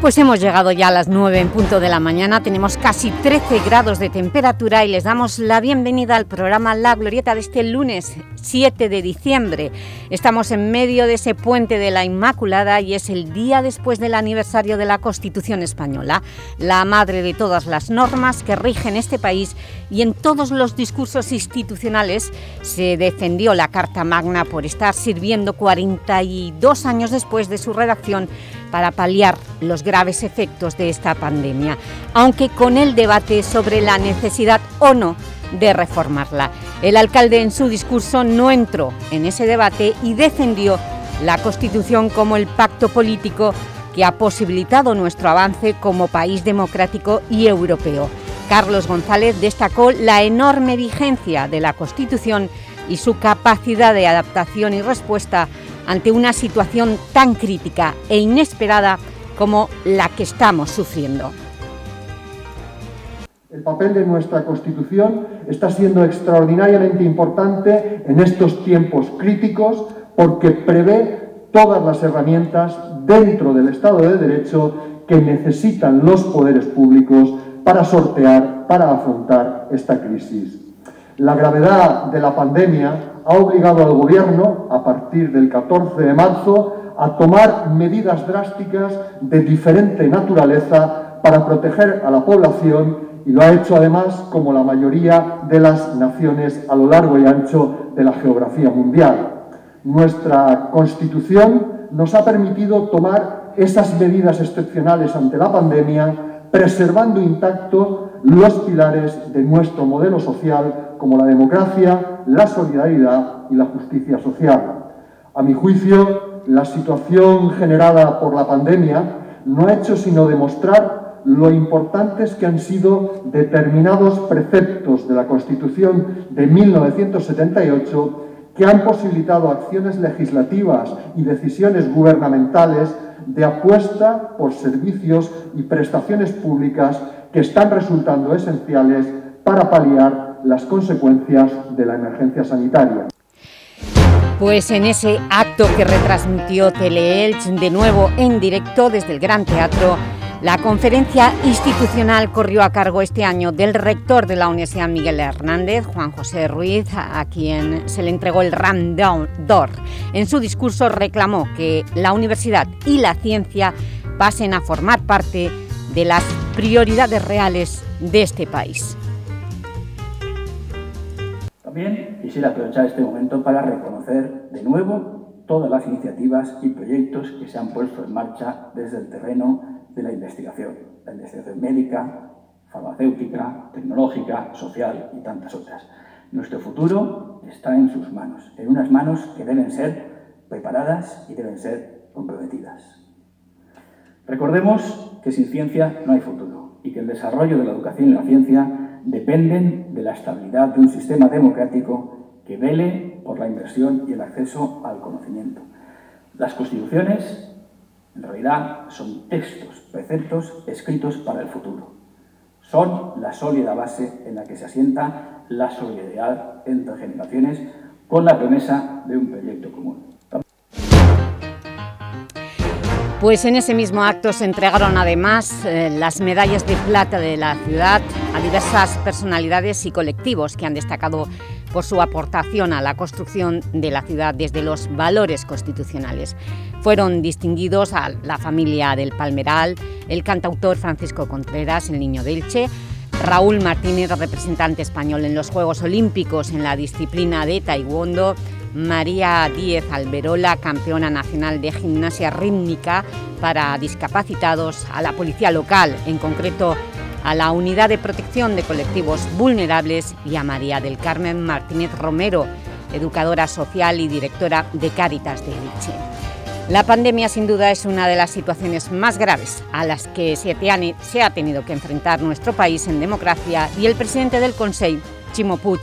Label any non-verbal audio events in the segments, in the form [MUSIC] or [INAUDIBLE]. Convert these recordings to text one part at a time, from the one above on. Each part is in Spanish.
Pues hemos llegado ya a las 9 en punto de la mañana, tenemos casi 13 grados de temperatura y les damos la bienvenida al programa La Glorieta de este lunes 7 de diciembre. Estamos en medio de ese puente de la Inmaculada y es el día después del aniversario de la Constitución Española, la madre de todas las normas que rigen este país y en todos los discursos institucionales se defendió la Carta Magna por estar sirviendo 42 años después de su redacción para paliar los graves efectos de esta pandemia, aunque con el debate sobre la necesidad o no de reformarla. El alcalde en su discurso no entró en ese debate y defendió la Constitución como el pacto político que ha posibilitado nuestro avance como país democrático y europeo. Carlos González destacó la enorme vigencia de la Constitución y su capacidad de adaptación y respuesta ante una situación tan crítica e inesperada como la que estamos sufriendo. El papel de nuestra Constitución está siendo extraordinariamente importante en estos tiempos críticos porque prevé todas las herramientas dentro del Estado de Derecho que necesitan los poderes públicos para sortear, para afrontar esta crisis. La gravedad de la pandemia ha obligado al Gobierno, a partir del 14 de marzo, a tomar medidas drásticas de diferente naturaleza para proteger a la población y lo ha hecho además como la mayoría de las naciones a lo largo y ancho de la geografía mundial. Nuestra Constitución nos ha permitido tomar esas medidas excepcionales ante la pandemia, preservando intactos los pilares de nuestro modelo social como la democracia, la solidaridad y la justicia social. A mi juicio, la situación generada por la pandemia no ha hecho sino demostrar lo importantes que han sido determinados preceptos de la Constitución de 1978 que han posibilitado acciones legislativas y decisiones gubernamentales de apuesta por servicios y prestaciones públicas que están resultando esenciales para paliar las consecuencias de la emergencia sanitaria. Pues en ese acto que retransmitió Teleelch de nuevo en directo desde el Gran Teatro, la conferencia institucional corrió a cargo este año del rector de la Universidad Miguel Hernández, Juan José Ruiz, a quien se le entregó el Ram d'Or. En su discurso reclamó que la universidad y la ciencia pasen a formar parte de las prioridades reales de este país. También quisiera aprovechar este momento para reconocer de nuevo todas las iniciativas y proyectos que se han puesto en marcha desde el terreno de la investigación, la investigación médica, farmacéutica, tecnológica, social y tantas otras. Nuestro futuro está en sus manos, en unas manos que deben ser preparadas y deben ser comprometidas. Recordemos que sin ciencia no hay futuro y que el desarrollo de la educación y la ciencia dependen de la estabilidad de un sistema democrático que vele por la inversión y el acceso al conocimiento. Las constituciones, en realidad, son textos, preceptos escritos para el futuro. Son la sólida base en la que se asienta la solidaridad entre generaciones con la promesa de un proyecto común. Pues en ese mismo acto se entregaron además eh, las medallas de plata de la ciudad a diversas personalidades y colectivos que han destacado por su aportación a la construcción de la ciudad desde los valores constitucionales. Fueron distinguidos a la familia del Palmeral, el cantautor Francisco Contreras, el Niño Delche, Raúl Martínez, representante español en los Juegos Olímpicos en la disciplina de Taekwondo, María Díez Alberola, campeona nacional de gimnasia rítmica para discapacitados, a la policía local, en concreto a la Unidad de Protección de Colectivos Vulnerables y a María del Carmen Martínez Romero, educadora social y directora de Cáritas de Elche. La pandemia sin duda es una de las situaciones más graves a las que se, ha tenido que enfrentar nuestro país en democracia y el presidente del Consejo, Chimo Puig,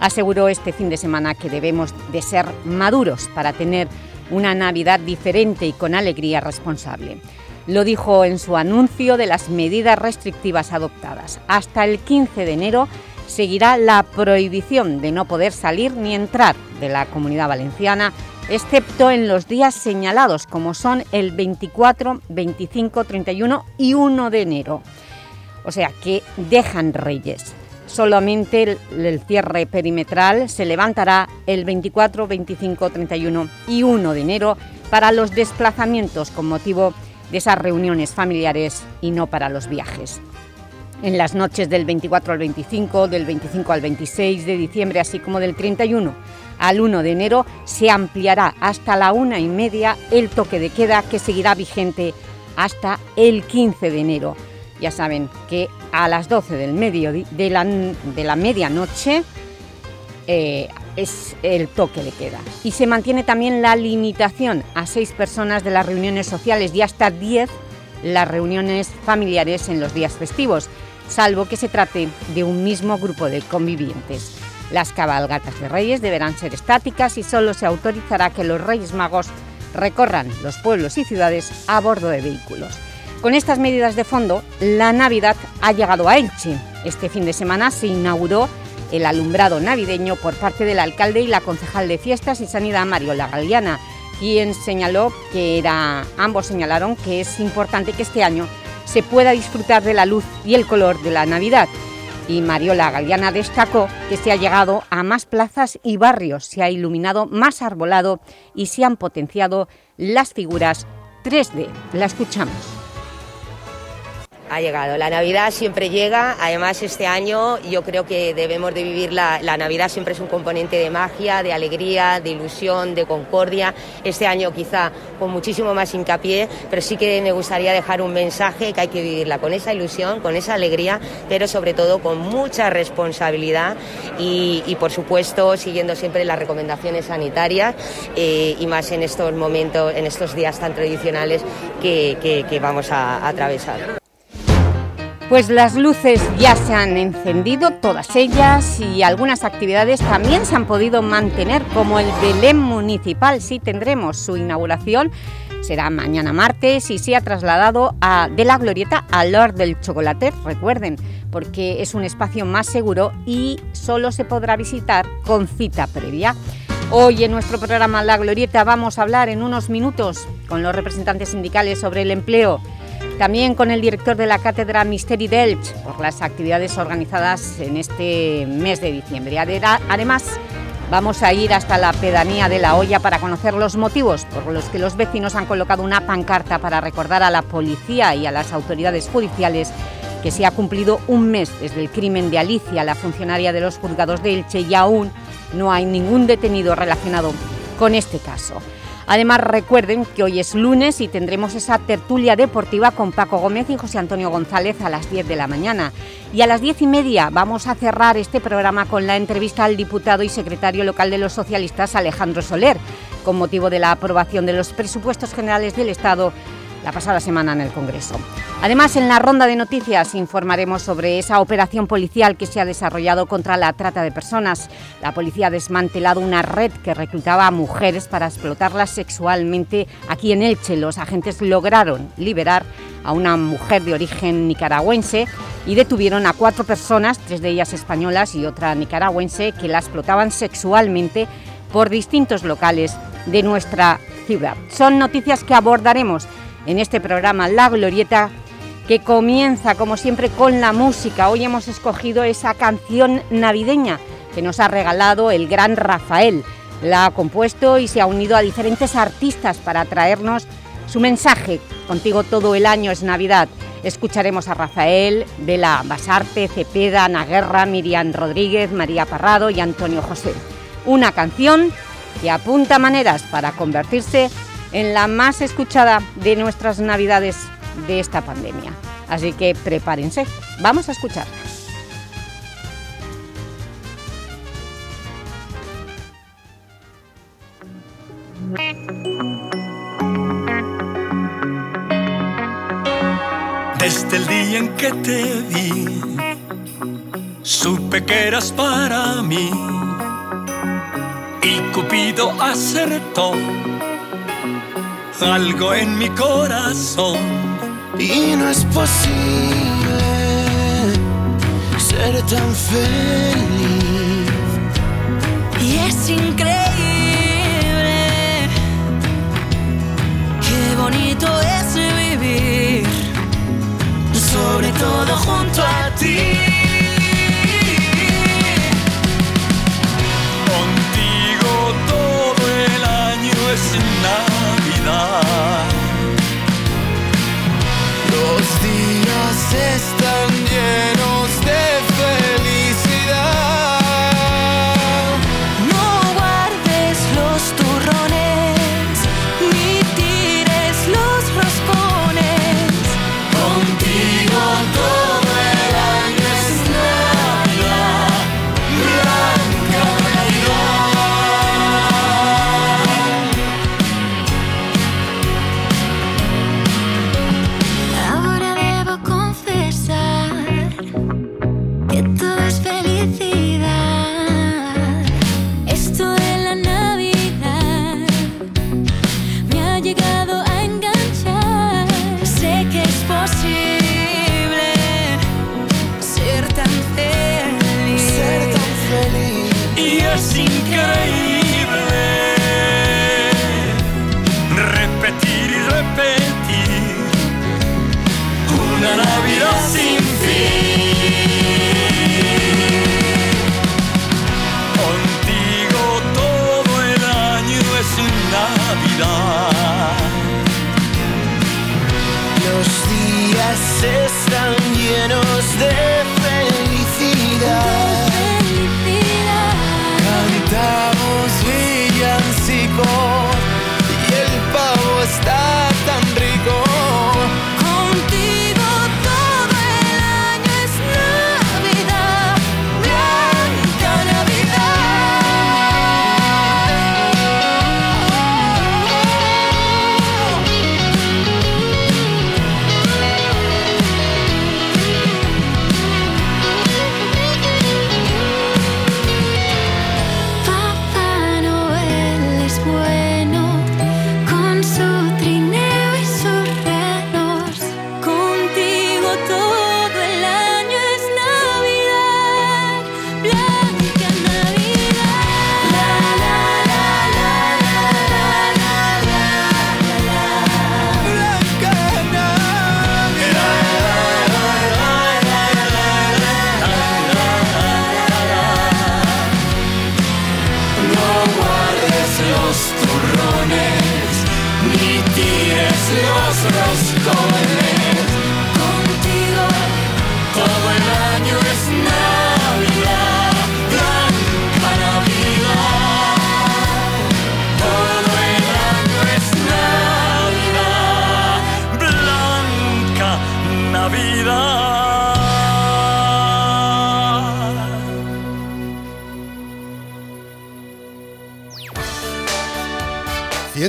aseguró este fin de semana que debemos de ser maduros para tener una Navidad diferente y con alegría responsable. lo dijo en su anuncio de las medidas restrictivas adoptadas. Hasta el 15 de enero seguirá la prohibición de no poder salir ni entrar de la Comunidad Valenciana, excepto en los días señalados, como son el 24, 25, 31 y 1 de enero. O sea, que dejan Reyes. Solamente el, cierre perimetral se levantará el 24, 25, 31 y 1 de enero para los desplazamientos con motivo de esas reuniones familiares y no para los viajes. En las noches del 24 al 25, del 25 al 26 de diciembre, así como del 31 al 1 de enero, se ampliará hasta la una y media el toque de queda que seguirá vigente hasta el 15 de enero. Ya saben que a las 12 del medio de la, de la medianoche eh, es el toque de queda. Y se mantiene también la limitación a seis personas de las reuniones sociales y hasta 10 las reuniones familiares en los días festivos, salvo que se trate de un mismo grupo de convivientes. Las cabalgatas de Reyes deberán ser estáticas y solo se autorizará que los Reyes Magos recorran los pueblos y ciudades a bordo de vehículos. Con estas medidas de fondo, la Navidad ha llegado a Elche. Este fin de semana se inauguró el alumbrado navideño por parte del alcalde y la concejal de Fiestas y Sanidad, Mariola Galeana, quien señaló que era, ambos señalaron que es importante que este año se pueda disfrutar de la luz y el color de la Navidad. Y Mariola Galeana destacó que se ha llegado a más plazas y barrios, se ha iluminado más arbolado y se han potenciado las figuras 3D. La escuchamos ha llegado. La Navidad siempre llega, además este año yo creo que debemos de vivir la, Navidad, siempre es un componente de magia, de alegría, de ilusión, de concordia. Este año quizá con muchísimo más hincapié, pero sí que me gustaría dejar un mensaje que hay que vivirla con esa ilusión, con esa alegría, pero sobre todo con mucha responsabilidad y, por supuesto siguiendo siempre las recomendaciones sanitarias eh, y más en estos momentos, en estos días tan tradicionales que, vamos a atravesar. Pues las luces ya se han encendido, todas ellas, y algunas actividades también se han podido mantener, como el Belén Municipal. Sí tendremos su inauguración, será mañana martes, y se ha trasladado a, de la Glorieta al Lord del Chocolate, recuerden, porque es un espacio más seguro y solo se podrá visitar con cita previa. Hoy en nuestro programa La Glorieta vamos a hablar en unos minutos con los representantes sindicales sobre el empleo, también con el director de la Cátedra Misteri Delch por las actividades organizadas en este mes de diciembre. Además, vamos a ir hasta la pedanía de La Hoya para conocer los motivos por los que los vecinos han colocado una pancarta para recordar a la policía y a las autoridades judiciales que se ha cumplido un mes desde el crimen de Alicia, la funcionaria de los juzgados de Elche, y aún no hay ningún detenido relacionado con este caso. Además, recuerden que hoy es lunes y tendremos esa tertulia deportiva con Paco Gómez y José Antonio González a las 10 de la mañana. Y a las 10 y media vamos a cerrar este programa con la entrevista al diputado y secretario local de los socialistas Alejandro Soler, con motivo de la aprobación de los presupuestos generales del Estado la pasada semana en el Congreso. Además, en la ronda de noticias informaremos sobre esa operación policial que se ha desarrollado contra la trata de personas. La policía ha desmantelado una red que reclutaba a mujeres para explotarlas sexualmente aquí en Elche. Los agentes lograron liberar a una mujer de origen nicaragüense y detuvieron a cuatro personas, tres de ellas españolas y otra nicaragüense, que la explotaban sexualmente por distintos locales de nuestra ciudad. Son noticias que abordaremos en este programa La Glorieta, que comienza, como siempre, con la música. Hoy hemos escogido esa canción navideña que nos ha regalado el gran Rafael. La ha compuesto y se ha unido a diferentes artistas para traernos su mensaje. Contigo todo el año es Navidad. Escucharemos a Rafael, Vela Basarte, Cepeda, Ana Guerra, Miriam Rodríguez, María Parrado y Antonio José. Una canción que apunta maneras para convertirse en la más escuchada de nuestras navidades de esta pandemia. Así que prepárense, vamos a escuchar. Desde el día en que te vi, supe que eras para mí y Cupido acertó algo en mi corazón y no es posible ser tan feliz. Y es increíble, qué bonito es vivir, sobre todo junto a ti. Están llenos de você.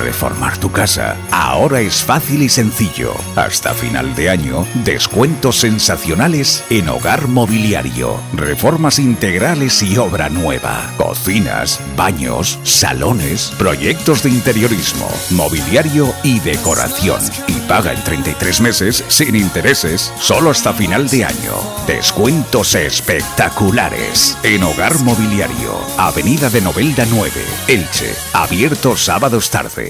Reformar tu casa ahora es fácil y sencillo. Hasta final de año, descuentos sensacionales en hogar mobiliario, reformas integrales y obra nueva, cocinas, baños, salones, proyectos de interiorismo, mobiliario y decoración. Y paga en 33 meses sin intereses, solo hasta final de año. Descuentos espectaculares en hogar mobiliario, Avenida de Novelda 9, Elche, abierto sábados tarde.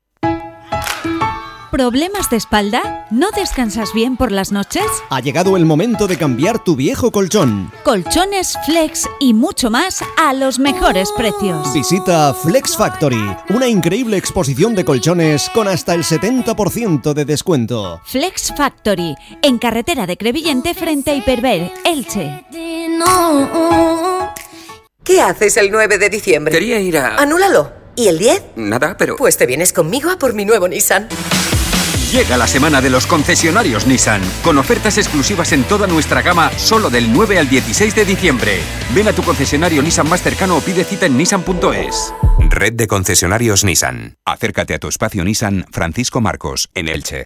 ¿Problemas de espalda? ¿No descansas bien por las noches? Ha llegado el momento de cambiar tu viejo colchón. Colchones, flex y mucho más a los mejores precios. Visita Flex Factory, una increíble exposición de colchones con hasta el 70% de descuento. Flex Factory, en carretera de Crevillente frente a Hiperver, Elche. ¿Qué haces el 9 de diciembre? Quería ir a... Anúlalo. ¿Y el 10? Nada, pero... Pues te vienes conmigo a por mi nuevo Nissan. Llega la semana de los concesionarios Nissan, con ofertas exclusivas en toda nuestra gama solo del 9 al 16 de diciembre. Ven a tu concesionario Nissan más cercano o pide cita en nissan.es. Red de concesionarios Nissan. Acércate a tu espacio Nissan Francisco Marcos, en Elche.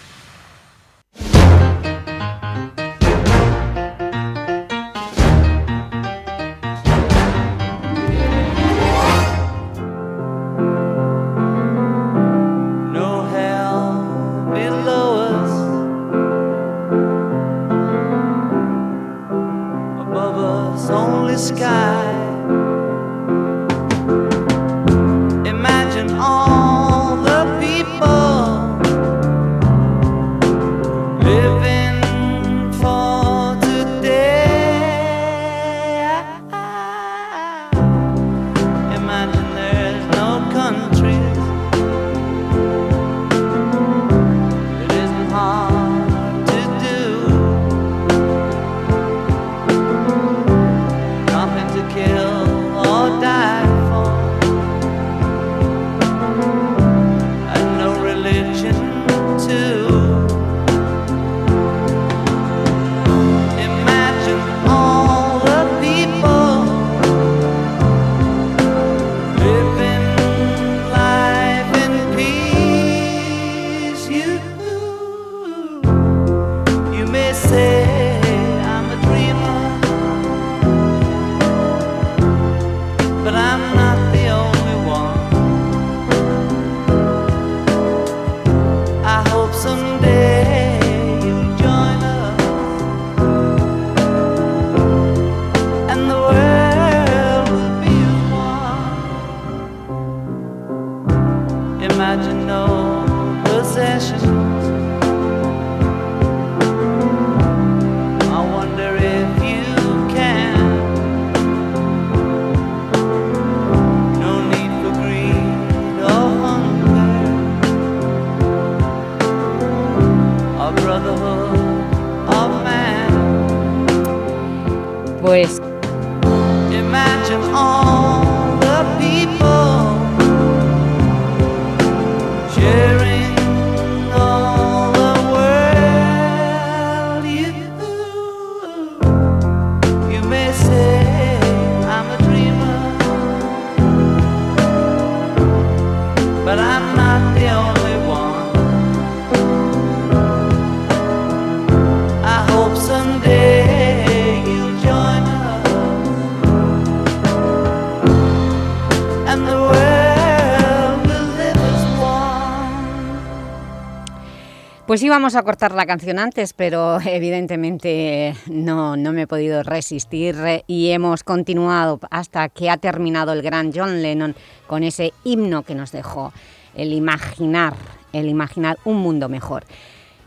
Pues íbamos a cortar la canción antes, pero evidentemente no, no me he podido resistir y hemos continuado hasta que ha terminado el gran John Lennon con ese himno que nos dejó, el imaginar, el imaginar un mundo mejor.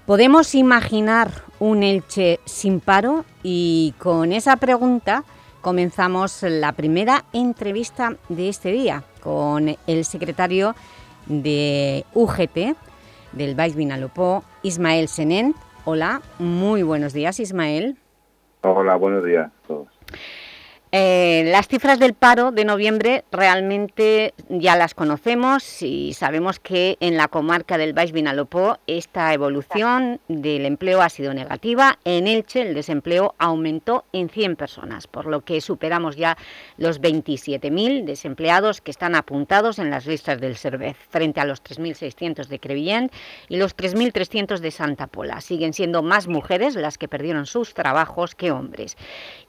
¿Podemos imaginar un Elche sin paro? Y con esa pregunta comenzamos la primera entrevista de este día con el secretario de UGT, del Baix Vinalopó, Ismael Senén. Hola, muy buenos días, Ismael. Hola, buenos días a todos. Eh, las cifras del paro de noviembre realmente ya las conocemos y sabemos que en la comarca del Baix Vinalopó esta evolución del empleo ha sido negativa. En Elche el desempleo aumentó en 100 personas, por lo que superamos ya los 27.000 desempleados que están apuntados en las listas del Cervez, frente a los 3.600 de Crevillent y los 3.300 de Santa Pola. Siguen siendo más mujeres las que perdieron sus trabajos que hombres.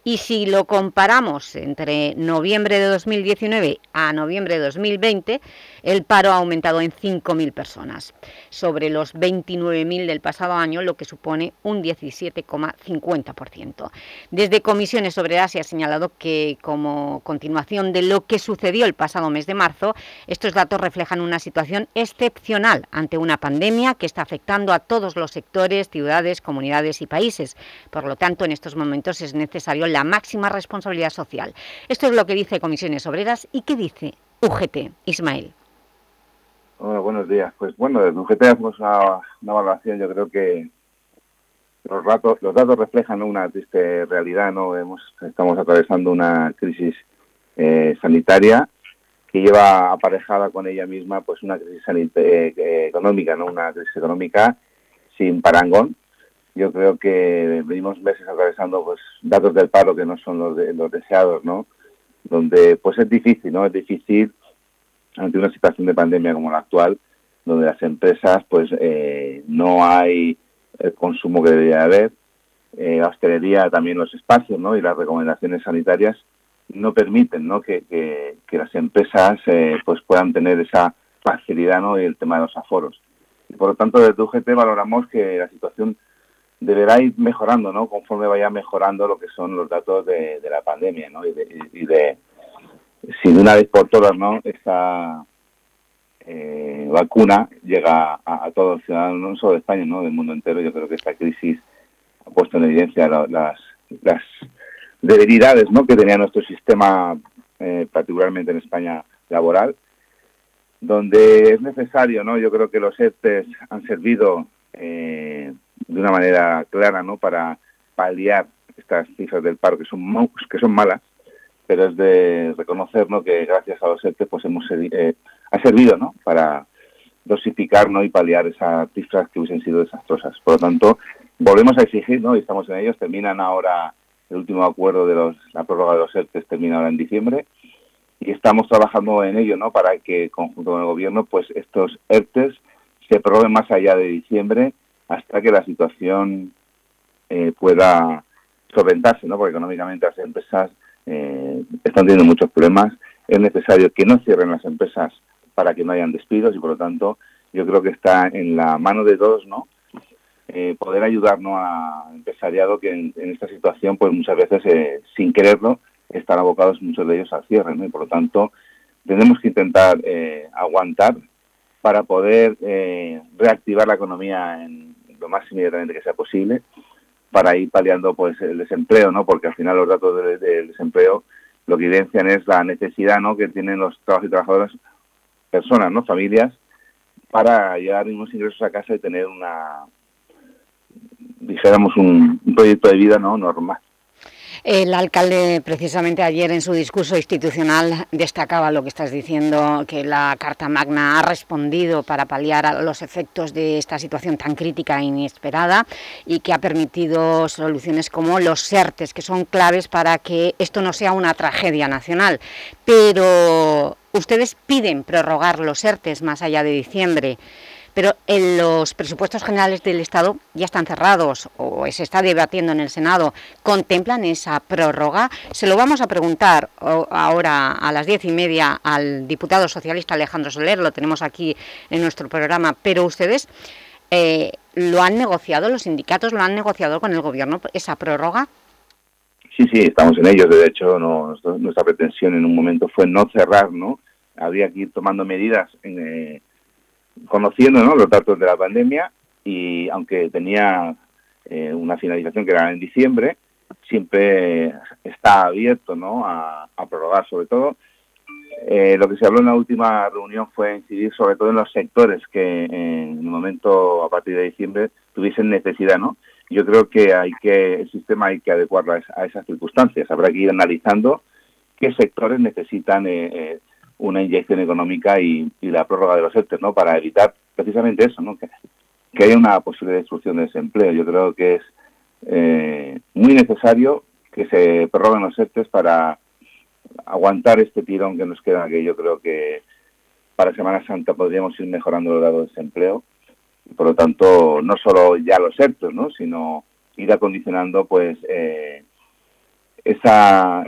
Y si lo comparamos entre noviembre de 2019 a noviembre de 2020, el paro ha aumentado en 5.000 personas, sobre los 29.000 del pasado año, lo que supone un 17,50%. Desde Comisiones Obreras se ha señalado que, como continuación de lo que sucedió el pasado mes de marzo, estos datos reflejan una situación excepcional ante una pandemia que está afectando a todos los sectores, ciudades, comunidades y países. Por lo tanto, en estos momentos es necesario la máxima responsabilidad social. Esto es lo que dice Comisiones Obreras y qué dice UGT. Ismael. Hola, buenos días. Pues bueno, desde UGT hacemos una, una valoración, yo creo que los, ratos, los datos reflejan una triste realidad, ¿no? Hemos, estamos atravesando una crisis eh, sanitaria que lleva aparejada con ella misma pues una crisis eh, económica, ¿no? Una crisis económica sin parangón, yo creo que venimos meses atravesando pues datos del paro que no son los, de, los deseados, ¿no? Donde pues es difícil, ¿no? Es difícil ante una situación de pandemia como la actual, donde las empresas pues eh, no hay el consumo que debería haber, eh, la hostelería también los espacios, ¿no? Y las recomendaciones sanitarias no permiten, ¿no? Que, que, que las empresas eh, pues puedan tener esa facilidad, ¿no? Y el tema de los aforos. Y por lo tanto, desde UGT valoramos que la situación deberá ir mejorando, ¿no? Conforme vaya mejorando lo que son los datos de, de la pandemia, ¿no? Y de, y de, si de una vez por todas, ¿no? Esta eh, vacuna llega a, a, todos los ciudadanos, no solo de España, ¿no? Del mundo entero. Yo creo que esta crisis ha puesto en evidencia la, las, las debilidades, ¿no? Que tenía nuestro sistema, eh, particularmente en España, laboral, donde es necesario, ¿no? Yo creo que los ERTES han servido eh, de una manera clara, ¿no? Para paliar estas cifras del paro que son que son malas, pero es de reconocer, ¿no? Que gracias a los ERTE, pues hemos eh, ha servido, ¿no? Para dosificar, ¿no? Y paliar esas cifras que hubiesen sido desastrosas. Por lo tanto, volvemos a exigir, ¿no? Y estamos en ellos. Terminan ahora el último acuerdo de los la prórroga de los ERTE termina ahora en diciembre y estamos trabajando en ello, ¿no? Para que conjunto con el gobierno, pues estos ERTES se prorroguen más allá de diciembre hasta que la situación eh, pueda solventarse, ¿no? Porque económicamente las empresas eh, están teniendo muchos problemas. Es necesario que no cierren las empresas para que no hayan despidos y por lo tanto yo creo que está en la mano de todos, ¿no? Eh, poder ayudarnos a empresariado que en, esta situación, pues muchas veces, eh, sin quererlo, están abocados muchos de ellos al cierre. Y por lo tanto, tenemos que intentar eh, aguantar para poder eh, reactivar la economía en lo más inmediatamente que sea posible para ir paliando pues el desempleo, ¿no? Porque al final los datos del de desempleo lo que evidencian es la necesidad, ¿no? Que tienen los trabajadores y trabajadoras, personas, ¿no? Familias, para llevar unos ingresos a casa y tener una, dijéramos, un, un proyecto de vida, ¿no? Normal. El alcalde, precisamente ayer en su discurso institucional, destacaba lo que estás diciendo, que la Carta Magna ha respondido para paliar los efectos de esta situación tan crítica e inesperada y que ha permitido soluciones como los SERTES, que son claves para que esto no sea una tragedia nacional. Pero ustedes piden prorrogar los SERTES más allá de diciembre pero en los presupuestos generales del Estado ya están cerrados o se está debatiendo en el Senado. ¿Contemplan esa prórroga? Se lo vamos a preguntar ahora a las diez y media al diputado socialista Alejandro Soler, lo tenemos aquí en nuestro programa, pero ustedes... Eh, ¿Lo han negociado, los sindicatos lo han negociado con el Gobierno, esa prórroga? Sí, sí, estamos en ello. De hecho, no, nuestra pretensión en un momento fue no cerrar, ¿no? Habría que ir tomando medidas, eh, conociendo ¿no? los datos de la pandemia y aunque tenía eh, una finalización que era en diciembre, siempre está abierto ¿no? a, prorrogar, sobre todo. Eh, lo que se habló en la última reunión fue incidir sobre todo en los sectores que en el momento, a partir de diciembre, tuviesen necesidad, ¿no? Yo creo que hay que el sistema hay que adecuarlo a, esas circunstancias. Habrá que ir analizando qué sectores necesitan eh, eh, una inyección económica y, la prórroga de los ERTE, ¿no? Para evitar precisamente eso, ¿no? Que, que haya una posible destrucción de desempleo. Yo creo que es eh, muy necesario que se prorroguen los ERTES para aguantar este tirón que nos queda, que yo creo que para Semana Santa podríamos ir mejorando los datos de desempleo. Por lo tanto, no solo ya los ERTES, ¿no? sino ir acondicionando pues eh, esa,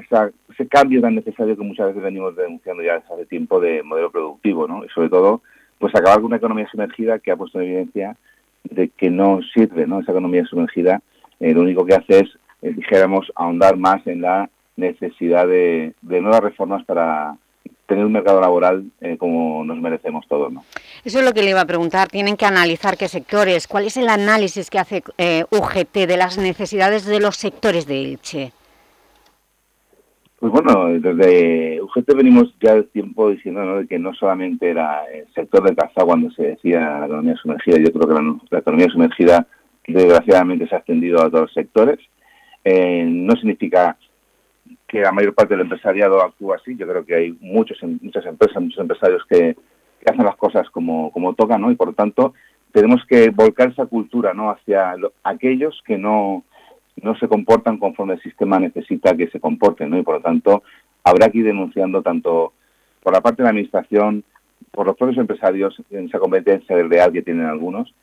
ese cambio tan necesario que muchas veces venimos denunciando ya desde hace tiempo de modelo productivo, ¿no? Y sobre todo, pues acabar con una economía sumergida que ha puesto en evidencia de que no sirve, ¿no? Esa economía sumergida eh, lo único que hace es, eh, dijéramos, ahondar más en la necesidad de, nuevas reformas para tener un mercado laboral eh, como nos merecemos todos. ¿no? Eso es lo que le iba a preguntar. Tienen que analizar qué sectores. ¿Cuál es el análisis que hace UGT de las necesidades de los sectores de Elche? Pues bueno, desde UGT venimos ya el tiempo diciendo ¿no? que no solamente era el sector de caza cuando se decía la economía sumergida, yo creo que la economía sumergida desgraciadamente se ha extendido a todos los sectores. Eh, no significa que la mayor parte del empresariado actúa así. Yo creo que hay muchos, muchas empresas, muchos empresarios que, hacen las cosas como, como tocan, ¿no? Y por lo tanto tenemos que volcar esa cultura, ¿no? Hacia aquellos que no, no se comportan conforme el sistema necesita que se comporten, ¿no? Y por lo tanto habrá que ir denunciando tanto por la parte de la administración, por los propios empresarios, en esa competencia del real que tienen algunos,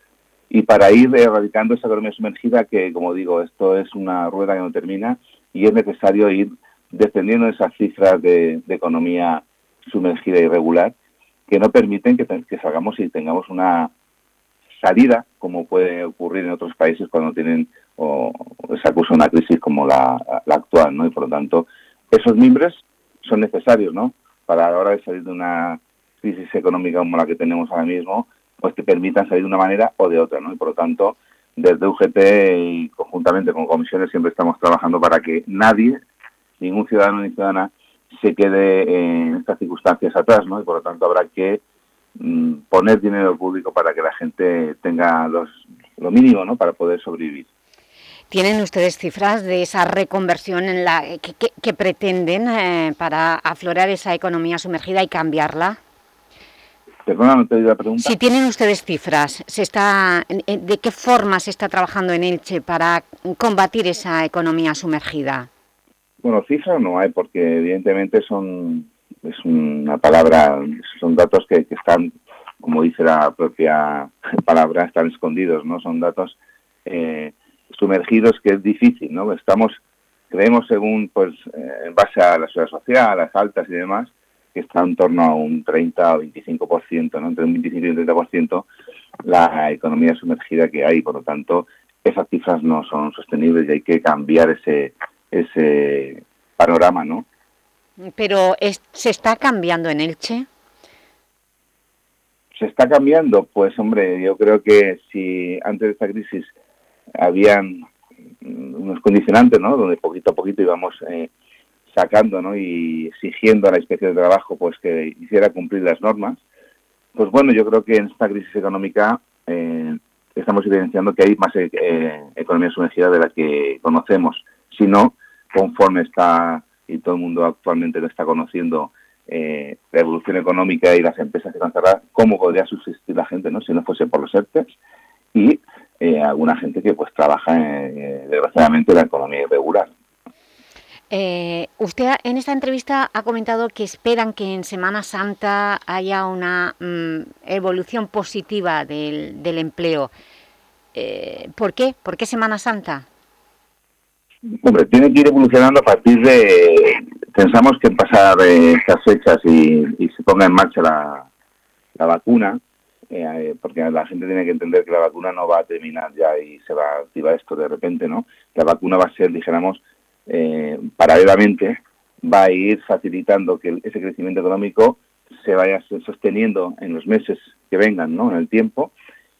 y para ir erradicando esa economía sumergida que, como digo, esto es una rueda que no termina y es necesario ir descendiendo esas cifras de, economía sumergida irregular que no permiten que, que, salgamos y tengamos una salida, como puede ocurrir en otros países cuando tienen o, se acusa una crisis como la, actual, ¿no? Y por lo tanto, esos mimbres son necesarios, ¿no? Para la hora de salir de una crisis económica como la que tenemos ahora mismo, pues que permitan salir de una manera o de otra, ¿no? Y por lo tanto, desde UGT y conjuntamente con comisiones siempre estamos trabajando para que nadie, ningún ciudadano ni ciudadana, se quede en estas circunstancias atrás, ¿no? Y por lo tanto habrá que poner dinero público para que la gente tenga los, lo mínimo, ¿no? Para poder sobrevivir. ¿Tienen ustedes cifras de esa reconversión en la que, pretenden eh, para aflorar esa economía sumergida y cambiarla? Perdona, no te la pregunta. Si tienen ustedes cifras, se está, ¿de qué forma se está trabajando en Elche para combatir esa economía sumergida? Bueno, cifras no hay, porque evidentemente son es una palabra, son datos que, están, como dice la propia [LAUGHS] palabra, están escondidos, ¿no? Son datos eh, sumergidos que es difícil, ¿no? Estamos, creemos según, pues, eh, en base a la seguridad social, las altas y demás, que está en torno a un 30 o 25%, ¿no? entre un 25 y un 30% la economía sumergida que hay. Por lo tanto, esas cifras no son sostenibles y hay que cambiar ese, ese panorama. ¿no? Pero ¿se está cambiando en Elche? ¿Se está cambiando? Pues hombre, yo creo que si antes de esta crisis habían unos condicionantes, ¿no? Donde poquito a poquito íbamos eh, sacando ¿no? y exigiendo a la inspección de trabajo pues que hiciera cumplir las normas, pues bueno, yo creo que en esta crisis económica eh, estamos evidenciando que hay más eh, economía sumergida de la que conocemos, si no, conforme está, y todo el mundo actualmente lo está conociendo, eh, la evolución económica y las empresas que están cerradas, cómo podría subsistir la gente ¿no? si no fuese por los ERTES, y alguna gente que pues trabaja desgraciadamente en la economía irregular. Eh, usted en esta entrevista ha comentado que esperan que en Semana Santa haya una mm, evolución positiva del, empleo. Eh, ¿Por qué? ¿Por qué Semana Santa? Hombre, tiene que ir evolucionando a partir de... Pensamos que en pasar estas fechas y, se ponga en marcha la, vacuna, eh, porque la gente tiene que entender que la vacuna no va a terminar ya y se va a activar esto de repente, ¿no? La vacuna va a ser, dijéramos, eh, paralelamente, va a ir facilitando que ese crecimiento económico se vaya sosteniendo en los meses que vengan, ¿no? En el tiempo.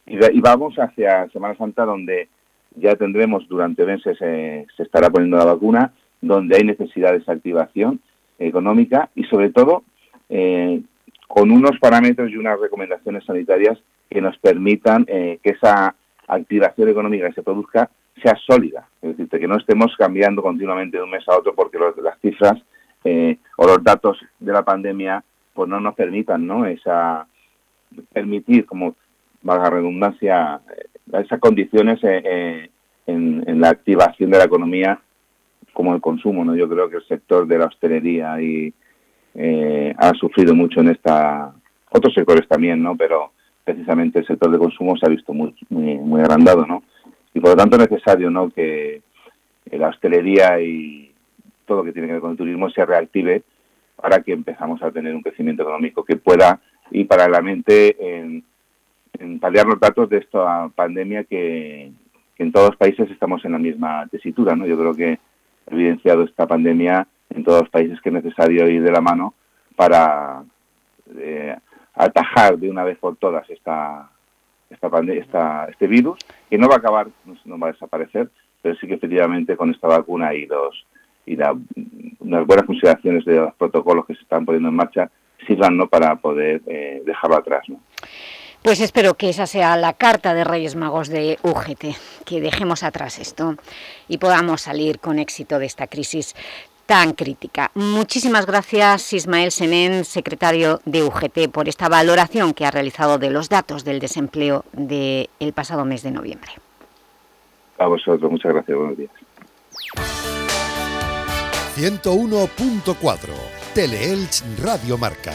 Y, y vamos hacia Semana Santa, donde ya tendremos durante meses, eh, se estará poniendo la vacuna, donde hay necesidad de esa activación económica y sobre todo eh, con unos parámetros y unas recomendaciones sanitarias que nos permitan eh, que esa activación económica que se produzca sea sólida, es decir, que no estemos cambiando continuamente de un mes a otro porque los, las cifras eh, o los datos de la pandemia pues no nos permitan, ¿no? Esa permitir, como valga redundancia, esas condiciones en, en, la activación de la economía como el consumo, ¿no? Yo creo que el sector de la hostelería y eh, ha sufrido mucho en esta, otros sectores también, ¿no? Pero precisamente el sector de consumo se ha visto muy, muy, muy agrandado, ¿no? Y por lo tanto es necesario, ¿no? Que la hostelería y todo lo que tiene que ver con el turismo se reactive para que empezamos a tener un crecimiento económico que pueda ir paralelamente en, en paliar los datos de esta pandemia que, en todos los países estamos en la misma tesitura, ¿no? Yo creo que ha evidenciado esta pandemia en todos los países que es necesario ir de la mano para eh, atajar de una vez por todas esta, esta, esta, este virus, que no va a acabar, no va a desaparecer, pero sí que efectivamente con esta vacuna y los y la, las buenas consideraciones de los protocolos que se están poniendo en marcha sirvan ¿no? para poder eh, dejarlo atrás. ¿no? Pues espero que esa sea la carta de Reyes Magos de UGT, que dejemos atrás esto y podamos salir con éxito de esta crisis tan crítica. Muchísimas gracias Ismael Senén, secretario de UGT, por esta valoración que ha realizado de los datos del desempleo del pasado mes de noviembre. A vosotros, muchas gracias, buenos días. 101.4 Teleelch Radio Marca.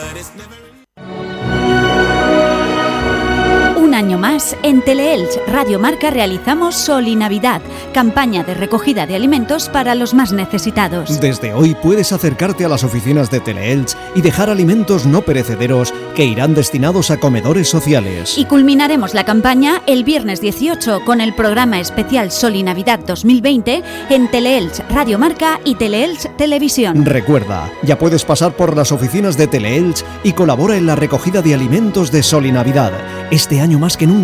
Año más, en Teleelch Radio Marca realizamos Sol y Navidad, campaña de recogida de alimentos para los más necesitados. Desde hoy puedes acercarte a las oficinas de Teleelch y dejar alimentos no perecederos que irán destinados a comedores sociales. Y culminaremos la campaña el viernes 18 con el programa especial Sol y Navidad 2020 en Teleelch Radio Marca y Teleelch Televisión. Recuerda, ya puedes pasar por las oficinas de Teleelch y colabora en la recogida de alimentos de Sol y Navidad. Este año más que nunca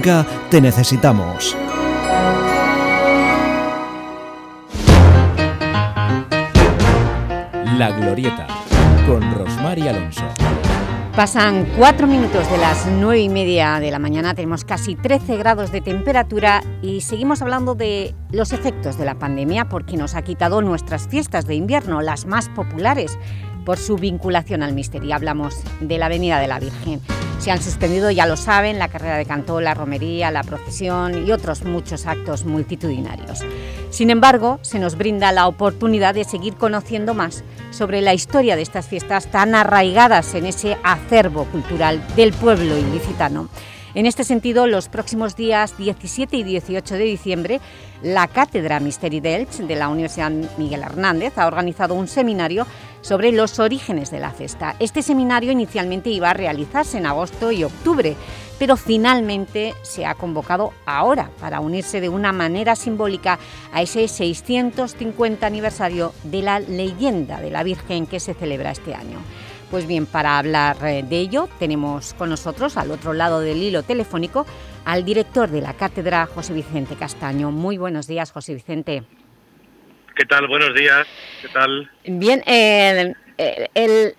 te necesitamos. La Glorieta, con Rosmar y Alonso. Pasan cuatro minutos de las nueve y media de la mañana, tenemos casi 13 grados de temperatura y seguimos hablando de los efectos de la pandemia porque nos ha quitado nuestras fiestas de invierno, las más populares, por su vinculación al misterio. Hablamos de la Avenida de la Virgen. Se han suspendido, ya lo saben, la carrera de cantó, la romería, la procesión y otros muchos actos multitudinarios. Sin embargo, se nos brinda la oportunidad de seguir conociendo más sobre la historia de estas fiestas tan arraigadas en ese acervo cultural del pueblo ilicitano. En este sentido, los próximos días 17 y 18 de diciembre, la Cátedra Misteri d'Elx de la Universidad Miguel Hernández ha organizado un seminario sobre los orígenes de la festa. Este seminario inicialmente iba a realizarse en agosto y octubre, pero finalmente se ha convocado ahora para unirse de una manera simbólica a ese 650 aniversario de la leyenda de la Virgen que se celebra este año. Pues bien, para hablar eh, de ello tenemos con nosotros, al otro lado del hilo telefónico, al director de la cátedra, José Vicente Castaño. Muy buenos días, José Vicente. ¿Qué tal? Buenos días. ¿Qué tal? Bien,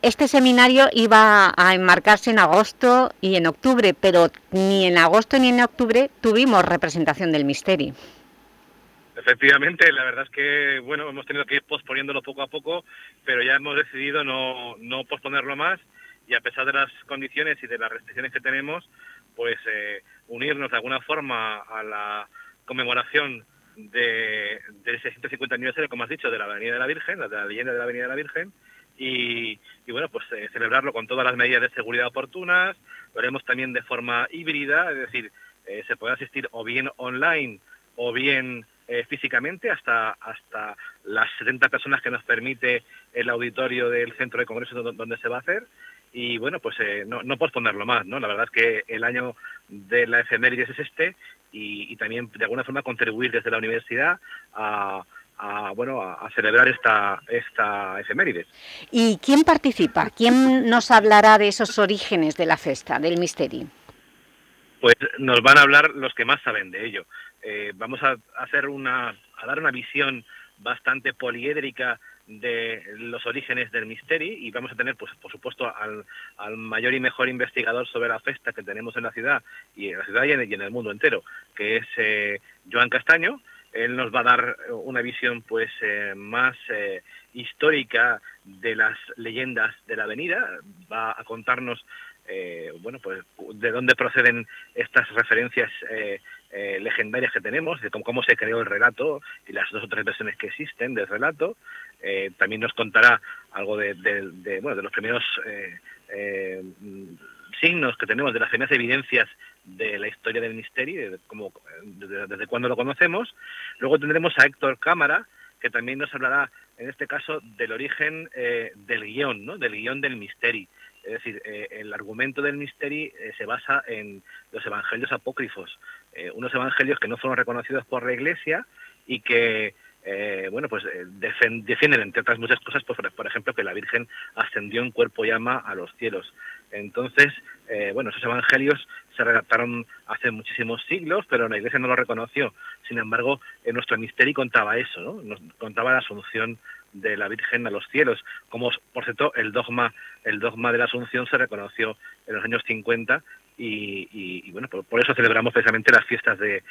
este seminario iba a enmarcarse en agosto y en octubre, pero ni en agosto ni en octubre tuvimos representación del Misteri. Efectivamente, la verdad es que bueno hemos tenido que ir posponiéndolo poco a poco, pero ya hemos decidido no, no posponerlo más y a pesar de las condiciones y de las restricciones que tenemos, pues eh, unirnos de alguna forma a la conmemoración de, del 650 aniversario, como has dicho, de la Avenida de la Virgen, de la leyenda de la Avenida de la Virgen, y, y bueno, pues eh, celebrarlo con todas las medidas de seguridad oportunas, lo haremos también de forma híbrida, es decir, eh, se puede asistir o bien online o bien eh, físicamente hasta, hasta las 70 personas que nos permite el auditorio del centro de congresos do- donde se va a hacer. Y bueno, pues eh, no, no posponerlo más, ¿no? La verdad es que el año de la efemérides es este y, y también de alguna forma contribuir desde la universidad a, a, bueno, a, celebrar esta, esta efemérides. ¿Y quién participa? ¿Quién nos hablará de esos orígenes de la festa, del misterio? Pues nos van a hablar los que más saben de ello. Eh, vamos a hacer una, a dar una visión bastante poliédrica de los orígenes del misterio y vamos a tener, pues, por supuesto, al, al mayor y mejor investigador sobre la festa que tenemos en la ciudad y en la ciudad y en, y en el mundo entero, que es eh, Joan Castaño. Él nos va a dar una visión, pues, eh, más eh, histórica de las leyendas de la avenida. Va a contarnos eh, bueno, pues de dónde proceden estas referencias eh, legendarias que tenemos, de cómo, se creó el relato y las dos o tres versiones que existen del relato. Eh, también nos contará algo de, de- bueno, de los primeros eh, eh, signos que tenemos, de las primeras evidencias de la historia del misterio, de cómo, desde, desde cuándo lo conocemos. Luego tendremos a Héctor Cámara, que también nos hablará, en este caso, del origen eh, del guion, ¿no? del guion del misterio. Es decir, eh, el argumento del misterio eh, se basa en los evangelios apócrifos, eh, unos evangelios que no fueron reconocidos por la Iglesia y que, bueno, pues defienden, entre otras muchas cosas, pues, por, ejemplo, que la Virgen ascendió en cuerpo y alma a los cielos. Entonces, bueno, esos evangelios se redactaron hace muchísimos siglos, pero la Iglesia no lo reconoció. Sin embargo, en nuestro misterio contaba eso, ¿no? Nos contaba la asunción de la Virgen a los cielos. Como, por cierto, el dogma, el dogma de la Asunción se reconoció en los años 50 y, bueno, por, por eso celebramos precisamente las fiestas de,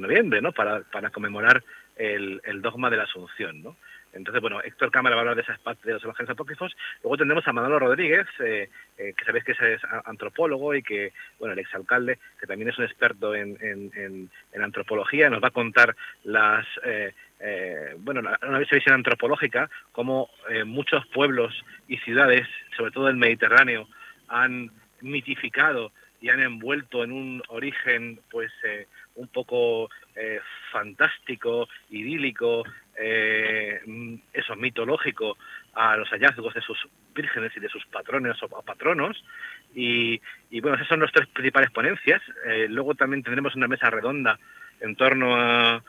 noviembre, ¿no? Para, para conmemorar el, el dogma de la Asunción, ¿no? Entonces, bueno, Héctor Cámara va a hablar de esas partes de los evangelios apócrifos. Luego tendremos a Manolo Rodríguez, eh, eh, que sabéis que es, antropólogo y que, bueno, el exalcalde, que también es un experto en, en- en- en antropología, nos va a contar las, eh, eh, bueno, una visión antropológica, cómo eh, muchos pueblos y ciudades, sobre todo el Mediterráneo, han mitificado y han envuelto en un origen, pues, eh, un poco eh, fantástico, idílico, eh, eso, mitológico, a los hallazgos de sus vírgenes y de sus patrones o, patronos. Y, bueno, esas son nuestras principales ponencias. Luego también tendremos una mesa redonda en torno a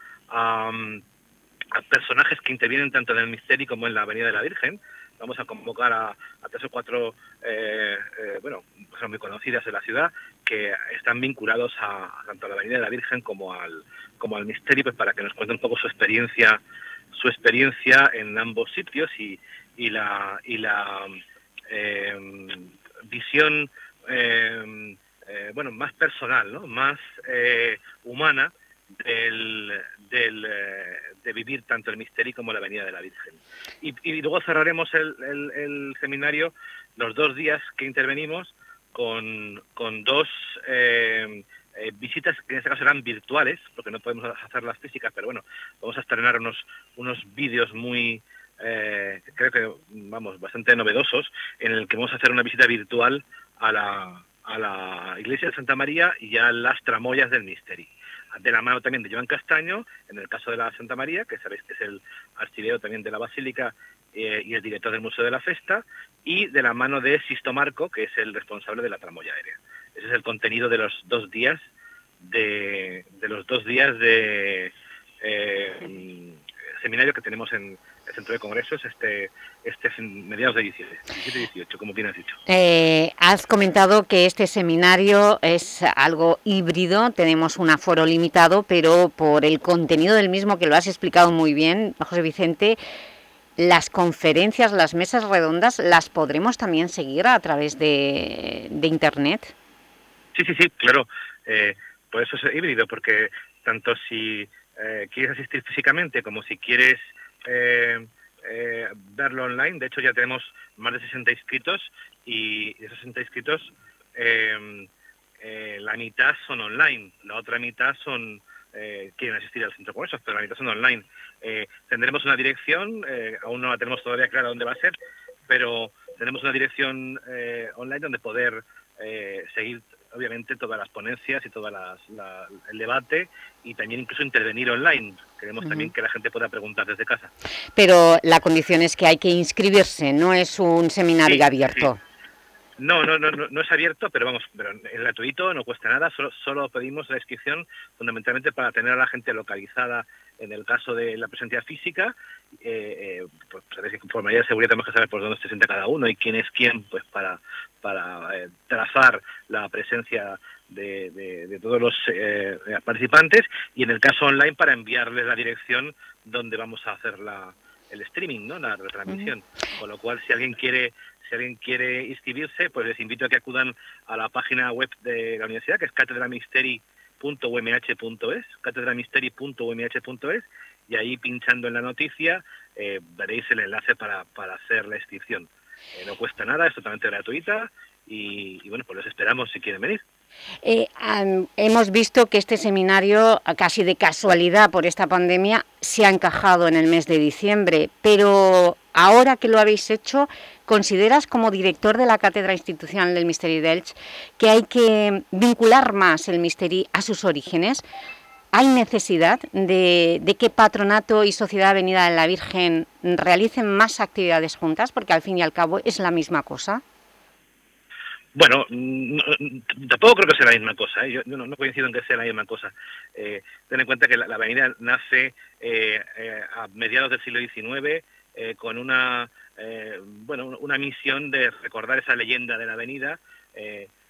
personajes que intervienen tanto en el misterio como en la Avenida de la Virgen. Vamos a convocar a, tres o cuatro, eh, eh, bueno, personas muy conocidas de la ciudad que están vinculados a, tanto a la Avenida de la Virgen como al, como al misterio, pues para que nos cuenten un poco su experiencia, su experiencia en ambos sitios y, y la, y la eh, visión eh, eh, bueno, más personal, ¿no? más humana del, eh, de vivir tanto el misterio como la Avenida de la Virgen. Y, luego cerraremos el, el- seminario los dos días que intervenimos con, con dos eh, eh, visitas que en este caso serán virtuales, porque no podemos hacerlas físicas, pero bueno, vamos a estrenar unos, unos vídeos muy, creo que, vamos, bastante novedosos, en el que vamos a hacer una visita virtual a la, a la iglesia de Santa María y a las tramoyas del misterio. De la mano también de Joan Castaño, en el caso de la Santa María, que sabéis que es el archivero también de la Basílica eh, y el director del Museo de la Festa, y de la mano de Sisto Marco, que es el responsable de la tramoya aérea. Ese es el contenido de los dos días de, los dos días de eh, mm, seminario que tenemos en el Centro de Congresos este, este fin- mediados de diciembre, 17 y 18, como bien has dicho. Eh, has comentado que este seminario es algo híbrido, tenemos un aforo limitado, pero por el contenido del mismo, que lo has explicado muy bien, José Vicente, las conferencias, las mesas redondas, ¿las podremos también seguir a través de, de Internet? Sí, sí, sí, claro. Eh, por eso es híbrido, porque tanto si eh, quieres asistir físicamente como si quieres eh, eh, verlo online. De hecho, ya tenemos más de 60 inscritos y de esos 60 inscritos, eh, eh, la mitad son online, la otra mitad son eh, quieren asistir al centro de congresos, pero la mitad son online. Tendremos una dirección, aún no la tenemos todavía clara dónde va a ser, pero tenemos una dirección online donde poder seguir obviamente todas las ponencias y todo el debate y también incluso intervenir online. Queremos también que la gente pueda preguntar desde casa. Pero la condición es que hay que inscribirse, no es un seminario Sí, abierto. No, no, no, no es abierto, pero vamos, pero es gratuito, no cuesta nada, solo, solo pedimos la inscripción fundamentalmente para tener a la gente localizada en el caso de la presencia física, eh, eh, pues por medida de seguridad tenemos que saber por dónde se sienta cada uno y quién es quién, pues para, para eh, trazar la presencia de, de- de todos los eh, participantes y en el caso online para enviarles la dirección donde vamos a hacer la, el streaming, ¿no? la retransmisión. Con lo cual, si alguien quiere si alguien quiere inscribirse, pues les invito a que acudan a la página web de la universidad, que es catedramisteri.umh.es, catedramisteri.umh.es, y ahí pinchando en la noticia eh, veréis el enlace para, para hacer la inscripción. Eh, no cuesta nada, es totalmente gratuita y bueno, pues los esperamos si quieren venir. Eh, hemos visto que este seminario, casi de casualidad por esta pandemia, se ha encajado en el mes de diciembre, pero ahora que lo habéis hecho, ¿consideras como director de la Cátedra Institucional del Misteri d'Elx que hay que vincular más el Misteri a sus orígenes? ¿Hay necesidad de, de que Patronato y Sociedad Avenida de la Virgen realicen más actividades juntas? Porque al fin y al cabo es la misma cosa. Bueno, no- tampoco creo que sea la misma cosa, ¿eh? yo no, coincido en que sea la misma cosa. Eh, ten en cuenta que la, avenida nace eh, eh, a mediados del siglo XIX eh, con una, eh, bueno, una misión de recordar esa leyenda de la avenida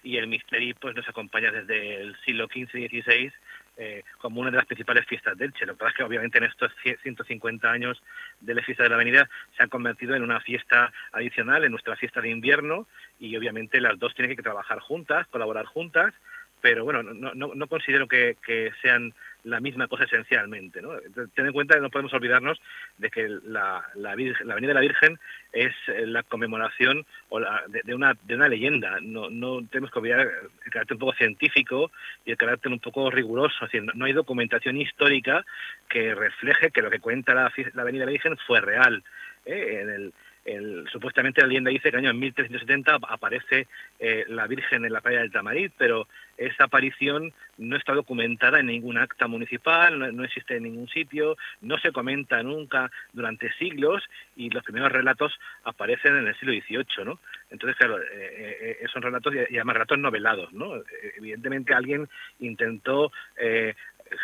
y el Misteri pues, nos acompaña desde el siglo XV y XVI eh, como una de las principales fiestas del Elche. Lo que pasa es que obviamente en estos cie- 150 años de la fiesta de la avenida se han convertido en una fiesta adicional, en nuestra fiesta de invierno, y obviamente las dos tienen que trabajar juntas, colaborar juntas, pero bueno, no, no, no considero que sean la misma cosa esencialmente. ¿no? Ten en cuenta que no podemos olvidarnos de que la, la, Virgen- la Avenida de la Virgen es eh, la conmemoración o la- de, una, de una leyenda. No, no tenemos que olvidar el carácter un poco científico y el carácter un poco riguroso. Es no, hay documentación histórica que refleje que lo que cuenta la, la Avenida de la Virgen fue real. ¿eh? En el, el- supuestamente la leyenda dice que en el año 1370 aparece eh, la Virgen en la playa del Tamarit, pero esa aparición no está documentada en ningún acta municipal, no, existe en ningún sitio, no se comenta nunca durante siglos y los primeros relatos aparecen en el siglo XVIII, ¿no? Entonces, claro, eh, eh, eh, relatos y además relatos novelados, ¿no? Evidentemente alguien intentó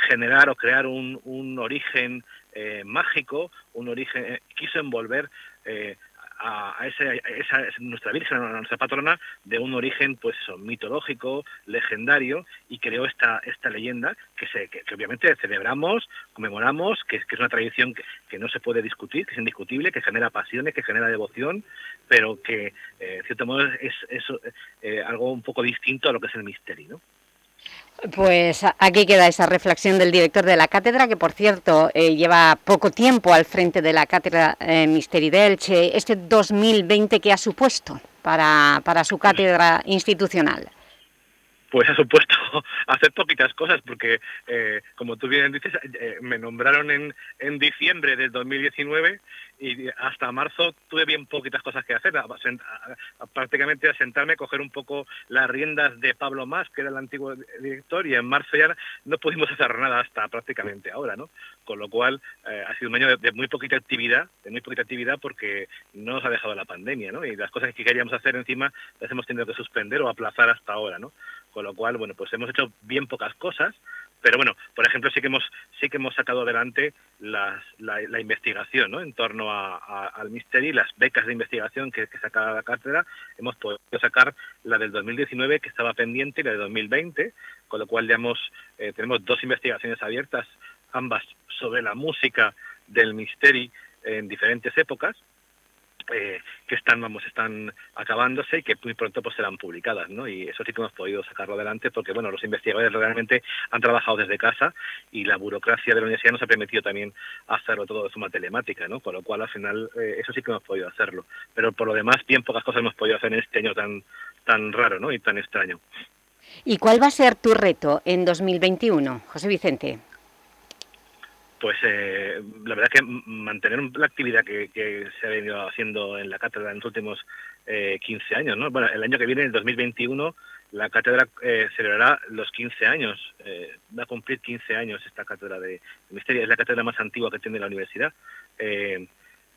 generar o crear un, un origen mágico, un origen, quiso envolver a, a esa, nuestra Virgen, a nuestra patrona, de un origen pues eso, mitológico, legendario, y creó esta, esta leyenda que, se, que, obviamente celebramos, conmemoramos, que, es- una tradición que, que no se puede discutir, que es indiscutible, que genera pasiones, que genera devoción, pero que eh, cierto modo es, es, eh, algo un poco distinto a lo que es el misterio, ¿no? Pues aquí queda esa reflexión del director de la cátedra, que por cierto eh, lleva poco tiempo al frente de la cátedra eh, Misteri d'Elche. Este 2020, ¿qué ha supuesto para, para su cátedra institucional? Pues ha supuesto [LAUGHS] hacer poquitas cosas, porque eh, como tú bien dices, eh, me nombraron en, en diciembre del 2019 y hasta marzo tuve bien poquitas cosas que hacer. Prácticamente a sentarme, coger un poco las riendas de Pablo Más, que era el antiguo director, y en marzo ya no pudimos hacer nada hasta prácticamente ahora, ¿no? Con lo cual eh, ha sido un año de, de muy poquita actividad, de muy poquita actividad porque no nos ha dejado la pandemia, ¿no? Y las cosas que queríamos hacer encima las hemos tenido que suspender o aplazar hasta ahora, ¿no? Con lo cual, bueno, pues hemos hecho bien pocas cosas, pero bueno, por ejemplo, sí que hemos sí que hemos sacado adelante las- la, la investigación, ¿no? En torno a- al Misteri, las becas de investigación que, que saca la cátedra, hemos podido sacar la del 2019 que estaba pendiente y la de 2020, con lo cual ya eh, tenemos dos investigaciones abiertas, ambas sobre la música del Misteri en diferentes épocas eh, que están vamos están acabándose y que muy pronto pues serán publicadas no y eso sí que hemos podido sacarlo adelante porque bueno los investigadores realmente han trabajado desde casa y la burocracia de la universidad nos ha permitido también hacerlo todo de forma telemática no con lo cual al final eh, eso sí que hemos podido hacerlo. Pero por lo demás bien pocas cosas hemos podido hacer en este año tan tan raro no y tan extraño. ¿Y cuál va a ser tu reto en 2021, José Vicente? Pues eh, la verdad que mantener la actividad que, se ha venido haciendo en la cátedra en los últimos eh, 15 años, ¿no? Bueno, el año que viene, en el 2021, la cátedra eh, celebrará los 15 años, eh, va a cumplir 15 años esta cátedra de, de, misterio, es la cátedra más antigua que tiene la universidad.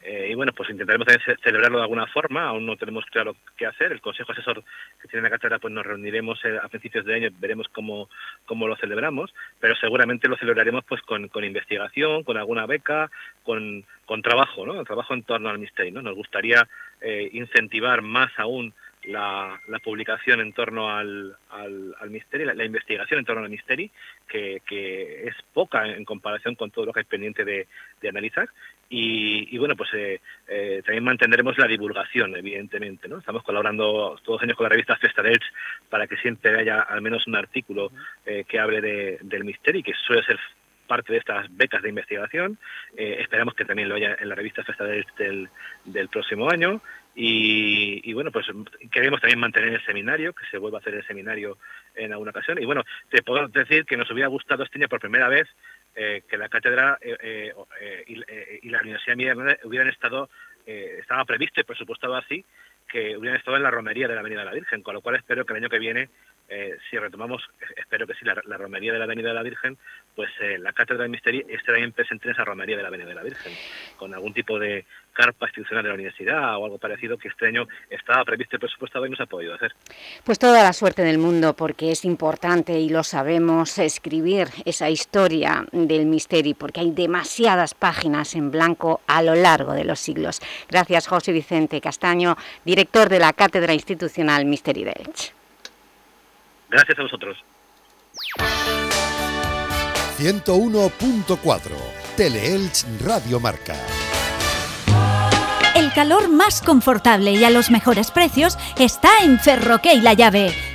Eh, y bueno, pues intentaremos también celebrarlo de alguna forma, aún no tenemos claro qué hacer. El Consejo Asesor que tiene la cátedra, pues nos reuniremos eh, a principios de año, veremos cómo, cómo lo celebramos, pero seguramente lo celebraremos pues con, investigación, con alguna beca, con, con trabajo, ¿no? Trabajo en torno al misterio, ¿no? Nos gustaría eh, incentivar más aún la, la, publicación en torno al, al, misterio, la, la, investigación en torno al misterio, que, que, es poca en comparación con todo lo que hay pendiente de, de analizar. Y, y, bueno, pues eh, eh, también mantendremos la divulgación, evidentemente. ¿no? Estamos colaborando todos los años con la revista Festa Dels para que siempre haya al menos un artículo eh, que hable de, del misterio y que suele ser parte de estas becas de investigación. Eh, esperamos que también lo haya en la revista Festa del, del, del próximo año. Y, y, bueno, pues queremos también mantener el seminario, que se vuelva a hacer el seminario en alguna ocasión. Y bueno, te puedo decir que nos hubiera gustado este año por primera vez eh, que la cátedra eh, eh, y, y, la Universidad Miguel hubieran estado, estaba previsto y presupuestado así, que hubieran estado en la romería de la Avenida de la Virgen, con lo cual espero que el año que viene eh, si retomamos, espero que sí, la, romería de la Avenida de la Virgen, pues eh, la Cátedra de Misterio esté también presente en esa romería de la Avenida de la Virgen, con algún tipo de carpa institucional de la universidad o algo parecido que este año estaba previsto y presupuestado y no se ha podido hacer. Pues toda la suerte del mundo, porque es importante y lo sabemos escribir esa historia del misterio, porque hay demasiadas páginas en blanco a lo largo de los siglos. Gracias, José Vicente Castaño, director de la Cátedra Institucional Misteri de. Gracias a vosotros. 101.4 Teleelch Radio Marca. El calor más confortable y a los mejores precios está en Ferroque La Llave.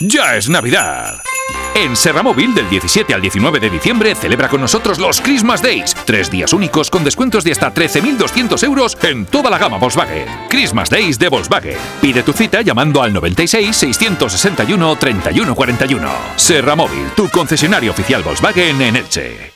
ya es Navidad. En Serramóvil, del 17 al 19 de diciembre, celebra con nosotros los Christmas Days. Tres días únicos con descuentos de hasta 13.200 euros en toda la gama Volkswagen. Christmas Days de Volkswagen. Pide tu cita llamando al 96 661 3141. Serramóvil, tu concesionario oficial Volkswagen en Elche.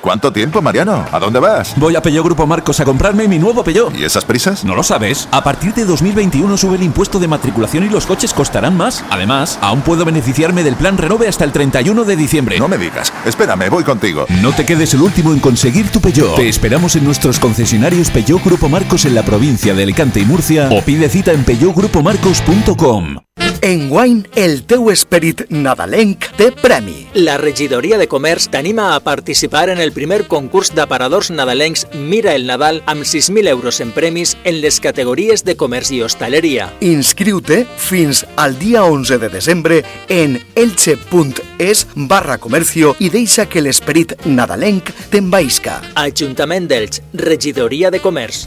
¿Cuánto tiempo, Mariano? ¿A dónde vas? Voy a Peugeot Grupo Marcos a comprarme mi nuevo Peugeot. ¿Y esas prisas? ¿No lo sabes? A partir de 2021 sube el impuesto de matriculación y los coches costarán más. Además, aún puedo beneficiarme del plan Renove hasta el 31 de diciembre. No me digas. Espérame, voy contigo. No te quedes el último en conseguir tu Peugeot. Te esperamos en nuestros concesionarios Peugeot Grupo Marcos en la provincia de Alicante y Murcia o pide cita en peugeotgrupomarcos.com. En Wine, el teu esperit nadalenc té premi. La regidoria de Comerç t'anima a participar en el primer concurs d'aparadors nadalencs Mira el Nadal amb 6.000 euros en premis en les categories de comerç i hostaleria. Inscriu-te fins al dia 11 de desembre en elche.es barra comercio i deixa que l'esperit nadalenc t'envaïsca. Ajuntament d'Elx, regidoria de Comerç.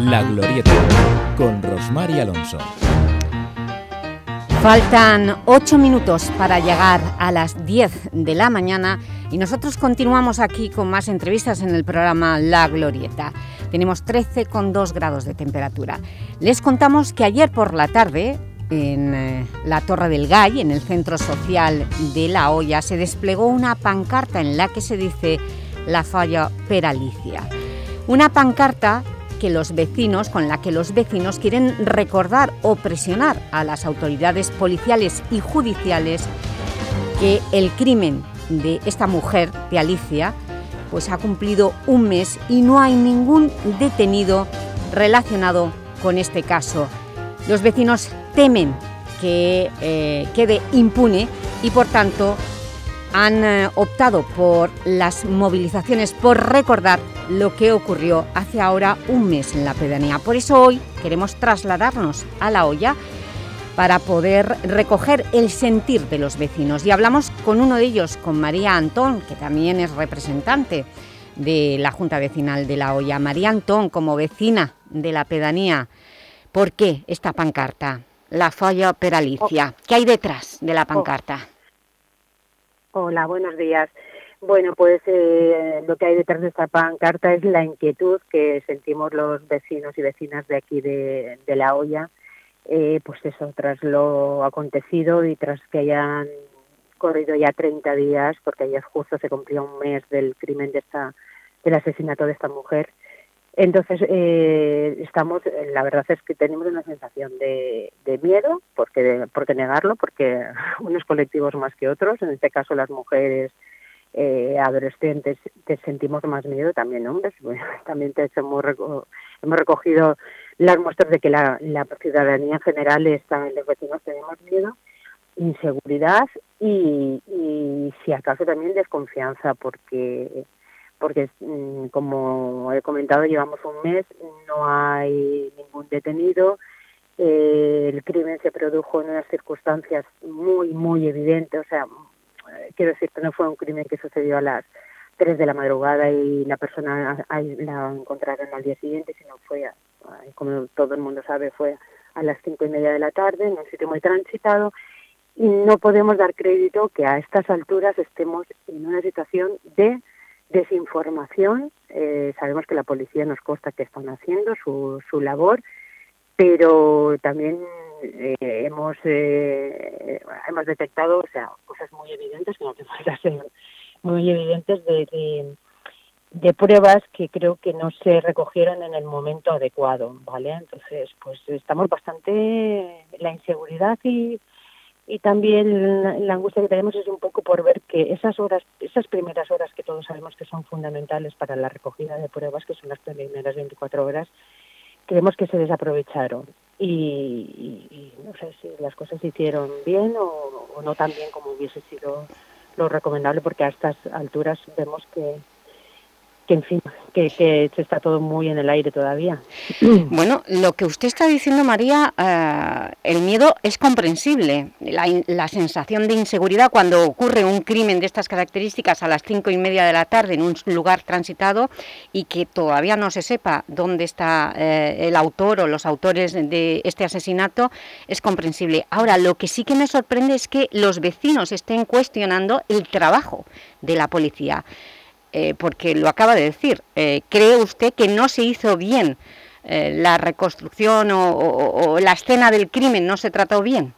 La Glorieta, con Rosmar y Alonso. Faltan 8 minutos para llegar a las 10 de la mañana y nosotros continuamos aquí con más entrevistas en el programa La Glorieta. Tenemos 13,2 grados de temperatura. Les contamos que ayer por la tarde en eh, la Torre del Gall, en el Centro Social de La Hoya, se desplegó una pancarta en la que se dice La falla per Alicia. Una pancarta que los vecinos, con la que los vecinos quieren recordar o presionar a las autoridades policiales y judiciales que el crimen de esta mujer, de Alicia, pues ha cumplido un mes y no hay ningún detenido relacionado con este caso. Los vecinos temen que eh, quede impune y por tanto han eh, optado por las movilizaciones, por recordar lo que ocurrió hace ahora un mes en la pedanía. Por eso hoy queremos trasladarnos a La Hoya para poder recoger el sentir de los vecinos. Y hablamos con uno de ellos, con María Antón, que también es representante de la Junta Vecinal de La Hoya. María Antón, como vecina de la pedanía, ¿por qué esta pancarta? La falla per Alicia. ¿Qué hay detrás de la pancarta? Hola, buenos días. Bueno, pues eh, lo que hay detrás de esta pancarta es la inquietud que sentimos los vecinos y vecinas de aquí de, de La Hoya, eh, pues eso, tras lo acontecido y tras que hayan corrido ya 30 días, porque ayer justo se cumplió un mes del crimen de esta, del asesinato de esta mujer. Entonces, eh, estamos, la verdad es que tenemos una sensación de, de miedo, porque, porque negarlo, porque [LAUGHS] unos colectivos más que otros, en este caso las mujeres eh, adolescentes te sentimos más miedo también hombres. Bueno, [LAUGHS] también te hemos, reco hemos recogido las muestras de que la, la ciudadanía en general está los vecinos tenemos miedo inseguridad y, y si acaso también desconfianza porque porque mm, como he comentado llevamos un mes no hay ningún detenido. Eh, el crimen se produjo en unas circunstancias muy muy evidentes o sea quiero decir que no fue un crimen que sucedió a las 3 de la madrugada y la persona la encontraron al día siguiente, sino fue, como todo el mundo sabe, fue a las cinco y media de la tarde en un sitio muy transitado. Y no podemos dar crédito que a estas alturas estemos en una situación de desinformación. Eh, sabemos que la policía nos consta que están haciendo su, su labor, pero también eh, hemos eh, hemos detectado o sea cosas muy evidentes que te [LAUGHS] falta ser muy evidentes de, de, de, pruebas que creo que no se recogieron en el momento adecuado vale entonces pues estamos bastante la inseguridad y y también la, angustia que tenemos es un poco por ver que esas horas esas primeras horas que todos sabemos que son fundamentales para la recogida de pruebas que son las primeras 24 horas creemos que se desaprovecharon. Y, y, y, no sé si las cosas se hicieron bien o, o, no tan bien como hubiese sido lo recomendable porque a estas alturas vemos que que en fin, que, que está todo muy en el aire todavía. [CLEARS THROAT] Bueno, lo que usted está diciendo, María, eh, el miedo es comprensible. La, la, sensación de inseguridad cuando ocurre un crimen de estas características a las cinco y media de la tarde en un lugar transitado y que todavía no se sepa dónde está eh, el autor o los autores de este asesinato es comprensible. Ahora, lo que sí que me sorprende es que los vecinos estén cuestionando el trabajo de la policía. Eh, porque lo acaba de decir, eh, ¿cree usted que no se hizo bien eh, la reconstrucción o, la escena del crimen, no se trató bien?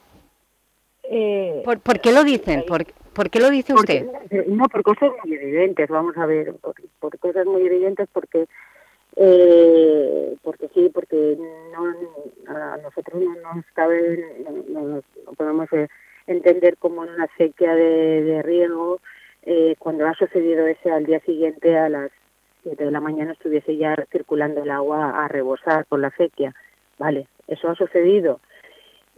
¿Por, qué lo dicen? ¿Por, qué lo dice usted? No, por cosas muy evidentes, vamos a ver, por, cosas muy evidentes porque porque sí, porque a nosotros no nos cabe, no, podemos entender como en una sequía de, de riesgo eh, cuando ha sucedido ese al día siguiente a las 7 de la mañana estuviese ya circulando el agua a rebosar por la sequía. Vale, eso ha sucedido.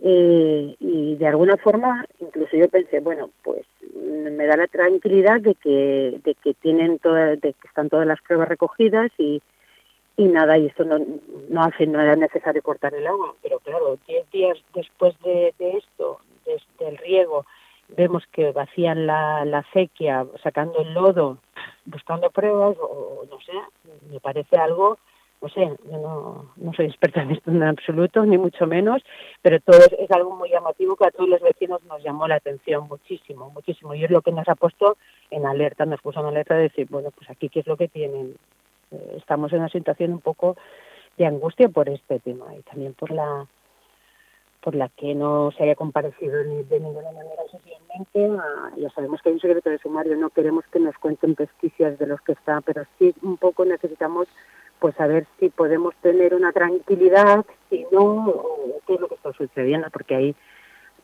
Eh, y de alguna forma, incluso yo pensé, bueno, pues me da la tranquilidad de que, de que tienen todas, de que están todas las pruebas recogidas y, y nada, y esto no, no hace, no era necesario cortar el agua, pero claro, 10 días después de, de esto, desde el riego, vemos que vacían la, la sequía sacando el lodo, buscando pruebas, o no sé, me parece algo, no sé, yo no, no soy experta en esto en absoluto, ni mucho menos, pero todo es, algo muy llamativo que a todos los vecinos nos llamó la atención muchísimo, muchísimo, y es lo que nos ha puesto en alerta, nos puso en alerta de decir, bueno, pues aquí qué es lo que tienen, eh, estamos en una situación un poco de angustia por este tema y también por la por la que no se haya comparecido ni de ninguna manera socialmente. ya sabemos que hay un secreto de sumario, no queremos que nos cuenten pesquicias de los que están, pero sí un poco necesitamos pues saber si podemos tener una tranquilidad, si no, qué es lo que está sucediendo, porque ahí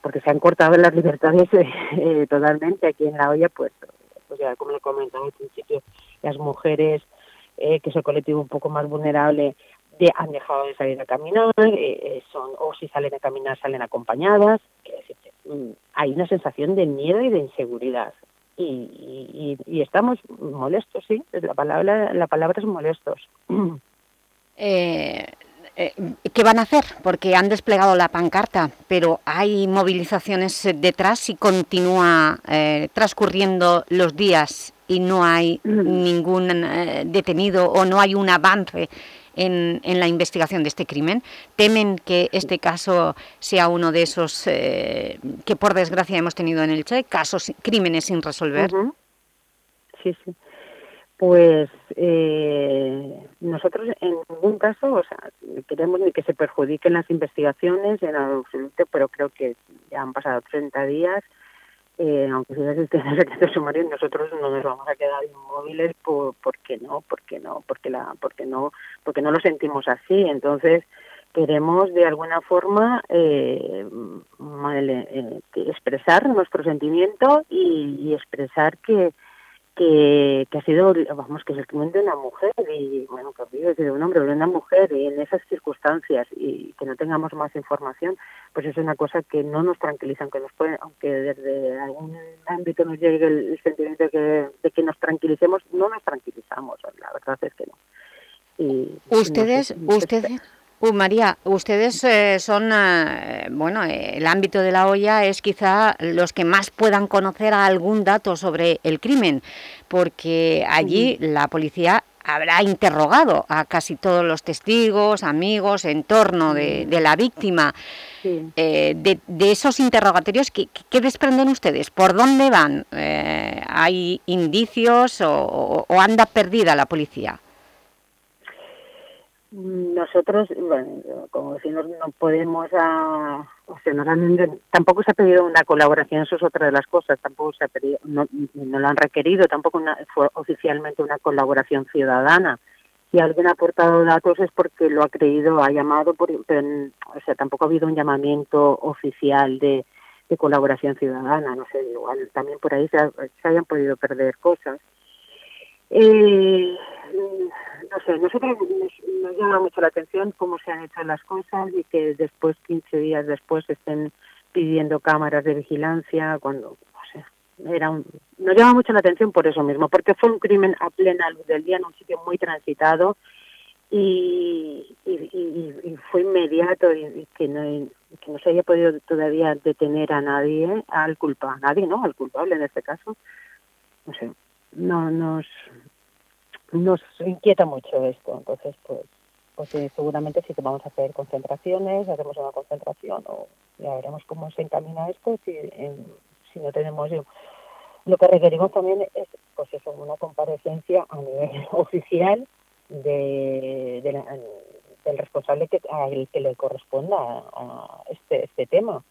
porque se han cortado las libertades eh, totalmente aquí en La olla pues, pues ya como le comentaba al principio, las mujeres, eh, que es el colectivo un poco más vulnerable, de, han dejado de salir a caminar, eh, eh, son o si salen a caminar salen acompañadas. Mm, hay una sensación de miedo y de inseguridad. Y, y, estamos molestos, sí, la palabra, la palabra es molestos. [CLEARS THROAT] Eh, ¿Qué van a hacer? Porque han desplegado la pancarta, pero hay movilizaciones detrás y continúa transcurriendo los días y no hay ningún detenido o no hay un avance en, en, la investigación de este crimen? ¿Temen que este caso sea uno de esos eh, que por desgracia hemos tenido en el Che, casos, crímenes sin resolver? Sí, sí. Pues eh, nosotros en ningún caso, o sea, queremos ni que se perjudiquen las investigaciones en absoluto, pero creo que ya han pasado 30 días eh, aunque sea el [LAUGHS] secreto sumario, nosotros no nos vamos a quedar inmóviles por, porque no, porque no, porque la, porque no, porque no lo sentimos así. Entonces queremos de alguna forma eh, eh expresar nuestro sentimiento y, y expresar que que, que ha sido, vamos, que es el crimen de una mujer y, bueno, que vive de un hombre, de una mujer y en esas circunstancias y que no tengamos más información, pues es una cosa que no nos tranquiliza, aunque nos puede, aunque desde algún ámbito nos llegue el, sentimiento de que, de que nos tranquilicemos, no nos tranquilizamos, la verdad es que no. Y, ustedes, ustedes Uh, María, ustedes eh, son, eh, bueno, el ámbito de la olla es quizá los que más puedan conocer algún dato sobre el crimen, porque allí la policía habrá interrogado a casi todos los testigos, amigos, en torno de, la víctima. Eh, de, esos interrogatorios, ¿qué, desprenden ustedes? ¿Por dónde van? ¿Hay indicios o anda perdida la policía? Nosotros, bueno, como decimos, no podemos, a, o sea, tampoco se ha pedido una colaboración, eso es otra de las cosas, tampoco se ha pedido, no, no lo han requerido, tampoco fue oficialmente una colaboración ciudadana. Si alguien ha aportado datos es porque lo ha creído, ha llamado, por, pero, o sea, tampoco ha habido un llamamiento oficial de, de colaboración ciudadana, no sé, igual también por ahí se, se hayan podido perder cosas. Eh, no sé, nosotros nos, llama mucho la atención cómo se han hecho las cosas y que después, 15 días después, estén pidiendo cámaras de vigilancia cuando, no sé, era un, nos llama mucho la atención por eso mismo, porque fue un crimen a plena luz del día en un sitio muy transitado y, fue inmediato y, que, no, que no se haya podido todavía detener a nadie, al culpable, nadie, ¿no? Al culpable en este caso. No sé, no nos nos inquieta mucho esto, entonces pues pues seguramente sí que vamos a hacer concentraciones, haremos una concentración o ya veremos cómo se encamina esto, si, en- si no tenemos. Lo que requerimos también es pues eso, una comparecencia a nivel [LAUGHS] oficial de, de la- del responsable que, al que le corresponda a este, este tema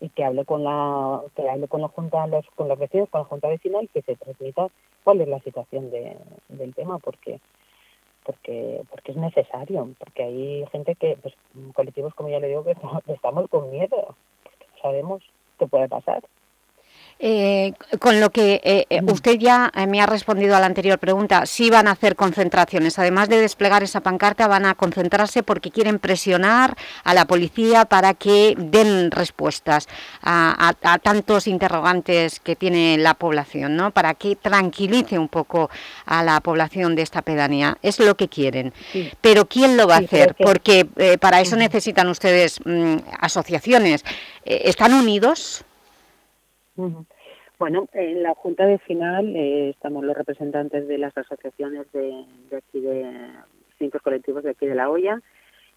y que hable con la que hable con la junta los, con los vecinos con la junta vecinal que se transmita cuál es la situación de, del tema porque porque porque es necesario porque hay gente que pues colectivos como ya le digo que [LAUGHS] estamos con miedo porque no sabemos qué puede pasar Eh, con lo que eh, eh, usted ya eh, me ha respondido a la anterior pregunta, sí van a hacer concentraciones, además de desplegar esa pancarta van a concentrarse porque quieren presionar a la policía para que den respuestas a, a- a tantos interrogantes que tiene la población, ¿no? para que tranquilice un poco a la población de esta pedanía, es lo que quieren. Sí. Pero ¿quién lo va Sí, a hacer? que- Porque eh, para eso necesitan ustedes mm, asociaciones. ¿Están unidos? Bueno, en la Junta Vecinal eh, estamos los representantes de las asociaciones de, de aquí, de cinco colectivos de aquí de La Hoya,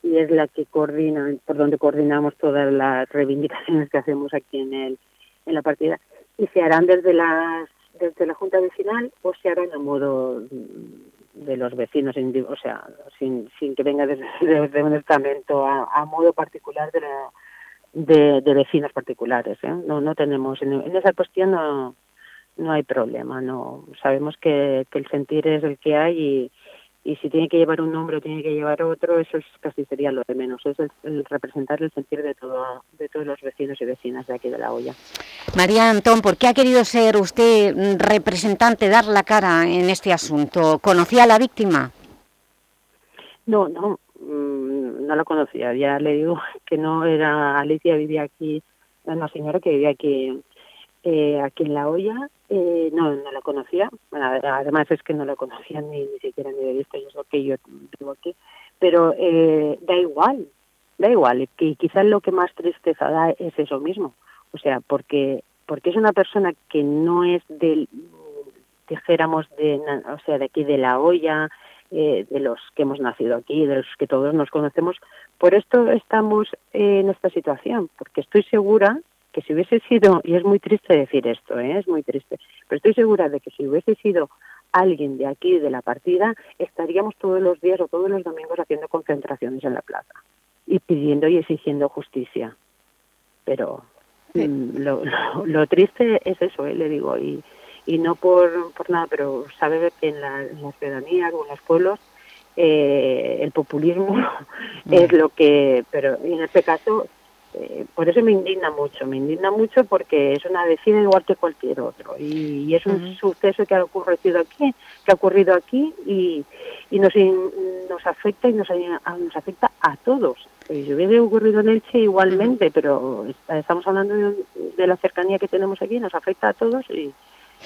y es la que coordina, por donde coordinamos todas las reivindicaciones que hacemos aquí en el en la partida, y se harán desde las desde la Junta Vecinal o se harán a modo de los vecinos, o sea, sin, sin que venga desde, [LAUGHS] desde un estamento, a, a modo particular de la, de, de vecinos particulares. ¿eh? No, no tenemos, en, en esa cuestión no, no hay problema. no Sabemos que, que el sentir es el que hay y, y si tiene que llevar un nombre o tiene que llevar otro, eso es, casi sería lo de menos. Es el, el representar el sentir de, todo, de todos los vecinos y vecinas de aquí de La Hoya. María Antón, ¿por qué ha querido ser usted representante, dar la cara en este asunto? ¿Conocía a la víctima? No, no, mm, no la conocía. Ya le digo [LAUGHS] que no era Alicia, vivía aquí, una señora que vivía aquí, eh, aquí en La Hoya. Eh, no, no la conocía. Bueno, además es que no la conocía ni, ni siquiera ni de visto, yo es lo que yo vivo aquí. Pero eh, da igual, da igual. Y quizás lo que más tristeza da es eso mismo. O sea, porque porque es una persona que no es del, dijéramos, de, o sea, de aquí de La Hoya, eh, de los que hemos nacido aquí, de los que todos nos conocemos. Por esto estamos eh, en esta situación, porque estoy segura que si hubiese sido, y es muy triste decir esto, ¿eh? es muy triste, pero estoy segura de que si hubiese sido alguien de aquí, de la partida, estaríamos todos los días o todos los domingos haciendo concentraciones en la plaza y pidiendo y exigiendo justicia. Pero mm, lo, lo, lo triste es eso, ¿eh? le digo, y, y no por, por nada, pero sabe que en, la, en las ciudadanías o en los pueblos eh, el populismo [LAUGHS] es lo que, pero en este caso, eh, por eso me indigna mucho, me indigna mucho porque es una vecina igual que cualquier otro. Y, y es un suceso que ha ocurrido aquí, que ha ocurrido aquí y, y nos, in- nos afecta y nos, a- nos afecta a todos. Y si hubiese ocurrido en Elche igualmente, pero estamos hablando de, de la cercanía que tenemos aquí, nos afecta a todos y,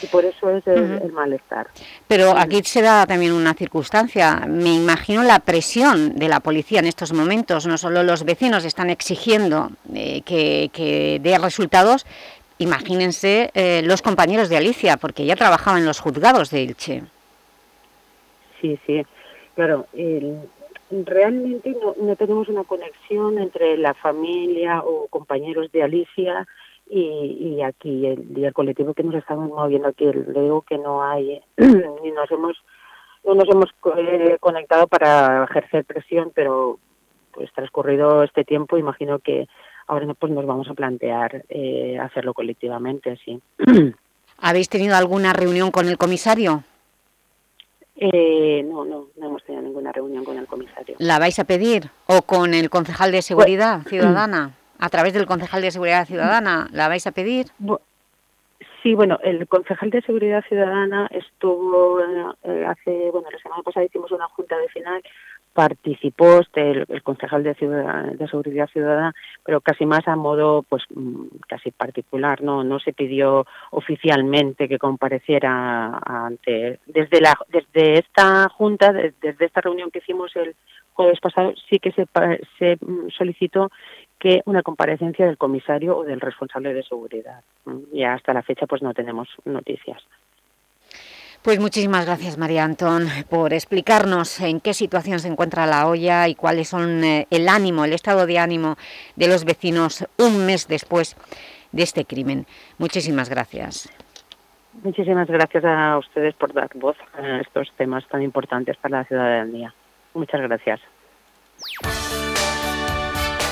y por eso es el, malestar. Pero aquí se da también una circunstancia. Me imagino la presión de la policía en estos momentos. No solo los vecinos están exigiendo eh, que, que dé resultados, imagínense eh, los compañeros de Alicia, porque ella trabajaba en los juzgados de Elche. Sí, sí, claro. el- realmente no, no tenemos una conexión entre la familia o compañeros de Alicia y, y aquí el, y el colectivo que nos estamos moviendo aquí. Le digo que no hay, [CLEARS THROAT] ni nos hemos, no nos hemos eh, conectado para ejercer presión, pero pues transcurrido este tiempo, imagino que ahora pues nos vamos a plantear eh, hacerlo colectivamente, sí. [CLEARS THROAT] ¿Habéis tenido alguna reunión con el comisario? Eh, no, no, no hemos tenido ninguna reunión con el comisario. ¿La vais a pedir? ¿O con el concejal de Seguridad [CLEARS THROAT] Ciudadana? ¿A través del concejal de Seguridad Ciudadana la vais a pedir? Sí, bueno, el concejal de Seguridad Ciudadana estuvo eh, hace, bueno, la semana pasada hicimos una junta vecinal participó este, el, el concejal de, Ciudad- de Seguridad Ciudadana, pero casi más a modo pues mm, casi particular, no no se pidió oficialmente que compareciera ante desde la desde esta junta, de- desde esta reunión que hicimos el jueves pasado, sí que se, se mm, solicitó que una comparecencia del comisario o del responsable de seguridad. Mm, Y hasta la fecha pues no tenemos noticias. Pues muchísimas gracias, María Antón, por explicarnos en qué situación se encuentra la olla y cuáles son eh, el ánimo, el estado de ánimo de los vecinos un mes después de este crimen. Muchísimas gracias. Muchísimas gracias a ustedes por dar voz a estos temas tan importantes para la ciudadanía. Muchas gracias.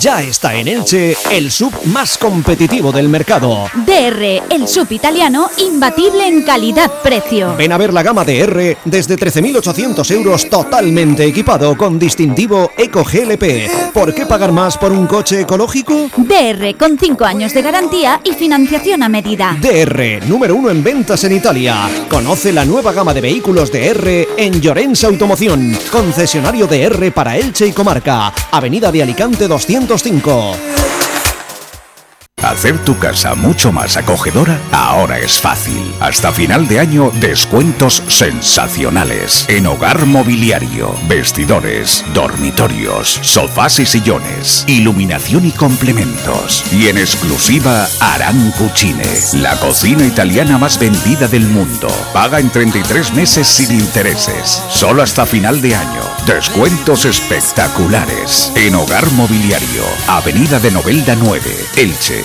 Ya está en Elche el sub más competitivo del mercado. DR, el sub italiano imbatible en calidad-precio. Ven a ver la gama DR desde 13.800 euros totalmente equipado con distintivo Eco GLP. ¿Por qué pagar más por un coche ecológico? DR, con 5 años de garantía y financiación a medida. DR, número uno en ventas en Italia. Conoce la nueva gama de vehículos DR en Llorens Automoción, concesionario DR para Elche y Comarca, Avenida de Alicante 205. Hacer tu casa mucho más acogedora ahora es fácil. Hasta final de año, descuentos sensacionales en hogar mobiliario, vestidores, dormitorios, sofás y sillones, iluminación y complementos. Y en exclusiva, Aran Cucine, la cocina italiana más vendida del mundo. Paga en 33 meses sin intereses, solo hasta final de año. Descuentos espectaculares en hogar mobiliario, Avenida de Novelda 9, Elche,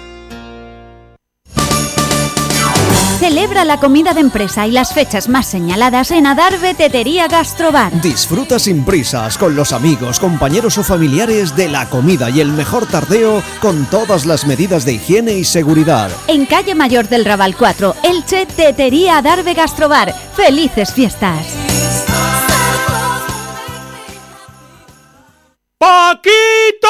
Celebra la comida de empresa y las fechas más señaladas en Adarve Tetería Gastrobar. Disfruta sin prisas con los amigos, compañeros o familiares de la comida y el mejor tardeo con todas las medidas de higiene y seguridad. En calle Mayor del Raval 4, Elche Tetería Adarve Gastrobar. ¡Felices fiestas! ¡Paquito!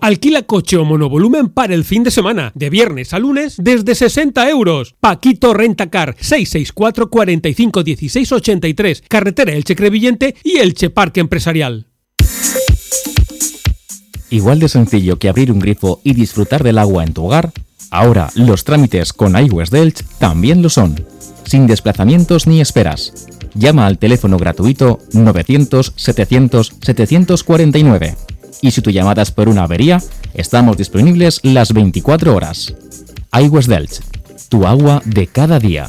Alquila coche o monovolumen para el fin de semana, de viernes a lunes, desde 60 euros. Paquito Rentacar, 664 45 16 83, carretera Elche Crevillente y Elche Parque Empresarial. Igual de sencillo que abrir un grifo y disfrutar del agua en tu hogar, ahora los trámites con iWest Delch también lo son, sin desplazamientos ni esperas. Llama al teléfono gratuito 900-700-749 y si tu llamada es por una avería, estamos disponibles las 24 horas. iWest Delch, tu agua de cada día.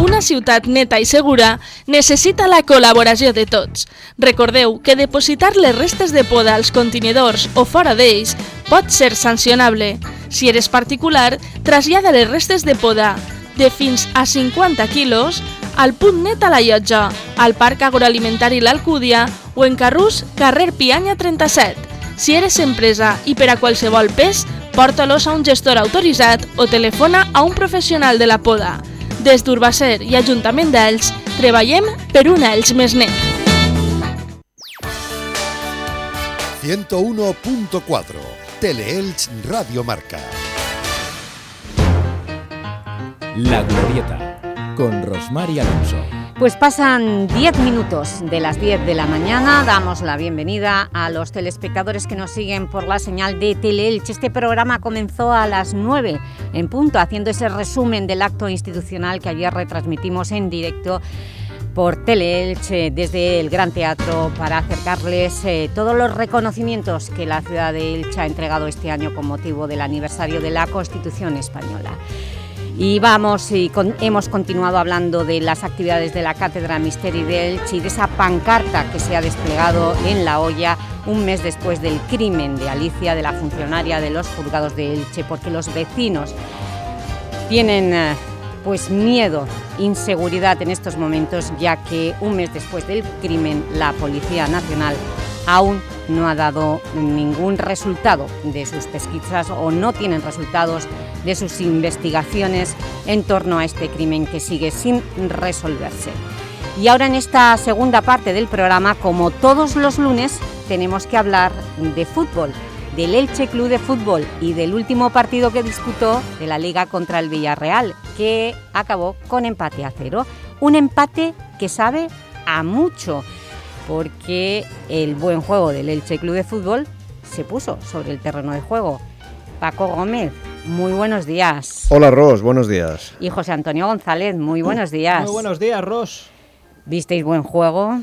Una ciutat neta i segura necessita la col·laboració de tots. Recordeu que depositar les restes de poda als contenidors o fora d'ells pot ser sancionable. Si eres particular, trasllada les restes de poda de fins a 50 quilos al punt net a la llotja, al Parc Agroalimentari L'Alcúdia o en Carrús, carrer Pianya 37. Si eres empresa i per a qualsevol pes, porta-los a un gestor autoritzat o telefona a un professional de la poda. Des d'Urbacer i Ajuntament d'Ells, treballem per un Ells més net. 101.4 Teleelch Radio Marca. La Glorieta con Rosmar Alonso. Pues pasan 10 minutos de las 10 de la mañana. Damos la bienvenida a los telespectadores que nos siguen por la señal de Teleelch. Este programa comenzó a las 9 en punto, haciendo ese resumen del acto institucional que ayer retransmitimos en directo por Teleelch eh, desde el Gran Teatro para acercarles eh, todos los reconocimientos que la ciudad de Elche ha entregado este año con motivo del aniversario de la Constitución Española. Y vamos y hemos continuado hablando de las actividades de la Cátedra Misteri de Elche y de esa pancarta que se ha desplegado en La Hoya un mes después del crimen de Alicia, de la funcionaria de los juzgados de Elche, porque los vecinos tienen eh, pues miedo, inseguridad en estos momentos, ya que un mes después del crimen la Policía Nacional aún no ha dado ningún resultado de sus pesquisas o no tienen resultados de sus investigaciones en torno a este crimen que sigue sin resolverse. Y ahora en esta segunda parte del programa, como todos los lunes, tenemos que hablar de fútbol, del Elche Club de Fútbol y del último partido que disputó de la Liga contra el Villarreal, que acabó con empate a cero. Un empate que sabe a mucho, porque el buen juego del Elche Club de Fútbol se puso sobre el terreno de juego. Paco Gómez, muy buenos días. Hola Ros, buenos días. Y José Antonio González, muy buenos días. Muy buenos días, Ros. ¿Visteis buen juego?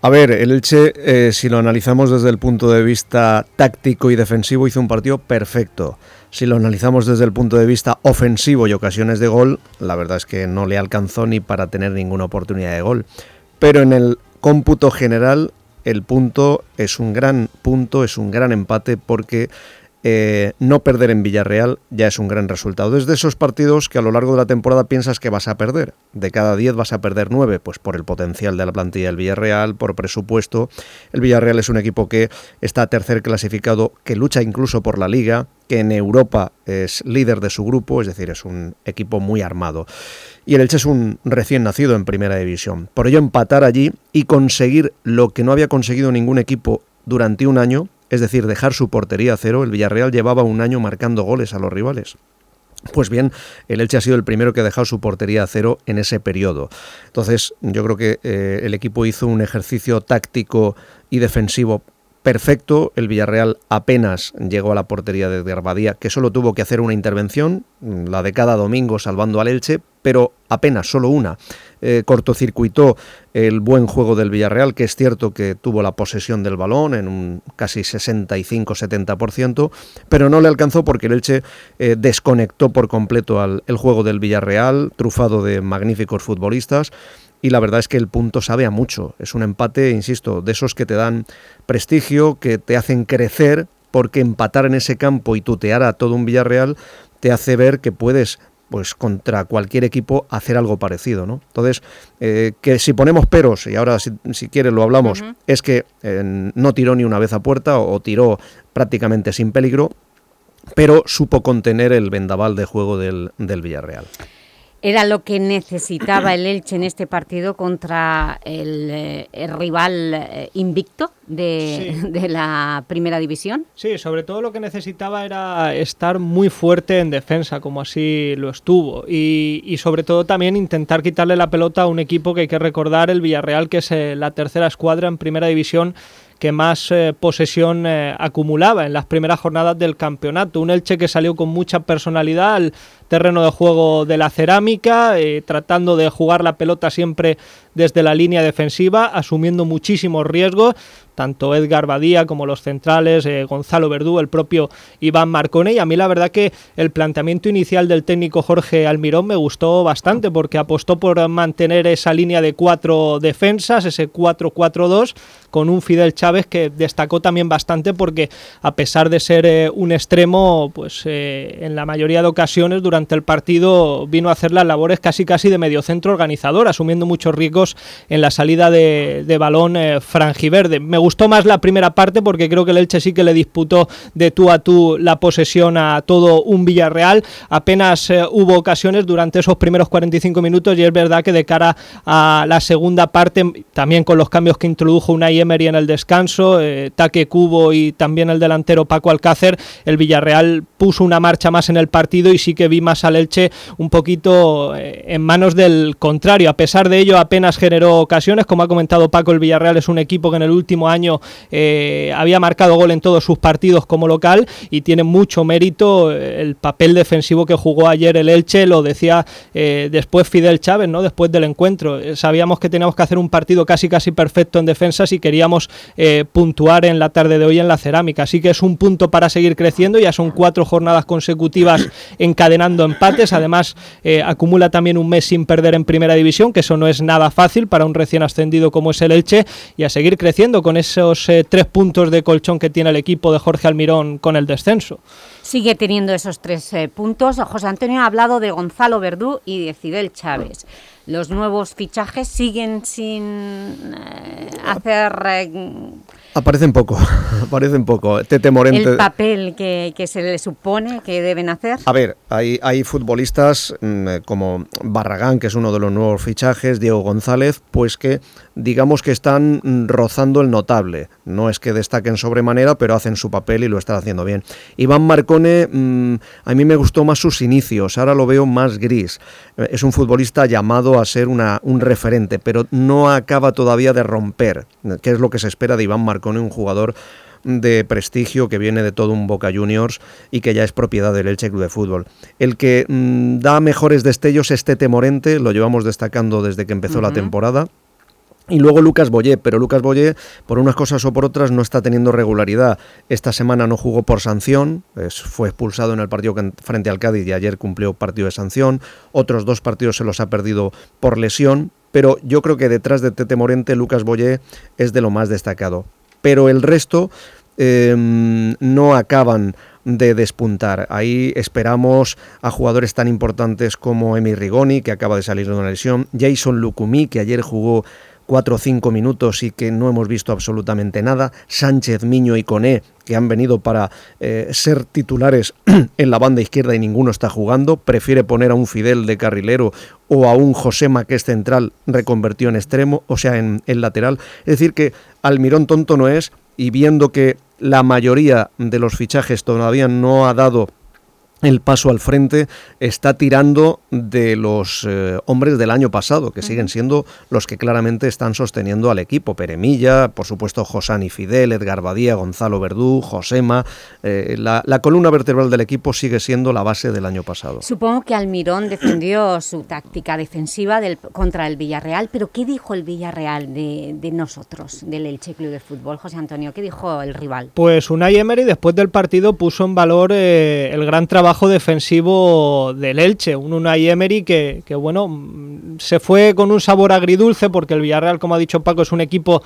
A ver, el Elche, eh, si lo analizamos desde el punto de vista táctico y defensivo, hizo un partido perfecto. Si lo analizamos desde el punto de vista ofensivo y ocasiones de gol, la verdad es que no le alcanzó ni para tener ninguna oportunidad de gol. Pero en el cómputo general, el punto es un gran punto, es un gran empate porque eh, no perder en Villarreal ya es un gran resultado. Desde esos partidos que a lo largo de la temporada piensas que vas a perder. De cada 10 vas a perder 9, pues por el potencial de la plantilla del Villarreal, por presupuesto. El Villarreal es un equipo que está tercer clasificado, que lucha incluso por la liga, que en Europa es líder de su grupo, es decir, es un equipo muy armado. Y el Elche es un recién nacido en primera división. Por ello empatar allí y conseguir lo que no había conseguido ningún equipo durante un año, es decir, dejar su portería a cero. El Villarreal llevaba un año marcando goles a los rivales. Pues bien, el Elche ha sido el primero que ha dejado su portería a cero en ese periodo. Entonces, yo creo que eh, el equipo hizo un ejercicio táctico y defensivo perfecto. El Villarreal apenas llegó a la portería de Garbadía, que solo tuvo que hacer una intervención, la de cada domingo salvando al Elche, pero apenas, solo una. Eh, cortocircuitó el buen juego del Villarreal, que es cierto que tuvo la posesión del balón en un casi 65-70%, pero no le alcanzó porque el Elche eh, desconectó por completo al, el juego del Villarreal, trufado de magníficos futbolistas, y la verdad es que el punto sabe a mucho. Es un empate, insisto, de esos que te dan prestigio, que te hacen crecer, porque empatar en ese campo y tutear a todo un Villarreal te hace ver que puedes pues contra cualquier equipo hacer algo parecido, ¿no? Entonces, eh, que si ponemos peros, y ahora si, si quieres lo hablamos, es que eh, no tiró ni una vez a puerta o tiró prácticamente sin peligro, pero supo contener el vendaval de juego del, del Villarreal era lo que necesitaba el Elche en este partido contra el, eh, rival eh, invicto [LAUGHS] de, la primera división. Sí, sobre todo lo que necesitaba era estar muy fuerte en defensa, como así lo estuvo, y, sobre todo también intentar quitarle la pelota a un equipo que hay que recordar, el Villarreal, que es eh, la tercera escuadra en primera división que más posesión acumulaba en las primeras jornadas del campeonato. Un Elche que salió con mucha personalidad al terreno de juego de la cerámica, eh, tratando de jugar la pelota siempre desde la línea defensiva, asumiendo muchísimos riesgos, tanto Edgar Badía como los centrales, eh, Gonzalo Verdú, el propio Iván Marcone. Y a mí la verdad que el planteamiento inicial del técnico Jorge Almirón me gustó bastante porque apostó por mantener esa línea de cuatro defensas, ese 4-4-2, con un Fidel Chávez que destacó también bastante porque a pesar de ser eh, un extremo, pues en la mayoría de ocasiones durante el partido vino a hacer las labores casi casi de mediocentro organizador, asumiendo muchos riesgos en la salida de, balón eh, frangiverde. Me gustó más la primera parte porque creo que el Elche sí que le disputó de tú a tú la posesión a todo un Villarreal. Apenas eh, hubo ocasiones durante esos primeros 45 minutos y es verdad que de cara a la segunda parte, también con los cambios que introdujo Unai Emery en el descanso, eh, Taque Cubo y también el delantero Paco Alcácer, el Villarreal puso una marcha más en el partido y sí que vi más al Elche un poquito eh, en manos del contrario. A pesar de ello, apenas generó ocasiones. Como ha comentado Paco, el Villarreal es un equipo que en el último año eh, había marcado gol en todos sus partidos como local y tiene mucho mérito el papel defensivo que jugó ayer el Elche. Lo decía después Fidel Chávez, ¿no? después del encuentro. sabíamos que teníamos que hacer un partido casi casi perfecto en defensa si queríamos puntuar en la tarde de hoy en la cerámica. Así que es un punto para seguir creciendo. Ya son cuatro jornadas consecutivas [COUGHS] encadenando empates. Además, eh, acumula también un mes sin perder en primera división, que eso no es nada fácil para un recién ascendido como es el Elche. Y a seguir creciendo con esos eh, tres puntos de colchón que tiene el equipo de Jorge Almirón con el descenso. Sigue teniendo esos tres eh, puntos. José Antonio ha hablado de Gonzalo Verdú y de Fidel Chávez los nuevos fichajes siguen sin hacer Aparecen poco, [LAUGHS] aparecen poco. Tete Morente... El papel que, se le supone que deben hacer. A ver, hay, hay futbolistas mm, como Barragán, que es uno de los nuevos fichajes, Diego González, pues que digamos que están rozando el notable. No es que destaquen sobremanera, pero hacen su papel y lo están haciendo bien. Iván Marcone, mm, a mí me gustó más sus inicios, ahora lo veo más gris. Eh, es un futbolista llamado a ser una, un referente, pero no acaba todavía de romper, que es lo que se espera de Iván Marcone con un jugador de prestigio que viene de todo un Boca Juniors y que ya es propiedad del Elche Club de Fútbol. El que mm, da mejores destellos es Tete Morente, lo llevamos destacando desde que empezó la temporada. Y luego Lucas Boyé, pero Lucas Boyé, por unas cosas o por otras, no está teniendo regularidad. Esta semana no jugó por sanción, fue expulsado en el partido frente al Cádiz y ayer cumplió partido de sanción. Otros dos partidos se los ha perdido por lesión, pero yo creo que detrás de Tete Morente, Lucas Boyé es de lo más destacado pero el resto em, no acaban de despuntar. Ahí esperamos a jugadores tan importantes como Emi Rigoni, que acaba de salir de una lesión, Jason Lukumi, que ayer jugó cuatro o cinco minutos y que no hemos visto absolutamente nada, Sánchez, Miño y Coné, que han venido para eh, ser titulares [CLEARS THROAT] en la banda izquierda y ninguno está jugando, prefiere poner a un Fidel de carrilero o a un Josema que es central reconvertido en extremo, o sea, en, en lateral. Es decir, que Almirón tonto no es y viendo que la mayoría de los fichajes todavía no ha dado el paso al frente está tirando de los eh, hombres del año pasado, que siguen siendo los que claramente están sosteniendo al equipo. Peremilla, por supuesto Josani Fidel, Edgar Badía, Gonzalo Verdú, Josema. Eh, la, columna vertebral del equipo sigue siendo la base del año pasado. Supongo que Almirón defendió su táctica defensiva del, contra el Villarreal, pero ¿qué dijo el Villarreal de, nosotros, del Elche Club de Fútbol? José Antonio, ¿qué dijo el rival? Pues Unai Emery después del partido puso en valor eh, el gran trabajo defensivo del Elche, un Unai Emery que, que, bueno, se fue con un sabor agridulce porque el Villarreal, como ha dicho Paco, es un equipo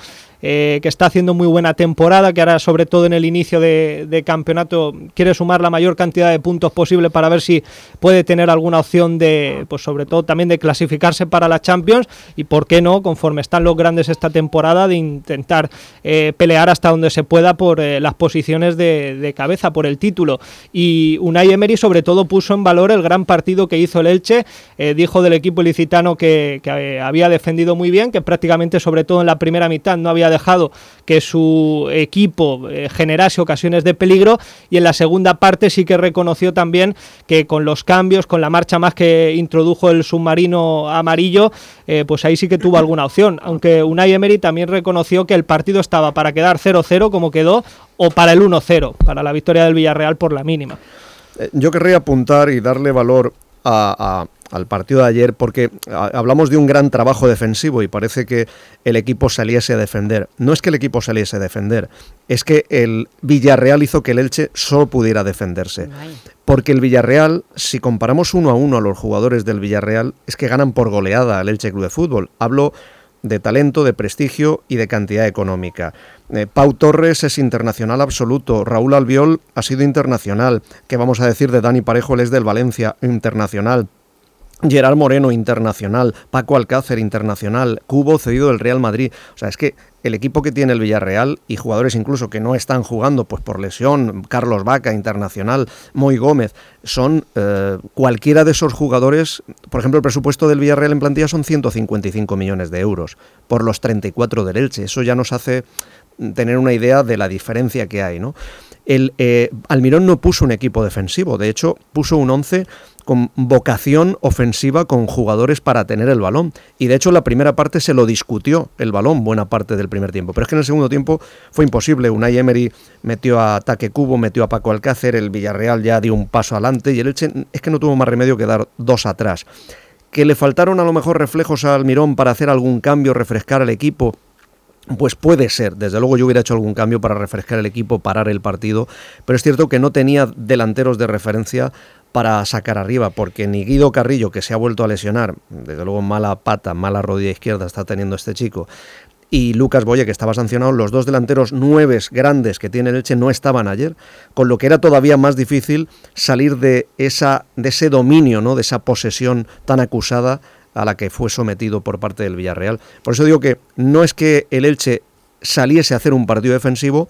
eh, que está haciendo muy buena temporada, que ahora sobre todo en el inicio de, campeonato quiere sumar la mayor cantidad de puntos posible para ver si puede tener alguna opción de, pues sobre todo también de clasificarse para la Champions y por qué no, conforme están los grandes esta temporada, de intentar eh, pelear hasta donde se pueda por eh, las posiciones de, cabeza, por el título. Y Unai Emery sobre todo puso en valor el gran partido que hizo el Elche, dijo del equipo ilicitano que, que había defendido muy bien, que prácticamente sobre todo en la primera mitad no había dejado que su equipo eh, generase ocasiones de peligro. Y en la segunda parte sí que reconoció también que con los cambios, con la marcha más que introdujo el submarino amarillo, eh, pues ahí sí que tuvo alguna opción, aunque Unai Emery también reconoció que el partido estaba para quedar 0-0 como quedó o para el 1-0, para la victoria del Villarreal por la mínima. Eh, yo querría apuntar y darle valor a, al partido de ayer porque hablamos de un gran trabajo defensivo y parece que el equipo saliese a defender. No es que el equipo saliese a defender, es que el Villarreal hizo que el Elche solo pudiera defenderse. Porque el Villarreal, si comparamos uno a uno a los jugadores del Villarreal, es que ganan por goleada al Elche Club de Fútbol. Hablo de talento, de prestigio y de cantidad económica. Eh, Pau Torres es internacional absoluto, Raúl Albiol ha sido internacional, ¿qué vamos a decir de Dani Parejo? Él es del Valencia, internacional. Gerard Moreno, internacional, Paco Alcácer, internacional, Cubo cedido del Real Madrid. O sea, es que el equipo que tiene el Villarreal y jugadores incluso que no están jugando pues por lesión, Carlos Vaca, internacional, Moy Gómez, son eh, cualquiera de esos jugadores, por ejemplo, el presupuesto del Villarreal en plantilla son 155 millones de euros por los 34 del Elche. Eso ya nos hace tener una idea de la diferencia que hay, ¿no? El eh, Almirón no puso un equipo defensivo, de hecho puso un 11 con vocación ofensiva con jugadores para tener el balón. Y de hecho la primera parte se lo discutió el balón buena parte del primer tiempo. Pero es que en el segundo tiempo fue imposible. Unai Emery metió a Ataque Cubo, metió a Paco Alcácer, el Villarreal ya dio un paso adelante y el Elche es que no tuvo más remedio que dar dos atrás. Que le faltaron a lo mejor reflejos al Mirón para hacer algún cambio, refrescar al equipo. Pues puede ser, desde luego yo hubiera hecho algún cambio para refrescar el equipo, parar el partido, pero es cierto que no tenía delanteros de referencia para sacar arriba, porque ni Guido Carrillo, que se ha vuelto a lesionar, desde luego mala pata, mala rodilla izquierda está teniendo este chico, y Lucas Boye, que estaba sancionado, los dos delanteros nueves grandes que tiene el Elche no estaban ayer, con lo que era todavía más difícil salir de, esa, de ese dominio, ¿no? de esa posesión tan acusada a la que fue sometido por parte del Villarreal. Por eso digo que no es que el Elche saliese a hacer un partido defensivo,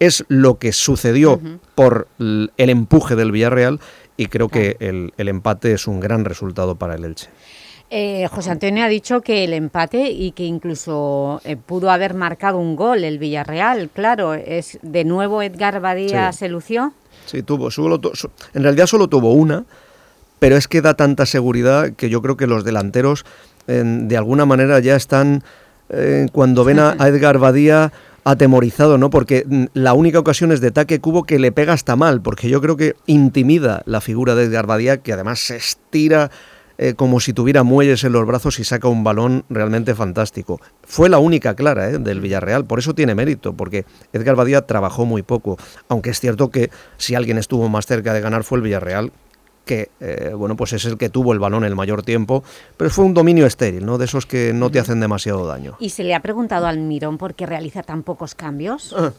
es lo que sucedió por el empuje del Villarreal y creo que el, el, empate es un gran resultado para el Elche. Eh, José Antonio ha dicho que el empate y que incluso eh, pudo haber marcado un gol el Villarreal, claro, es de nuevo Edgar Badía se lució. Sí, tuvo, solo, en realidad solo tuvo una, pero es que da tanta seguridad que yo creo que los delanteros de alguna manera ya están, eh, cuando ven a, Edgar Badía atemorizado, ¿no? Porque mm, la única ocasión es de ataque cubo que le pega hasta mal, porque yo creo que intimida la figura de Edgar Badía, que además se estira eh, como si tuviera muelles en los brazos y saca un balón realmente fantástico. Fue la única clara ¿eh? del Villarreal, por eso tiene mérito, porque Edgar Badía trabajó muy poco, aunque es cierto que si alguien estuvo más cerca de ganar fue el Villarreal, que eh, bueno pues es el que tuvo el balón el mayor tiempo, pero fue un dominio estéril, ¿no? de esos que no te hacen demasiado daño. ¿Y se le ha preguntado al Mirón por qué realiza tan pocos cambios? Ah.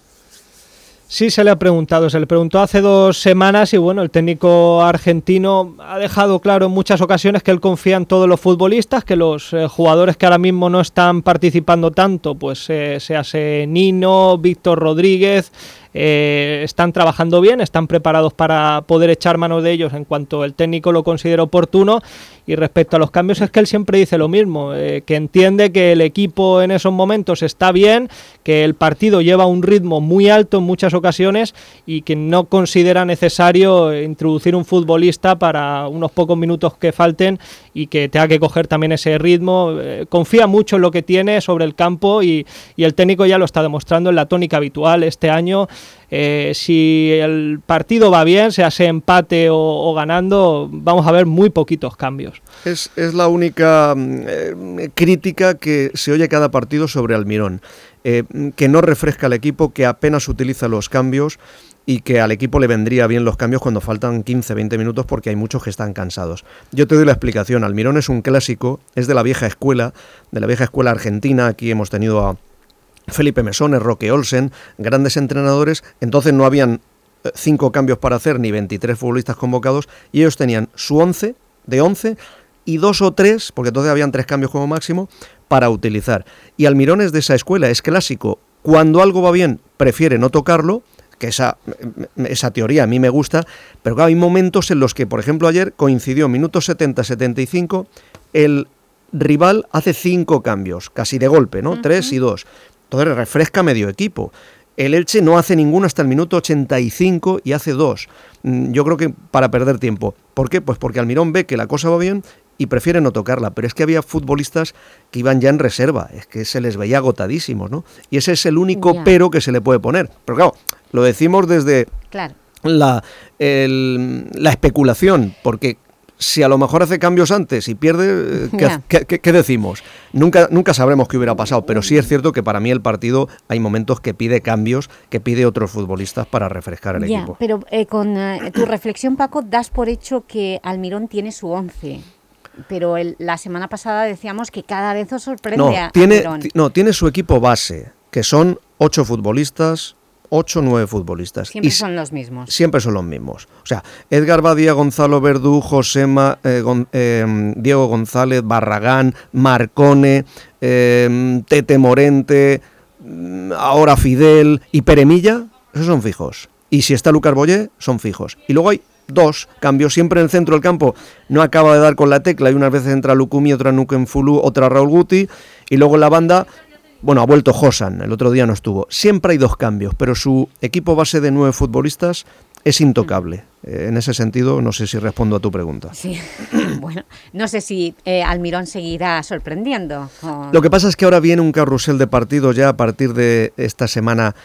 Sí, se le ha preguntado, se le preguntó hace dos semanas y bueno, el técnico argentino ha dejado claro en muchas ocasiones que él confía en todos los futbolistas, que los eh, jugadores que ahora mismo no están participando tanto, pues eh, se hace Nino, Víctor Rodríguez, eh, están trabajando bien, están preparados para poder echar mano de ellos en cuanto el técnico lo considere oportuno. Y respecto a los cambios es que él siempre dice lo mismo, eh, que entiende que el equipo en esos momentos está bien, que el partido lleva un ritmo muy alto en muchas ocasiones y que no considera necesario introducir un futbolista para unos pocos minutos que falten y que tenga que coger también ese ritmo. Eh, confía mucho en lo que tiene sobre el campo y, y el técnico ya lo está demostrando en la tónica habitual este año. Eh, si el partido va bien, se hace empate o, ganando, vamos a ver muy poquitos cambios. Es, la única mm, eh, crítica que se oye cada partido sobre Almirón, eh, que no refresca al equipo, que apenas utiliza los cambios y que al equipo le vendría bien los cambios cuando faltan 15, 20 minutos porque hay muchos que están cansados. Yo te doy la explicación, Almirón es un clásico, es de la vieja escuela, de la vieja escuela argentina, aquí hemos tenido a Felipe Mesones, Roque Olsen, grandes entrenadores, entonces no habían eh, cinco cambios para hacer ni 23 futbolistas convocados y ellos tenían su 11 de 11 y dos o tres, porque entonces habían tres cambios como máximo, para utilizar. Y Almirón es de esa escuela, es clásico. Cuando algo va bien, prefiere no tocarlo, que esa, esa teoría a mí me gusta, pero hay momentos en los que, por ejemplo, ayer coincidió minutos 70-75, el rival hace cinco cambios, casi de golpe, ¿no? Tres y dos. Entonces refresca medio equipo. El Elche no hace ninguno hasta el minuto 85 y hace dos. Mm, yo creo que para perder tiempo. ¿Por qué? Pues porque Almirón ve que la cosa va bien y prefiere no tocarla. Pero es que había futbolistas que iban ya en reserva. Es que se les veía agotadísimos, ¿no? Y ese es el único pero que se le puede poner. Pero claro, lo decimos desde la, la especulación, porque si a lo mejor hace cambios antes y pierde, ¿qué, decimos? Nunca, nunca sabremos qué hubiera pasado, pero sí es cierto que para mí el partido hay momentos que pide cambios, que pide otros futbolistas para refrescar el equipo. Pero eh, con eh, tu reflexión, Paco, das por hecho que Almirón tiene su once pero la semana pasada decíamos que cada vez os sorprende no, a tiene, No, tiene su equipo base, que son ocho futbolistas, 8 o 9 futbolistas. Siempre Y son los mismos. Siempre son los mismos. O sea, Edgar Badía, Gonzalo Verdú, Josema, eh, Gon- eh, Diego González, Barragán, Marcone, eh, Tete Morente, mm, ahora Fidel y Peremilla, esos son fijos. Y si está Lucas Boyé, son fijos. Y luego hay dos cambios siempre en el centro del campo. No acaba de dar con la tecla y unas veces entra Lukumi, otra Nuken Fulu, otra Raúl Guti. Y luego en la banda, bueno, ha vuelto Josan, el otro día no estuvo. Siempre hay dos cambios, pero su equipo base de nueve futbolistas es intocable. Eh, en ese sentido, no sé si respondo a tu pregunta. Sí, [COUGHS] bueno, no sé si eh, Almirón seguirá sorprendiendo. con- Lo que pasa es que ahora viene un carrusel de partidos ya a partir de esta semana.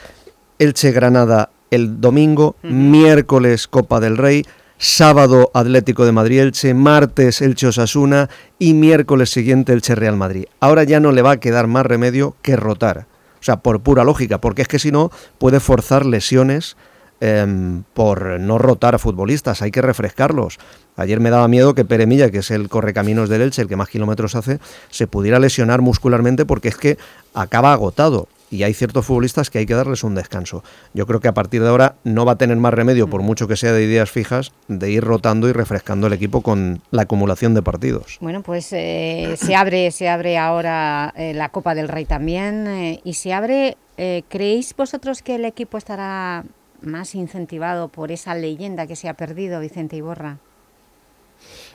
Elche-Granada el domingo, miércoles Copa del Rey, sábado Atlético de Madrid-Elche, martes Elche-Osasuna y miércoles siguiente Elche-Real Madrid. Ahora ya no le va a quedar más remedio que rotar. O sea, por pura lógica, porque es que si no puede forzar lesiones em, por no rotar a futbolistas, hay que refrescarlos. Ayer me daba miedo que Peremilla, que es el correcaminos del Elche, el que más kilómetros hace, se pudiera lesionar muscularmente porque es que acaba agotado. Y hay ciertos futbolistas que hay que darles un descanso. Yo creo que a partir de ahora no va a tener más remedio, por mucho que sea de ideas fijas, de ir rotando y refrescando el equipo con la acumulación de partidos. Bueno, pues eh, se abre se abre ahora eh, la Copa del Rey también eh, y se abre, eh, ¿creéis vosotros que el equipo estará más incentivado por esa leyenda que se ha perdido, Vicente Iborra?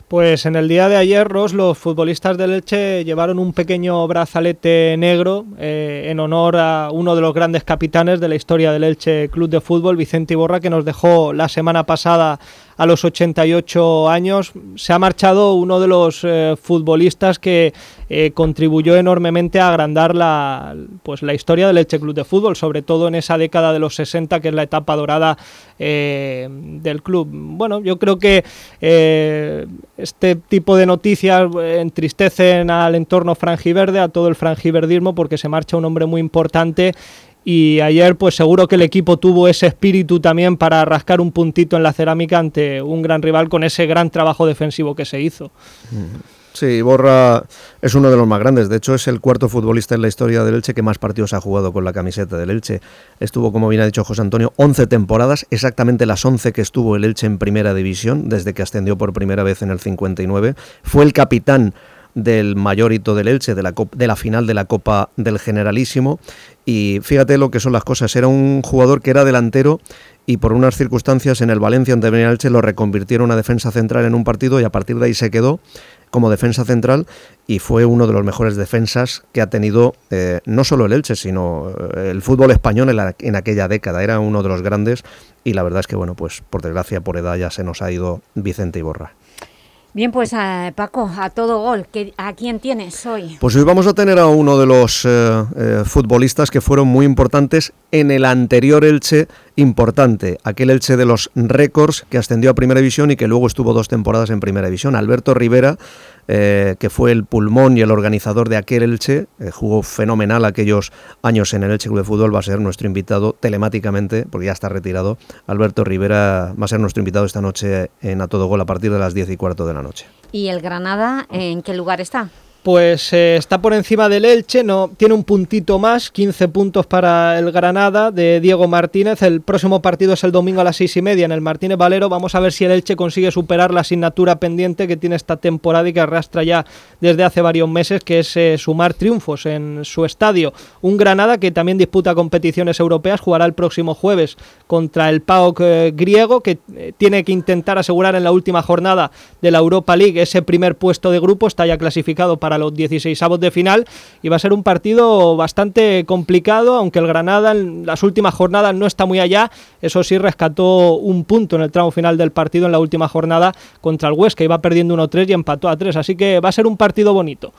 Pues en el día de ayer, los futbolistas del Elche llevaron un pequeño brazalete negro eh, en honor a uno de los grandes capitanes de la historia del Elche Club de Fútbol, Vicente Iborra, que nos dejó la semana pasada a los 88 años. Se ha marchado uno de los eh, futbolistas que eh, contribuyó enormemente a agrandar la, pues, la historia del Elche Club de Fútbol, sobre todo en esa década de los 60, que es la etapa dorada eh, del club. Bueno, yo creo que este tipo de noticias entristecen al entorno franjiverde, a todo el franjiverdismo, porque se marcha un hombre muy importante y ayer pues seguro que el equipo tuvo ese espíritu también para rascar un puntito en la cerámica ante un gran rival con ese gran trabajo defensivo que se hizo. Sí, Borra es uno de los más grandes. De hecho, es el cuarto futbolista en la historia del Elche que más partidos ha jugado con la camiseta del Elche. Estuvo, como bien ha dicho José Antonio, 11 temporadas, exactamente las 11 que estuvo el Elche en primera división, desde que ascendió por primera vez en el 59. Fue el capitán del mayor hito del Elche, de la, de la final de la Copa del Generalísimo. Y fíjate lo que son las cosas. Era un jugador que era delantero y por unas circunstancias en el Valencia ante el Elche lo reconvirtieron a defensa central en un partido y a partir de ahí se quedó como defensa central y fue uno de los mejores defensas que ha tenido eh, no solo el Elche, sino eh, el fútbol español en, en aquella década. Era uno de los grandes y la verdad es que, bueno, pues por desgracia, por edad ya se nos ha ido Vicente Iborra. Bien, pues eh, Paco, a todo gol, ¿qué- ¿a quién tienes hoy? Pues hoy vamos a tener a uno de los eh, eh, futbolistas que fueron muy importantes en el anterior Elche importante, aquel Elche de los récords que ascendió a Primera División y que luego estuvo dos temporadas en Primera División. Alberto Rivera, eh, que fue el pulmón y el organizador de aquel Elche, eh, jugó fenomenal aquellos años en el Elche Club de Fútbol, va a ser nuestro invitado telemáticamente, porque ya está retirado. Alberto Rivera va a ser nuestro invitado esta noche en A Todo Gol a partir de las 10 y cuarto de la noche. ¿Y el Granada en qué lugar está? Pues eh, está por encima del Elche, no tiene un puntito más, 15 puntos para el Granada de Diego Martínez. El próximo partido es el domingo a las seis y media en el Martínez Valero. Vamos a ver si el Elche consigue superar la asignatura pendiente que tiene esta temporada y que arrastra ya desde hace varios meses, que es eh, sumar triunfos en su estadio. Un Granada que también disputa competiciones europeas, jugará el próximo jueves contra el PAOK eh, griego, que tiene que intentar asegurar en la última jornada de la Europa League ese primer puesto de grupo, está ya clasificado para los 16 avos de final y va a ser un partido bastante complicado, aunque el Granada en las últimas jornadas no está muy allá, eso sí rescató un punto en el tramo final del partido en la última jornada contra el Huesca, iba perdiendo 1-3 y empató a 3, así que va a ser un partido bonito.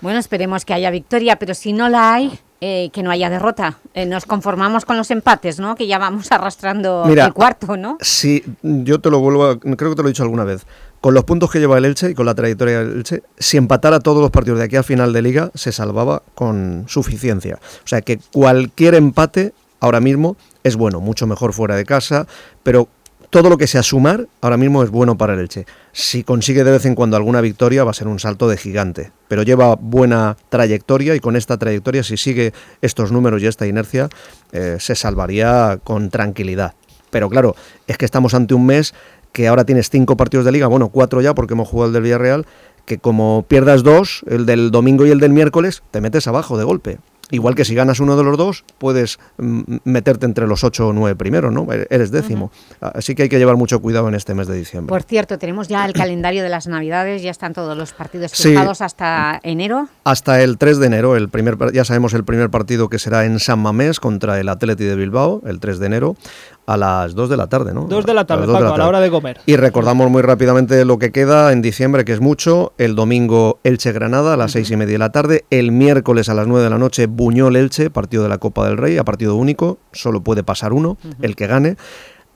Bueno, esperemos que haya victoria, pero si no la hay, eh, que no haya derrota. Eh, nos conformamos con los empates, ¿no? Que ya vamos [LAUGHS] arrastrando Mira, el cuarto, ¿no? Sí, yo te lo vuelvo a, creo que te lo he dicho alguna vez. Con los puntos que lleva el Elche y con la trayectoria del Elche, si empatara todos los partidos de aquí a final de liga, se salvaba con suficiencia. O sea que cualquier empate ahora mismo es bueno, mucho mejor fuera de casa, pero todo lo que sea sumar ahora mismo es bueno para el Elche. Si consigue de vez en cuando alguna victoria va a ser un salto de gigante, pero lleva buena trayectoria y con esta trayectoria, si sigue estos números y esta inercia, eh, se salvaría con tranquilidad. Pero claro, es que estamos ante un mes que ahora tienes cinco partidos de liga, bueno, cuatro ya porque hemos jugado el del Villarreal, que como pierdas dos, el del domingo y el del miércoles, te metes abajo de golpe. Igual que si ganas uno de los dos, puedes mm, meterte entre los ocho o nueve primeros, ¿no? E-, eres décimo. Así que hay que llevar mucho cuidado en este mes de diciembre. Por cierto, tenemos ya el calendario de las Navidades, ya están todos los partidos fijados hasta enero. Hasta el 3 de enero, el primer, ya sabemos el primer partido que será en San Mamés contra el Atleti de Bilbao, el 3 de enero a las 2 de la tarde, ¿no? 2 de la tarde, Paco, a la hora de comer. Y recordamos muy rápidamente lo que queda en diciembre, que es mucho. El domingo Elche-Granada a las 6 y media de la tarde. El miércoles a las 9 de la noche Buñol-Elche, partido de la Copa del Rey, a partido único. Solo puede pasar uno, el que gane.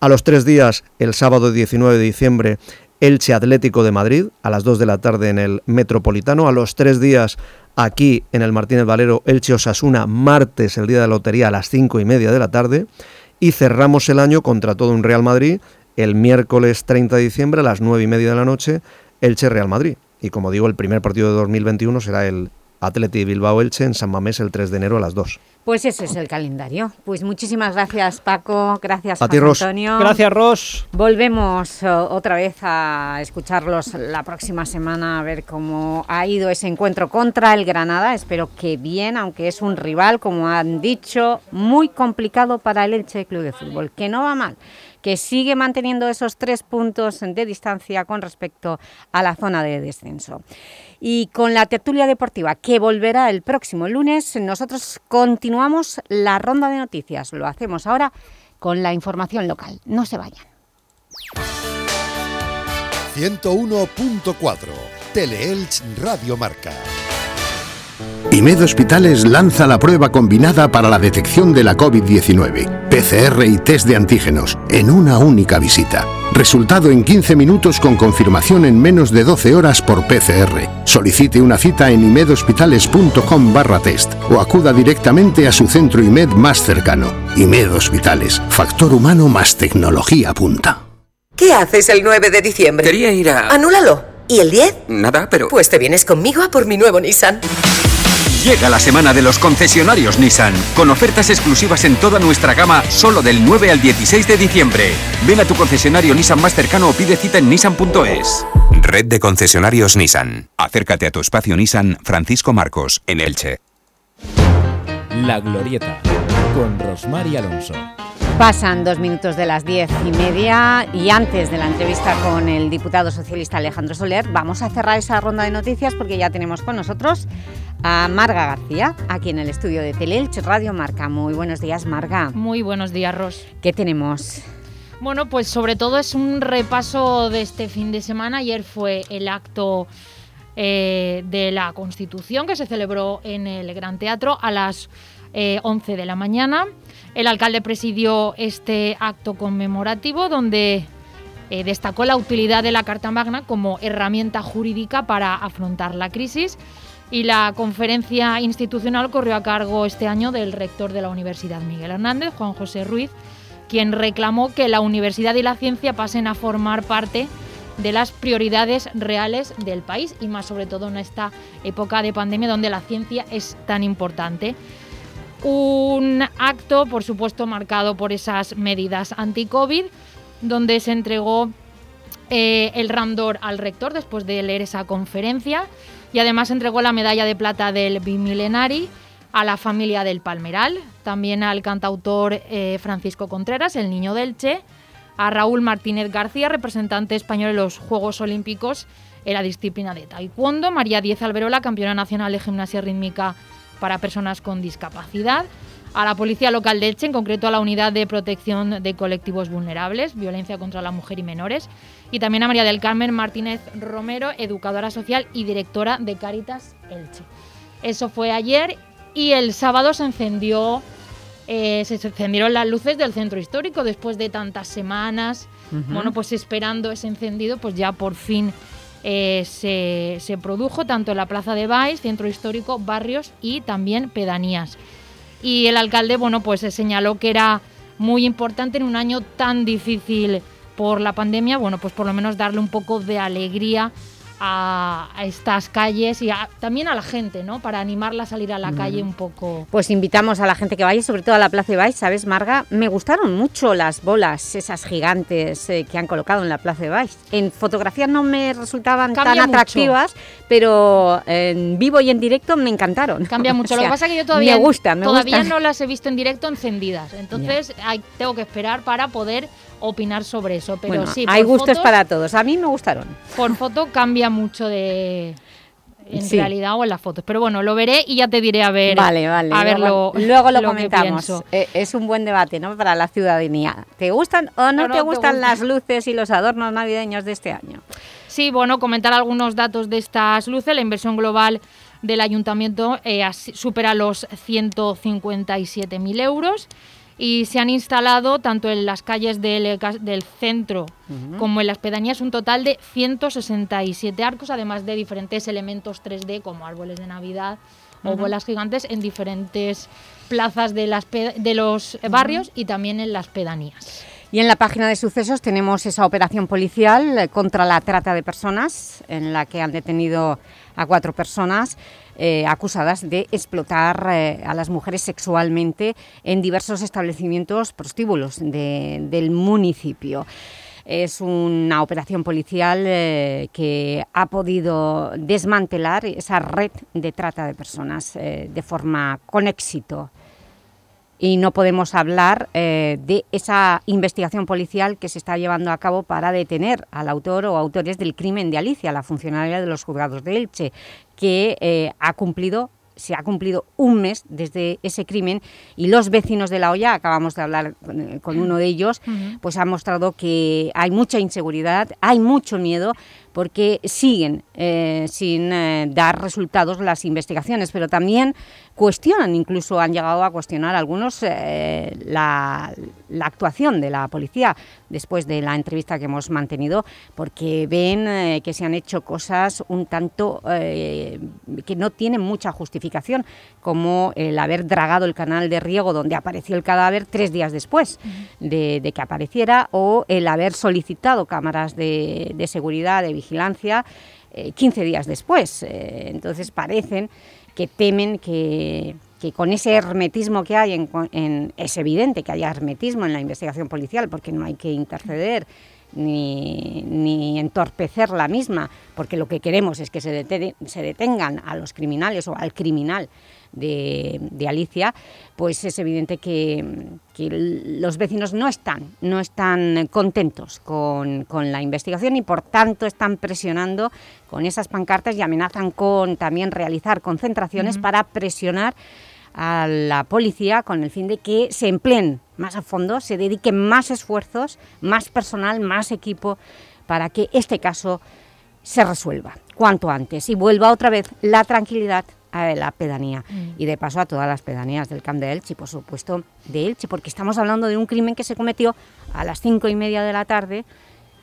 A los tres días, el sábado 19 de diciembre, Elche Atlético de Madrid, a las 2 de la tarde en el Metropolitano. A los tres días, aquí en el Martínez Valero, Elche Osasuna, martes, el día de la lotería, a las 5 y media de la tarde y cerramos el año contra todo un Real Madrid el miércoles 30 de diciembre a las 9 y media de la noche, Elche Real Madrid. Y como digo, el primer partido de 2021 será el Atleti Bilbao Elche en San Mamés el 3 de enero a las 2. Pues ese es el calendario. Pues muchísimas gracias Paco, gracias a ti, Antonio. Gracias Ros. Volvemos uh, otra vez a escucharlos la próxima semana a ver cómo ha ido ese encuentro contra el Granada. Espero que bien, aunque es un rival, como han dicho, muy complicado para el Elche Club de Fútbol, que no va mal que sigue manteniendo esos tres puntos de distancia con respecto a la zona de descenso. Y con la tertulia deportiva que volverá el próximo lunes, nosotros continuamos la ronda de noticias. Lo hacemos ahora con la información local. No se vayan. 101.4 Teleelch Radio Marca. IMED Hospitales lanza la prueba combinada para la detección de la COVID-19, PCR y test de antígenos, en una única visita. Resultado en 15 minutos con confirmación en menos de 12 horas por PCR. Solicite una cita en imedhospitales.com barra test o acuda directamente a su centro IMED más cercano. IMED Hospitales, factor humano más tecnología punta. ¿Qué haces el 9 de diciembre? Quería ir a... Anúlalo. ¿Y el 10? Nada, pero... Pues te vienes conmigo a por mi nuevo Nissan. Llega la semana de los concesionarios Nissan, con ofertas exclusivas en toda nuestra gama solo del 9 al 16 de diciembre. Ven a tu concesionario Nissan más cercano o pide cita en nissan.es. Red de concesionarios Nissan. Acércate a tu espacio Nissan Francisco Marcos, en Elche. La Glorieta, con Rosmar y Alonso. Pasan dos minutos de las diez y media y antes de la entrevista con el diputado socialista Alejandro Soler vamos a cerrar esa ronda de noticias porque ya tenemos con nosotros a Marga García, aquí en el estudio de Teleelch Radio Marca. Muy buenos días, Marga. Muy buenos días, Ros. ¿Qué tenemos? Bueno, pues sobre todo es un repaso de este fin de semana. Ayer fue el acto eh, de la Constitución que se celebró en el Gran Teatro a las 11 eh, de la mañana. El alcalde presidió este acto conmemorativo donde eh, destacó la utilidad de la Carta Magna como herramienta jurídica para afrontar la crisis y la conferencia institucional corrió a cargo este año del rector de la Universidad Miguel Hernández, Juan José Ruiz, quien reclamó que la universidad y la ciencia pasen a formar parte de las prioridades reales del país y más sobre todo en esta época de pandemia donde la ciencia es tan importante. Un acto, por supuesto, marcado por esas medidas anti-COVID, donde se entregó eh, el Randor al rector después de leer esa conferencia y además entregó la medalla de plata del Bimilenari a la familia del Palmeral, también al cantautor eh, Francisco Contreras, el niño del Che, a Raúl Martínez García, representante español en los Juegos Olímpicos en la disciplina de Taekwondo, María Diez Alberola, campeona nacional de gimnasia rítmica para personas con discapacidad, a la Policía Local de Elche, en concreto a la Unidad de Protección de Colectivos Vulnerables, Violencia contra la Mujer y Menores, y también a María del Carmen Martínez Romero, educadora social y directora de Cáritas Elche. Eso fue ayer y el sábado se encendió eh, se encendieron las luces del centro histórico después de tantas semanas, bueno, pues esperando ese encendido, pues ya por fin eh, se, produjo tanto en la Plaza de Baix, centro histórico, barrios y también pedanías. Y el alcalde, bueno, pues señaló que era muy importante en un año tan difícil por la pandemia, bueno, pues por lo menos darle un poco de alegría a, a estas calles y a- también a la gente, ¿no? Para animarla a salir a la calle un poco. Pues invitamos a la gente que vaya, sobre todo a la Plaza de Baix, ¿sabes, Marga? Me gustaron mucho las bolas, esas gigantes eh, que han colocado en la Plaza de Baix. En fotografía no me resultaban Cambia tan mucho. atractivas, pero en vivo y en directo me encantaron. Cambia mucho. [LAUGHS] O Lo que pasa es que yo todavía, Me gustan, me todavía no las he visto en directo encendidas. Entonces hay- tengo que esperar para poder opinar sobre eso. Pero Bueno, sí, hay gustos fotos- para todos. A mí me gustaron. Por foto cambia mucho de en Sí. realidad o en las fotos. Pero bueno, lo veré y ya te diré a ver. Vale, vale. A ver luego, lo, [LAUGHS] luego lo que comentamos. Eh, es un buen debate, ¿no? Para la ciudadanía. ¿Te gustan o no, no te te gustan gustan. las luces y los adornos navideños de este año? Sí, bueno, comentar algunos datos de estas luces. La inversión global del ayuntamiento eh, supera los 157.000 euros y se han instalado tanto en las calles del, centro como en las pedanías un total de 167 arcos, además de diferentes elementos 3D como árboles de Navidad o bolas gigantes en diferentes plazas de, las de los barrios y también en las pedanías. Y en la página de sucesos tenemos esa operación policial eh, contra la trata de personas, en la que han detenido a cuatro personas eh, acusadas de explotar eh, a las mujeres sexualmente en diversos establecimientos prostíbulos de- del municipio. Es una operación policial eh, que ha podido desmantelar esa red de trata de personas de forma con éxito y no podemos hablar de esa investigación policial que se está llevando a cabo para detener al autor o autores del crimen de Alicia, la funcionaria de los juzgados de Elche, que eh, ha cumplido se ha cumplido un mes desde ese crimen y los vecinos de La Hoya, acabamos de hablar con, eh, con uno de ellos, pues han mostrado que hay mucha inseguridad, hay mucho miedo porque siguen eh, sin eh, dar resultados las investigaciones, pero también cuestionan, incluso han llegado a cuestionar algunos eh, la, la actuación de la policía después de la entrevista que hemos mantenido, porque ven eh, que se han hecho cosas un tanto eh, que no tienen mucha justificación, como el haber dragado el canal de riego donde apareció el cadáver tres días después de, de que apareciera, o el haber solicitado cámaras de, de seguridad, de vigilancia, eh, 15 días después. Entonces parecen que temen que, que con ese hermetismo que hay, en, en- es evidente que haya hermetismo en la investigación policial, porque no hay que interceder ni, ni entorpecer la misma, porque lo que queremos es que se, dete- se detengan a los criminales o al criminal de, de Alicia, pues es evidente que, que los vecinos no están, no están contentos con, con la investigación y por tanto están presionando con esas pancartas y amenazan con también realizar concentraciones para presionar a la policía con el fin de que se empleen más a fondo, se dediquen más esfuerzos, más personal, más equipo para que este caso se resuelva cuanto antes y vuelva otra vez la tranquilidad a la pedanía Mm. y de paso a todas las pedanías del Camp de Elche y por supuesto de Elche, porque estamos hablando de un crimen que se cometió a las cinco y media de la tarde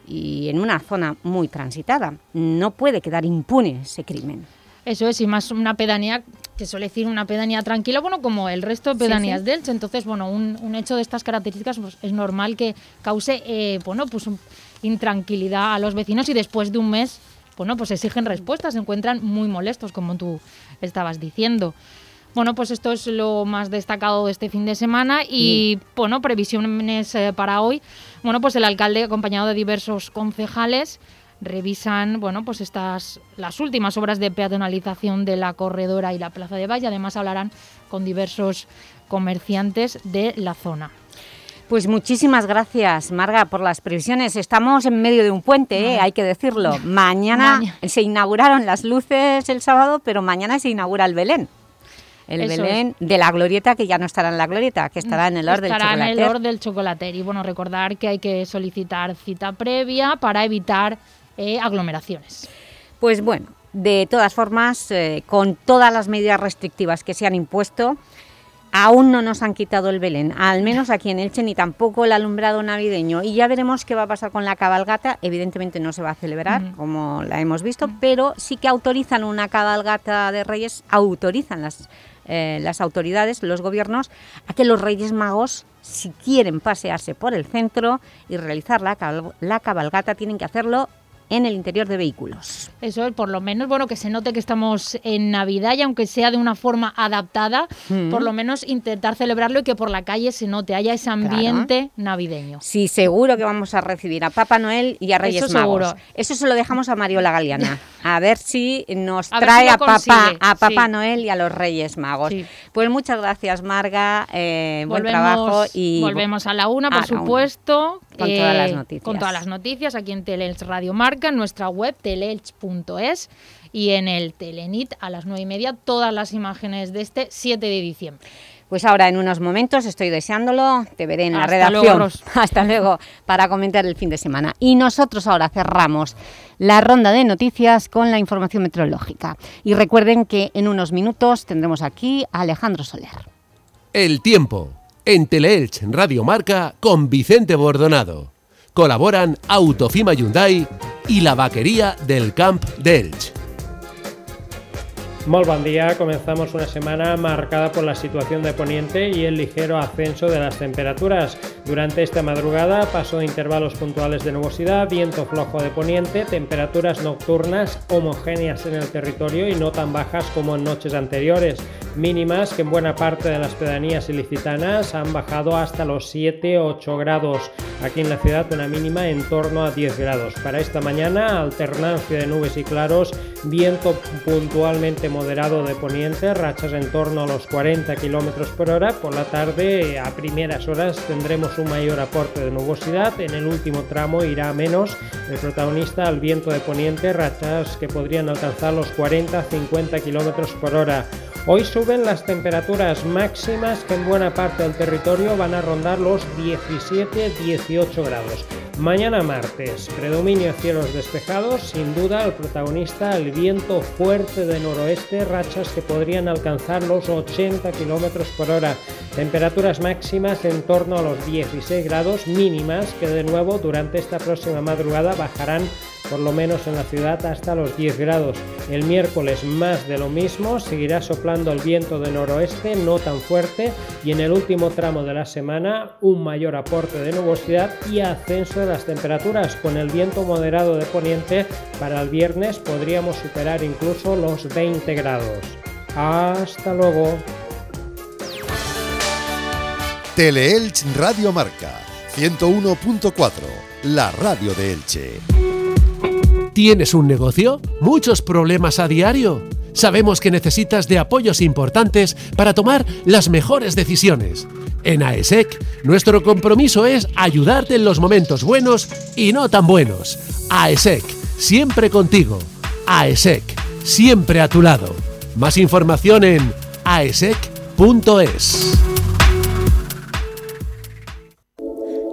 y en una zona muy transitada. No puede quedar impune ese crimen. Eso es, y más una pedanía, que suele decir una pedanía tranquila, bueno, como el resto de pedanías sí. de Elche. Entonces, bueno, un, un hecho de estas características pues, es normal que cause, eh, bueno, pues un- intranquilidad a los vecinos y después de un mes, bueno, pues exigen respuestas, se encuentran muy molestos, como tú estabas diciendo. Bueno, pues esto es lo más destacado de este fin de semana y, bueno, previsiones eh, para hoy. Bueno, pues el alcalde, acompañado de diversos concejales, revisan, bueno, pues estas las últimas obras de peatonalización de la corredora y la Plaza de Valle. Además hablarán con diversos comerciantes de la zona. Pues muchísimas gracias, Marga, por las previsiones. Estamos en medio de un puente, ¿eh? hay que decirlo. [LAUGHS] Mañana Maña- se inauguraron las luces el sábado, pero mañana se inaugura el Belén. El Eso Belén de la Glorieta, que ya no estará en la Glorieta, que estará en el Or del Estará en el Chocolater. Or del Chocolater. Y bueno, recordar que hay que solicitar cita previa para evitar eh, aglomeraciones. Pues bueno, de todas formas, eh, con todas las medidas restrictivas que se han impuesto, aún no nos han quitado el Belén, al menos aquí en Elche, ni tampoco el alumbrado navideño. Y ya veremos qué va a pasar con la cabalgata. Evidentemente no se va a celebrar, como la hemos visto, pero sí que autorizan una cabalgata de Reyes, autorizan las, eh, las autoridades, los gobiernos, a que los Reyes Magos, si quieren pasearse por el centro y realizar la, la cabalgata, tienen que hacerlo en el interior de vehículos. Eso es, por lo menos, bueno, que se note que estamos en Navidad y aunque sea de una forma adaptada, Mm. por lo menos intentar celebrarlo y que por la calle se note, haya ese ambiente navideño. Sí, seguro que vamos a recibir a Papá Noel y a Reyes Eso Magos. seguro. Eso se lo dejamos a Mariola Galeana. [LAUGHS] A ver si nos A trae si a, papá, a Papá sí. Noel y a los Reyes Magos. Pues muchas gracias, Marga. eh, buen trabajo y volvemos a la una, por la eh, Con todas las noticias. Con todas las noticias aquí en Teleelch Radio Marca, en nuestra web teleelch.es y en el Telenit a las nueve y media todas las imágenes de este 7 de diciembre. Pues ahora en unos momentos, estoy deseándolo, te veré en la redacción. luego. [LAUGHS] Hasta luego, para comentar el fin de semana. Y nosotros ahora cerramos la ronda de noticias con la información meteorológica. Y recuerden que en unos minutos tendremos aquí a Alejandro Soler. El tiempo. En Teleelch Radio Marca con Vicente Bordonado. Colaboran Autofima Hyundai y la vaquería del Camp de Elch. Molt bon dia. Comenzamos una semana marcada por la situación de Poniente y el ligero ascenso de las temperaturas. Durante esta madrugada paso de intervalos puntuales de nubosidad, viento flojo de Poniente, temperaturas nocturnas homogéneas en el territorio y no tan bajas como en noches anteriores. Mínimas que en buena parte de las pedanías ilicitanas han bajado hasta los 7-8 grados. Aquí en la ciudad una mínima en torno a 10 grados. Para esta mañana alternancia de nubes y claros, viento puntualmente moderado de poniente, rachas en torno a los 40 km por hora. Por la tarde, a primeras horas, tendremos un mayor aporte de nubosidad. En el último tramo irá menos. El protagonista al viento de poniente, rachas que podrían alcanzar los 40-50 km por hora. Hoy suben las temperaturas máximas que en buena parte del territorio van a rondar los 17-18 grados. Mañana martes, predominio cielos despejados, sin duda el protagonista el viento fuerte de noroeste, rachas que podrían alcanzar los 80 km por hora. Temperaturas máximas en torno a los 16 grados mínimas que de nuevo durante esta próxima madrugada bajarán por lo menos en la ciudad hasta los 10 grados. El miércoles más de lo mismo, seguirá soplando el viento de noroeste, no tan fuerte, y en el último tramo de la semana un mayor aporte de nubosidad y ascenso de las temperaturas. Con el viento moderado de poniente, para el viernes podríamos superar incluso los 20 grados. Hasta luego. Teleelch Radio Marca 101.4, la radio de Elche. ¿Tienes un negocio? ¿Muchos problemas a diario? Sabemos que necesitas de apoyos importantes para tomar las mejores decisiones. En AESEC, nuestro compromiso es ayudarte en los momentos buenos y no tan buenos. AESEC, siempre contigo. AESEC, siempre a tu lado. Más información en aesec.es.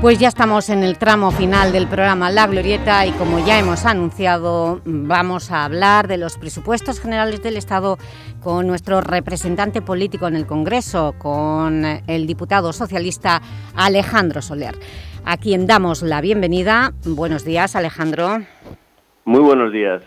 Pues ya estamos en el tramo final del programa La Glorieta y como ya hemos anunciado vamos a hablar de los presupuestos generales del Estado con nuestro representante político en el Congreso, con el diputado socialista Alejandro Soler, a quien damos la bienvenida. Buenos días, Alejandro. Muy buenos días.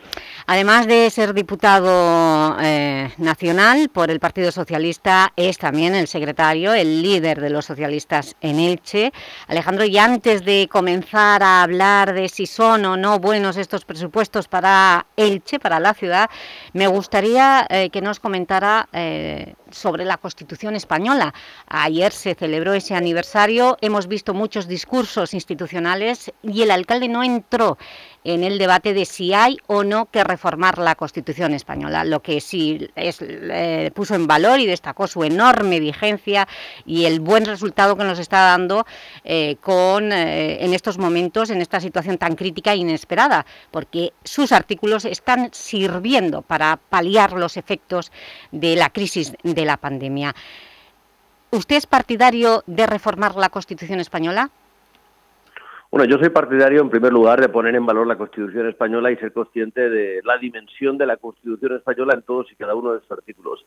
Además de ser diputado eh, nacional por el Partido Socialista, es también el secretario, el líder de los socialistas en Elche. Alejandro, y antes de comenzar a hablar de si son o no buenos estos presupuestos para Elche, para la ciudad, me gustaría eh, que nos comentara eh, sobre la Constitución española. Ayer se celebró ese aniversario, hemos visto muchos discursos institucionales y el alcalde no entró en el debate de si hay o no que reformar la Constitución española. Lo que sí eh, puso en valor y destacó su enorme vigencia y el buen resultado que nos está dando eh, con, eh, en estos momentos, en esta situación tan crítica e inesperada, porque sus artículos están sirviendo para paliar los efectos de la crisis de la pandemia. ¿Usted es partidario de reformar la Constitución española? Bueno, yo soy partidario, en primer lugar, de poner en valor la Constitución española y ser consciente de la dimensión de la Constitución española en todos y cada uno de sus artículos.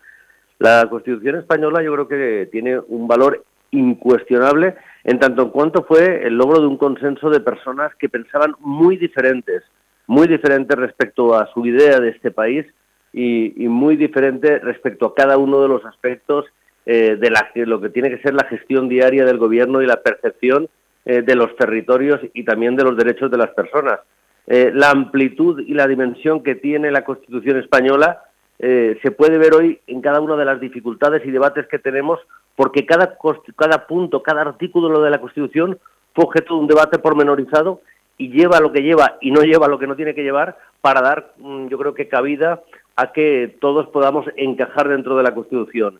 La Constitución española yo creo que tiene un valor incuestionable en tanto en cuanto fue el logro de un consenso de personas que pensaban muy diferentes, muy diferentes respecto a su idea de este país y, muy diferente respecto a cada uno de los aspectos eh, de la, lo que tiene que ser la gestión diaria del gobierno y la percepción eh, de los territorios y también de los derechos de las personas. Eh, la amplitud y la dimensión que tiene la Constitución española eh, se puede ver hoy en cada una de las dificultades y debates que tenemos, porque cada, cada punto, cada artículo de la Constitución fue objeto de un debate pormenorizado y lleva lo que lleva y no lleva lo que no tiene que llevar para dar, mm, yo creo que cabida a que todos podamos encajar dentro de la Constitución.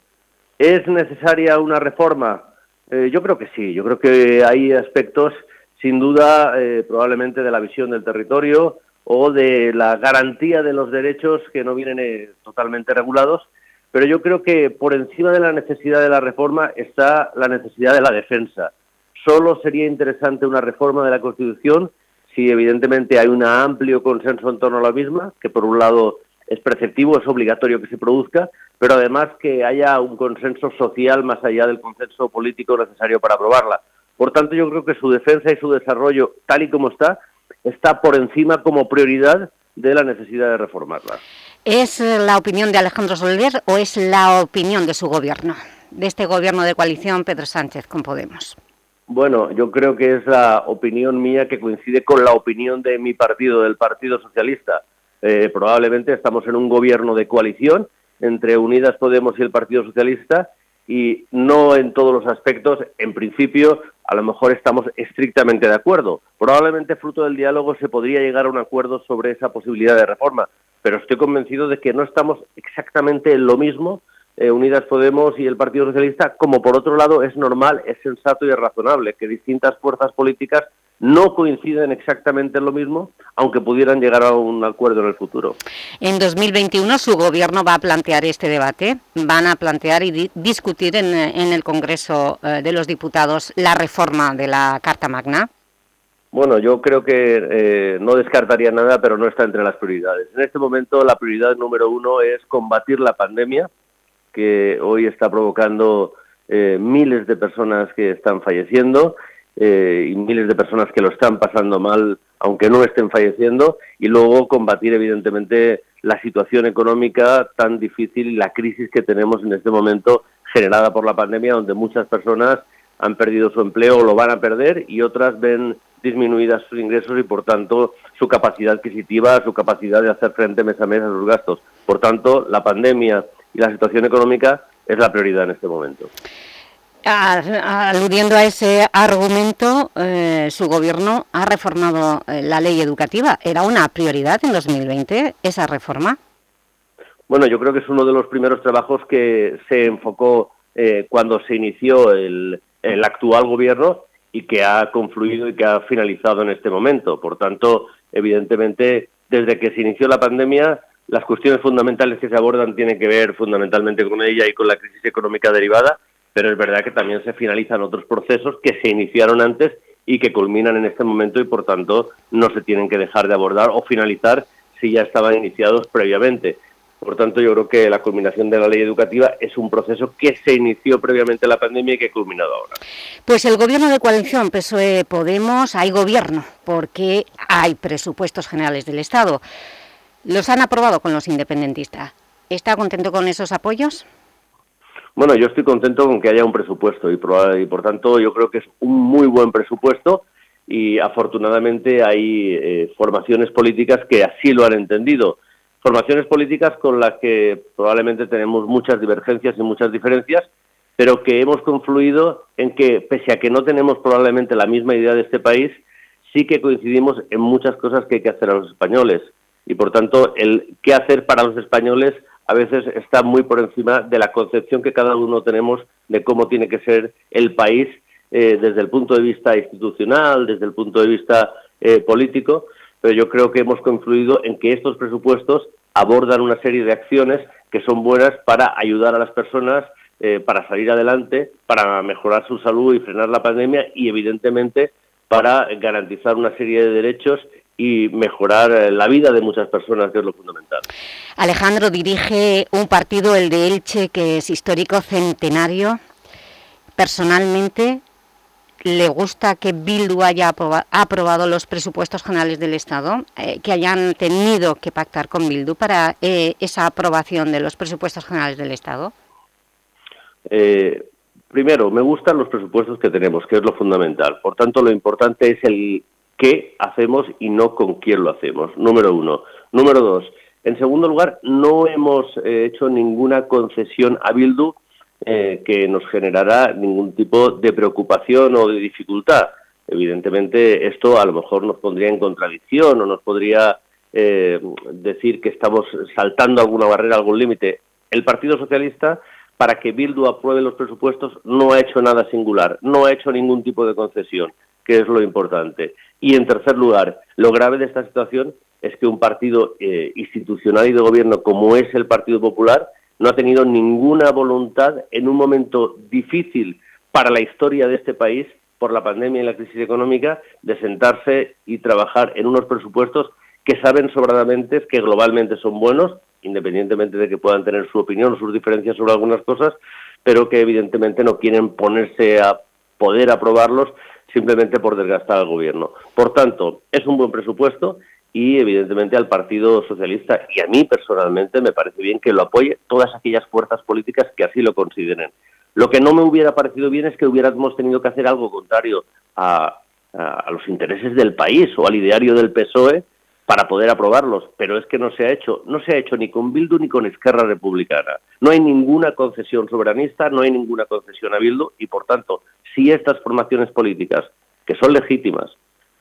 ¿Es necesaria una reforma? Eh, yo creo que sí, yo creo que hay aspectos, sin duda, eh, probablemente de la visión del territorio o de la garantía de los derechos que no vienen eh, totalmente regulados, pero yo creo que por encima de la necesidad de la reforma está la necesidad de la defensa. Solo sería interesante una reforma de la Constitución si evidentemente hay un amplio consenso en torno a la misma, que por un lado es preceptivo, es obligatorio que se produzca, pero además que haya un consenso social más allá del consenso político necesario para aprobarla. Por tanto, yo creo que su defensa y su desarrollo, tal y como está, está por encima como prioridad de la necesidad de reformarla. ¿Es la opinión de Alejandro Soler o es la opinión de su gobierno, de este gobierno de coalición Pedro Sánchez con Podemos? Bueno, yo creo que es la opinión mía que coincide con la opinión de mi partido, del Partido Socialista. Eh, probablemente estamos en un gobierno de coalición entre Unidas Podemos y el Partido Socialista y no en todos los aspectos, en principio, a lo mejor estamos estrictamente de acuerdo. Probablemente fruto del diálogo se podría llegar a un acuerdo sobre esa posibilidad de reforma, pero estoy convencido de que no estamos exactamente en lo mismo eh, Unidas Podemos y el Partido Socialista, como por otro lado es normal, es sensato y es razonable que distintas fuerzas políticas no coinciden exactamente en lo mismo, aunque pudieran llegar a un acuerdo en el futuro. En 2021 su gobierno va a plantear este debate, van a plantear y discutir en, el Congreso eh, de los Diputados la reforma de la Carta Magna. Bueno, yo creo que eh, no descartaría nada, pero no está entre las prioridades. En este momento la prioridad número uno es combatir la pandemia, que hoy está provocando eh, miles de personas que están falleciendo eh, y miles de personas que lo están pasando mal, aunque no estén falleciendo, y luego combatir evidentemente la situación económica tan difícil y la crisis que tenemos en este momento generada por la pandemia, donde muchas personas han perdido su empleo o lo van a perder y otras ven disminuidas sus ingresos y por tanto su capacidad adquisitiva, su capacidad de hacer frente mes a mes a sus gastos. Por tanto, la pandemia y la situación económica es la prioridad en este momento. Aludiendo a ese argumento, eh, su gobierno ha reformado eh, la ley educativa. ¿Era una prioridad en 2020 esa reforma? Bueno, yo creo que es uno de los primeros trabajos que se enfocó eh, cuando se inició el, el, actual gobierno y que ha confluido y que ha finalizado en este momento. Por tanto, evidentemente, desde que se inició la pandemia, las cuestiones fundamentales que se abordan tienen que ver fundamentalmente con ella y con la crisis económica derivada pero es verdad que también se finalizan otros procesos que se iniciaron antes y que culminan en este momento y por tanto no se tienen que dejar de abordar o finalizar si ya estaban iniciados previamente. Por tanto, yo creo que la culminación de la ley educativa es un proceso que se inició previamente la pandemia y que ha culminado ahora. Pues el gobierno de coalición PSOE-Podemos, hay gobierno, porque hay presupuestos generales del Estado. los han aprobado con los independentistas. ¿Está contento con esos apoyos? Bueno, yo estoy contento con que haya un presupuesto y y por tanto yo creo que es un muy buen presupuesto y afortunadamente hay eh, formaciones políticas que así lo han entendido. Formaciones políticas con las que probablemente tenemos muchas divergencias y muchas diferencias, pero que hemos confluido en que, pese a que no tenemos probablemente la misma idea de este país, sí que coincidimos en muchas cosas que hay que hacer a los españoles. Y por tanto, el qué hacer para los españoles a veces está muy por encima de la concepción que cada uno tenemos de cómo tiene que ser el país eh, desde el punto de vista institucional, desde el punto de vista eh, político, pero yo creo que hemos confluido en que estos presupuestos abordan una serie de acciones que son buenas para ayudar a las personas, eh, para salir adelante, para mejorar su salud y frenar la pandemia y, evidentemente, para garantizar una serie de derechos y mejorar la vida de muchas personas, que es lo fundamental. Alejandro dirige un partido, el de Elche, que es histórico, centenario. Personalmente, le gusta que Bildu haya aprobado los presupuestos generales del Estado, eh, que hayan tenido que pactar con Bildu para eh, esa aprobación de los presupuestos generales del Estado? Eh, primero, me gustan los presupuestos que tenemos, que es lo fundamental. Por tanto, lo importante es el qué hacemos y no con quién lo hacemos, número uno. Número dos, en segundo lugar, no hemos hecho ninguna concesión a Bildu eh, que nos generará ningún tipo de preocupación o de dificultad. Evidentemente, esto a lo mejor nos pondría en contradicción o nos podría eh, decir que estamos saltando alguna barrera, algún límite. El Partido Socialista, para que Bildu apruebe los presupuestos, no ha hecho nada singular, no ha hecho ningún tipo de concesión, que es lo importante. Y en tercer lugar, lo grave de esta situación es que un partido eh, institucional y de gobierno como es el Partido Popular no ha tenido ninguna voluntad en un momento difícil para la historia de este país por la pandemia y la crisis económica de sentarse y trabajar en unos presupuestos que saben sobradamente que globalmente son buenos, independientemente de que puedan tener su opinión o sus diferencias sobre algunas cosas, pero que evidentemente no quieren ponerse a poder aprobarlos simplemente por desgastar al gobierno. Por tanto, es un buen presupuesto y evidentemente al Partido Socialista y a mí personalmente me parece bien que lo apoye todas aquellas fuerzas políticas que así lo consideren. Lo que no me hubiera parecido bien es que hubiéramos tenido que hacer algo contrario a, los intereses del país o al ideario del PSOE para poder aprobarlos, pero es que no se ha hecho, no se ha hecho ni con Bildu ni con Esquerra Republicana. No hay ninguna concesión soberanista, no hay ninguna concesión a Bildu y por tanto, si estas formaciones políticas que son legítimas,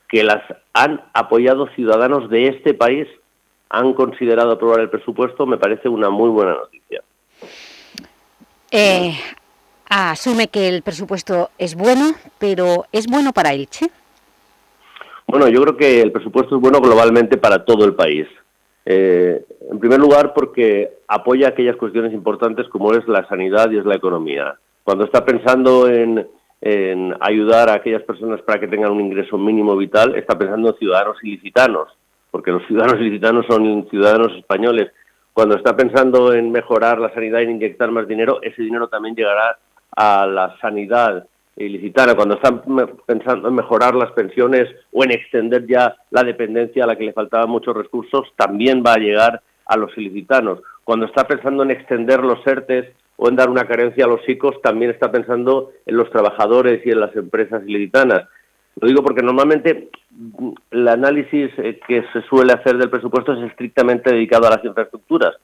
que las han apoyado ciudadanos de este país, han considerado aprobar el presupuesto, me parece una muy buena noticia. Eh, asume que el presupuesto es bueno, pero ¿es bueno para Elche? Bueno, yo creo que el presupuesto es bueno globalmente para todo el país. Eh, en primer lugar, porque apoya aquellas cuestiones importantes como es la sanidad y es la economía. Cuando está pensando en en ayudar a aquellas personas para que tengan un ingreso mínimo vital, está pensando en ciudadanos ilicitanos, porque los ciudadanos ilicitanos son ciudadanos españoles. Cuando está pensando en mejorar la sanidad y en inyectar más dinero, ese dinero también llegará a la sanidad ilicitana. Cuando está pensando en mejorar las pensiones o en extender ya la dependencia a la que le faltaban muchos recursos, también va a llegar a los ilicitanos. Cuando está pensando en extender los ERTES o en dar una carencia a los chicos, también está pensando en los trabajadores y en las empresas ilicitanas. Lo digo porque normalmente mm, el análisis eh, que se suele hacer del presupuesto es estrictamente dedicado a las infraestructuras.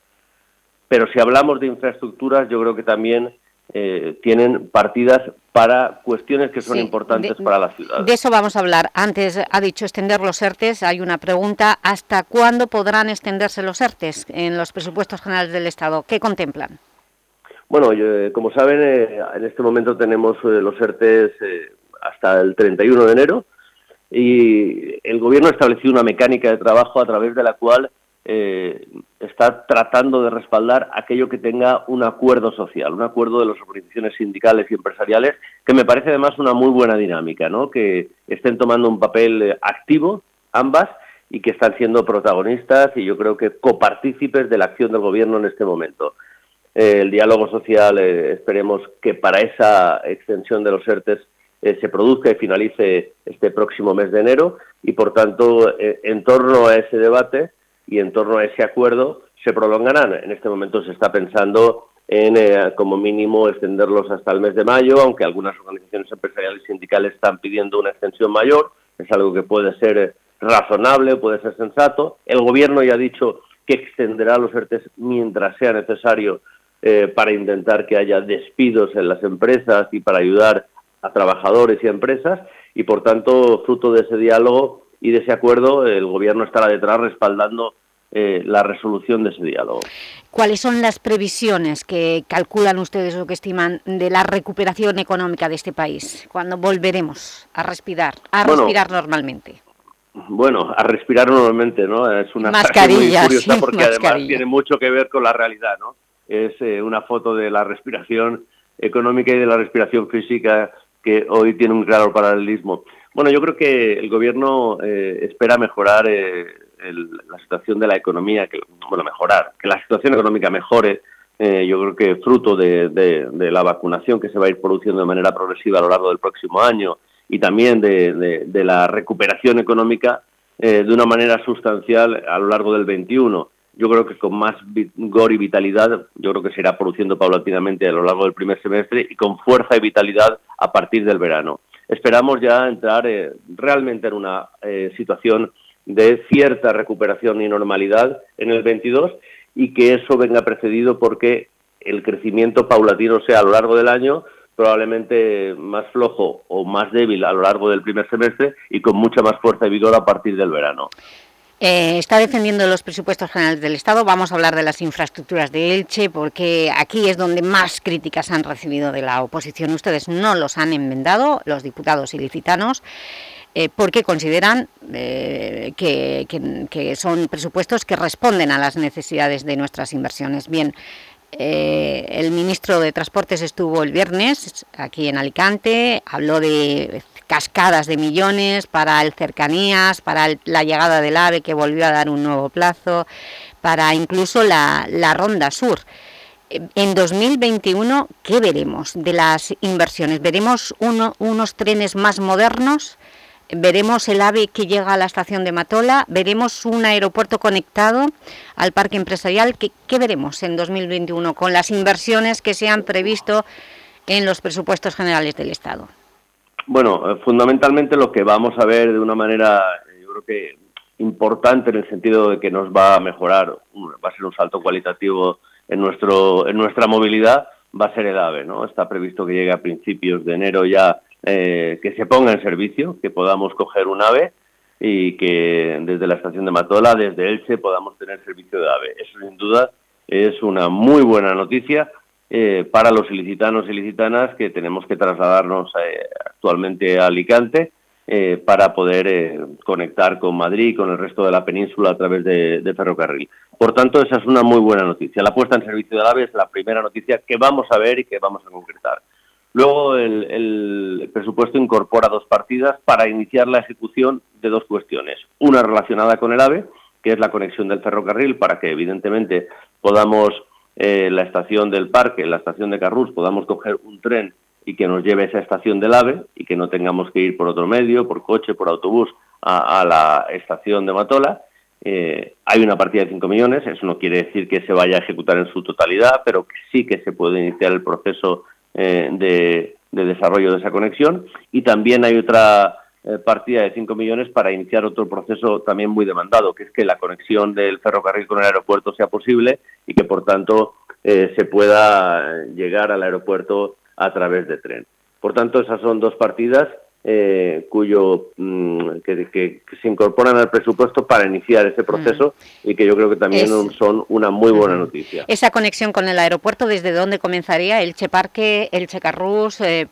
Pero si hablamos de infraestructuras, yo creo que también eh, tienen partidas para cuestiones que son importantes para la ciudad. De eso vamos a hablar. Antes ha dicho extender los ERTES. Hay una pregunta. ¿Hasta cuándo podrán extenderse los ERTES en los presupuestos generales del Estado? ¿Qué contemplan? Bueno, eh, como saben, eh, en este momento tenemos eh, los ERTES hasta el 31 de enero y el Gobierno ha establecido una mecánica de trabajo a través de la cual está tratando de respaldar aquello que tenga un acuerdo social, un acuerdo de las organizaciones sindicales y empresariales, que me parece además una muy buena dinámica, ¿no? que estén tomando un papel activo ambas y que están siendo protagonistas y yo creo que copartícipes de la acción del Gobierno en este momento. Eh, el diálogo social, eh, esperemos que para esa extensión de los ERTES eh, se produzca y finalice este próximo mes de enero y, por tanto, en torno a ese debate, y en torno a ese acuerdo se prolongarán. En este momento se está pensando en, eh, como mínimo, extenderlos hasta el mes de mayo, aunque algunas organizaciones empresariales y sindicales están pidiendo una extensión mayor. Es algo que puede ser eh, razonable, puede ser sensato. El Gobierno ya ha dicho que extenderá los ERTES mientras sea necesario eh, para intentar que haya despidos en las empresas y para ayudar a trabajadores y empresas. Y, por tanto, fruto de ese diálogo y de ese acuerdo, el Gobierno estará detrás respaldando eh, la resolución de ese diálogo. ¿Cuáles son las previsiones que calculan ustedes o que estiman de la recuperación económica de este país? ¿Cuándo volveremos a respirar, a respirar normalmente? Bueno, a respirar normalmente, ¿no? Es una mascarilla, muy curiosa porque además tiene mucho que ver con la realidad, ¿no? Es eh, una foto de la respiración económica y de la respiración física que hoy tiene un claro paralelismo. Bueno, yo creo que el Gobierno eh, espera mejorar la situación de la economía, que, bueno, mejorar, que la situación económica mejore, eh, yo creo que fruto de, la vacunación que se va a ir produciendo de manera progresiva a lo largo del próximo año y también de, la recuperación económica eh, de una manera sustancial a lo largo del 21. Yo creo que con más vigor y vitalidad, yo creo que se irá produciendo paulatinamente a lo largo del primer semestre y con fuerza y vitalidad a partir del verano. Esperamos ya entrar eh, realmente en una situación de cierta recuperación y normalidad en el 22 y que eso venga precedido porque el crecimiento paulatino sea a lo largo del año probablemente más flojo o más débil a lo largo del primer semestre y con mucha más fuerza y vigor a partir del verano. Eh, está defendiendo los presupuestos generales del Estado. Vamos a hablar de las infraestructuras de Elche, porque aquí es donde más críticas han recibido de la oposición. Ustedes no los han enmendado, los diputados ilicitanos. Eh, porque consideran eh, que, son presupuestos que responden a las necesidades de nuestras inversiones. Bien, el ministro de Transportes estuvo el viernes aquí en Alicante, habló de cascadas de millones para el cercanías, para la llegada del AVE que volvió a dar un nuevo plazo, para incluso la, Ronda Sur. En 2021, ¿qué veremos de las inversiones? ¿Veremos unos trenes más modernos? veremos el AVE que llega a la estación de Matola, veremos un aeropuerto conectado al parque empresarial. ¿Qué, veremos en 2021 con las inversiones que se han previsto en los presupuestos generales del Estado? Bueno, eh, fundamentalmente lo que vamos a ver de una manera, eh, yo creo que importante en el sentido de que nos va a mejorar, va a ser un salto cualitativo en, nuestro, en nuestra movilidad, va a ser el AVE, ¿no? Está previsto que llegue a principios de enero ya eh, que se ponga en servicio, que podamos coger un AVE y que desde la estación de Matola, desde Elche, podamos tener servicio de AVE. Eso sin duda es una muy buena noticia eh, para los ilicitanos y ilicitanas que tenemos que trasladarnos eh, actualmente a Alicante para poder conectar con Madrid y con el resto de la península a través de, de, ferrocarril. Por tanto, esa es una muy buena noticia. La puesta en servicio de AVE es la primera noticia que vamos a ver y que vamos a concretar. Luego el, presupuesto incorpora dos partidas para iniciar la ejecución de dos cuestiones. Una relacionada con el AVE, que es la conexión del ferrocarril, para que evidentemente podamos, eh, la estación del parque, la estación de Carrús, podamos coger un tren y que nos lleve a esa estación del AVE y que no tengamos que ir por otro medio, por coche, por autobús, a, la estación de Matola. Eh, hay una partida de 5 millones, eso no quiere decir que se vaya a ejecutar en su totalidad, pero sí que se puede iniciar el proceso eh, de, desarrollo de esa conexión y también hay otra eh, partida de 5 millones para iniciar otro proceso también muy demandado, que es que la conexión del ferrocarril con el aeropuerto sea posible y que por tanto eh, se pueda llegar al aeropuerto a través de tren. Por tanto, esas son dos partidas eh, cuyo mm, que, se incorporan al presupuesto para iniciar ese proceso mm. y que yo creo que también son una muy buena noticia. Esa conexión con el aeropuerto, ¿desde dónde comenzaría? ¿El Parque, el Checarrús? Eh,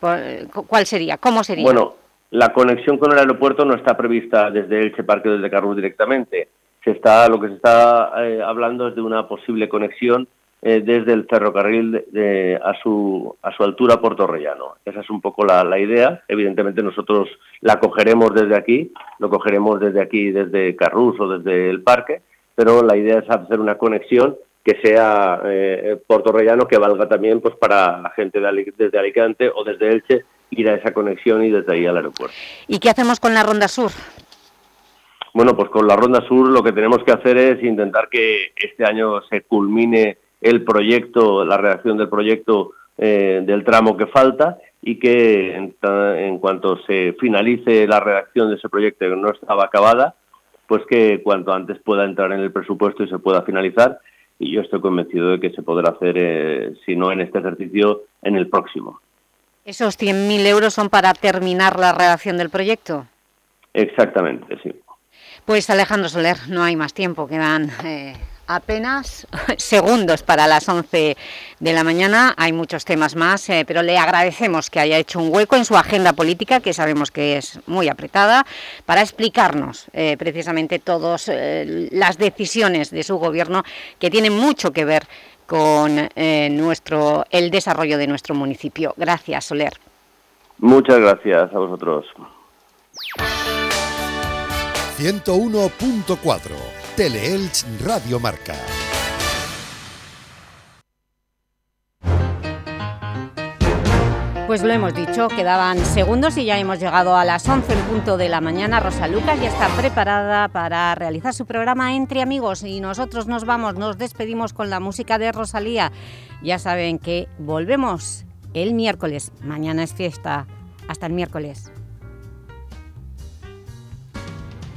¿Cuál sería? ¿Cómo sería? Bueno, la conexión con el aeropuerto no está prevista desde el Parque o desde Carrús directamente. Se está, lo que se está eh, hablando es de una posible conexión eh, desde el ferrocarril a, su, a su altura Puerto Rellano. Esa es un poco la, idea. Evidentemente nosotros la cogeremos desde aquí, lo cogeremos desde aquí, desde Carrús o desde el parque, pero la idea es hacer una conexión que sea eh, Puerto Rellano, que valga también pues para la gente de desde Alicante o desde Elche ir a esa conexión y desde ahí al aeropuerto. ¿Y qué hacemos con la Ronda Sur? Bueno, pues con la Ronda Sur lo que tenemos que hacer es intentar que este año se culmine el proyecto, la redacción del proyecto eh, del tramo que falta y que en, cuanto se finalice la redacción de ese proyecto que no estaba acabada, pues que cuanto antes pueda entrar en el presupuesto y se pueda finalizar. Y yo estoy convencido de que se podrá hacer, eh, si no en este ejercicio, en el próximo. ¿Esos 100.000 euros son para terminar la redacción del proyecto? Exactamente, sí. Pues Alejandro Soler, no hay más tiempo, quedan eh, apenas [LAUGHS] segundos para las 11 de la mañana. Hay muchos temas más, eh, pero le agradecemos que haya hecho un hueco en su agenda política, que sabemos que es muy apretada, para explicarnos eh, precisamente todas las decisiones de su gobierno que tienen mucho que ver con nuestro, el desarrollo de nuestro municipio. Gracias, Soler. Muchas gracias a vosotros. 101.4 Teleelch Radio Marca. Pues lo hemos dicho, quedaban segundos y ya hemos llegado a las 11 en punto de la mañana. Rosa Lucas ya está preparada para realizar su programa Entre Amigos y nosotros nos vamos, nos despedimos con la música de Rosalía. Ya saben que volvemos el miércoles, mañana es fiesta. Hasta el miércoles.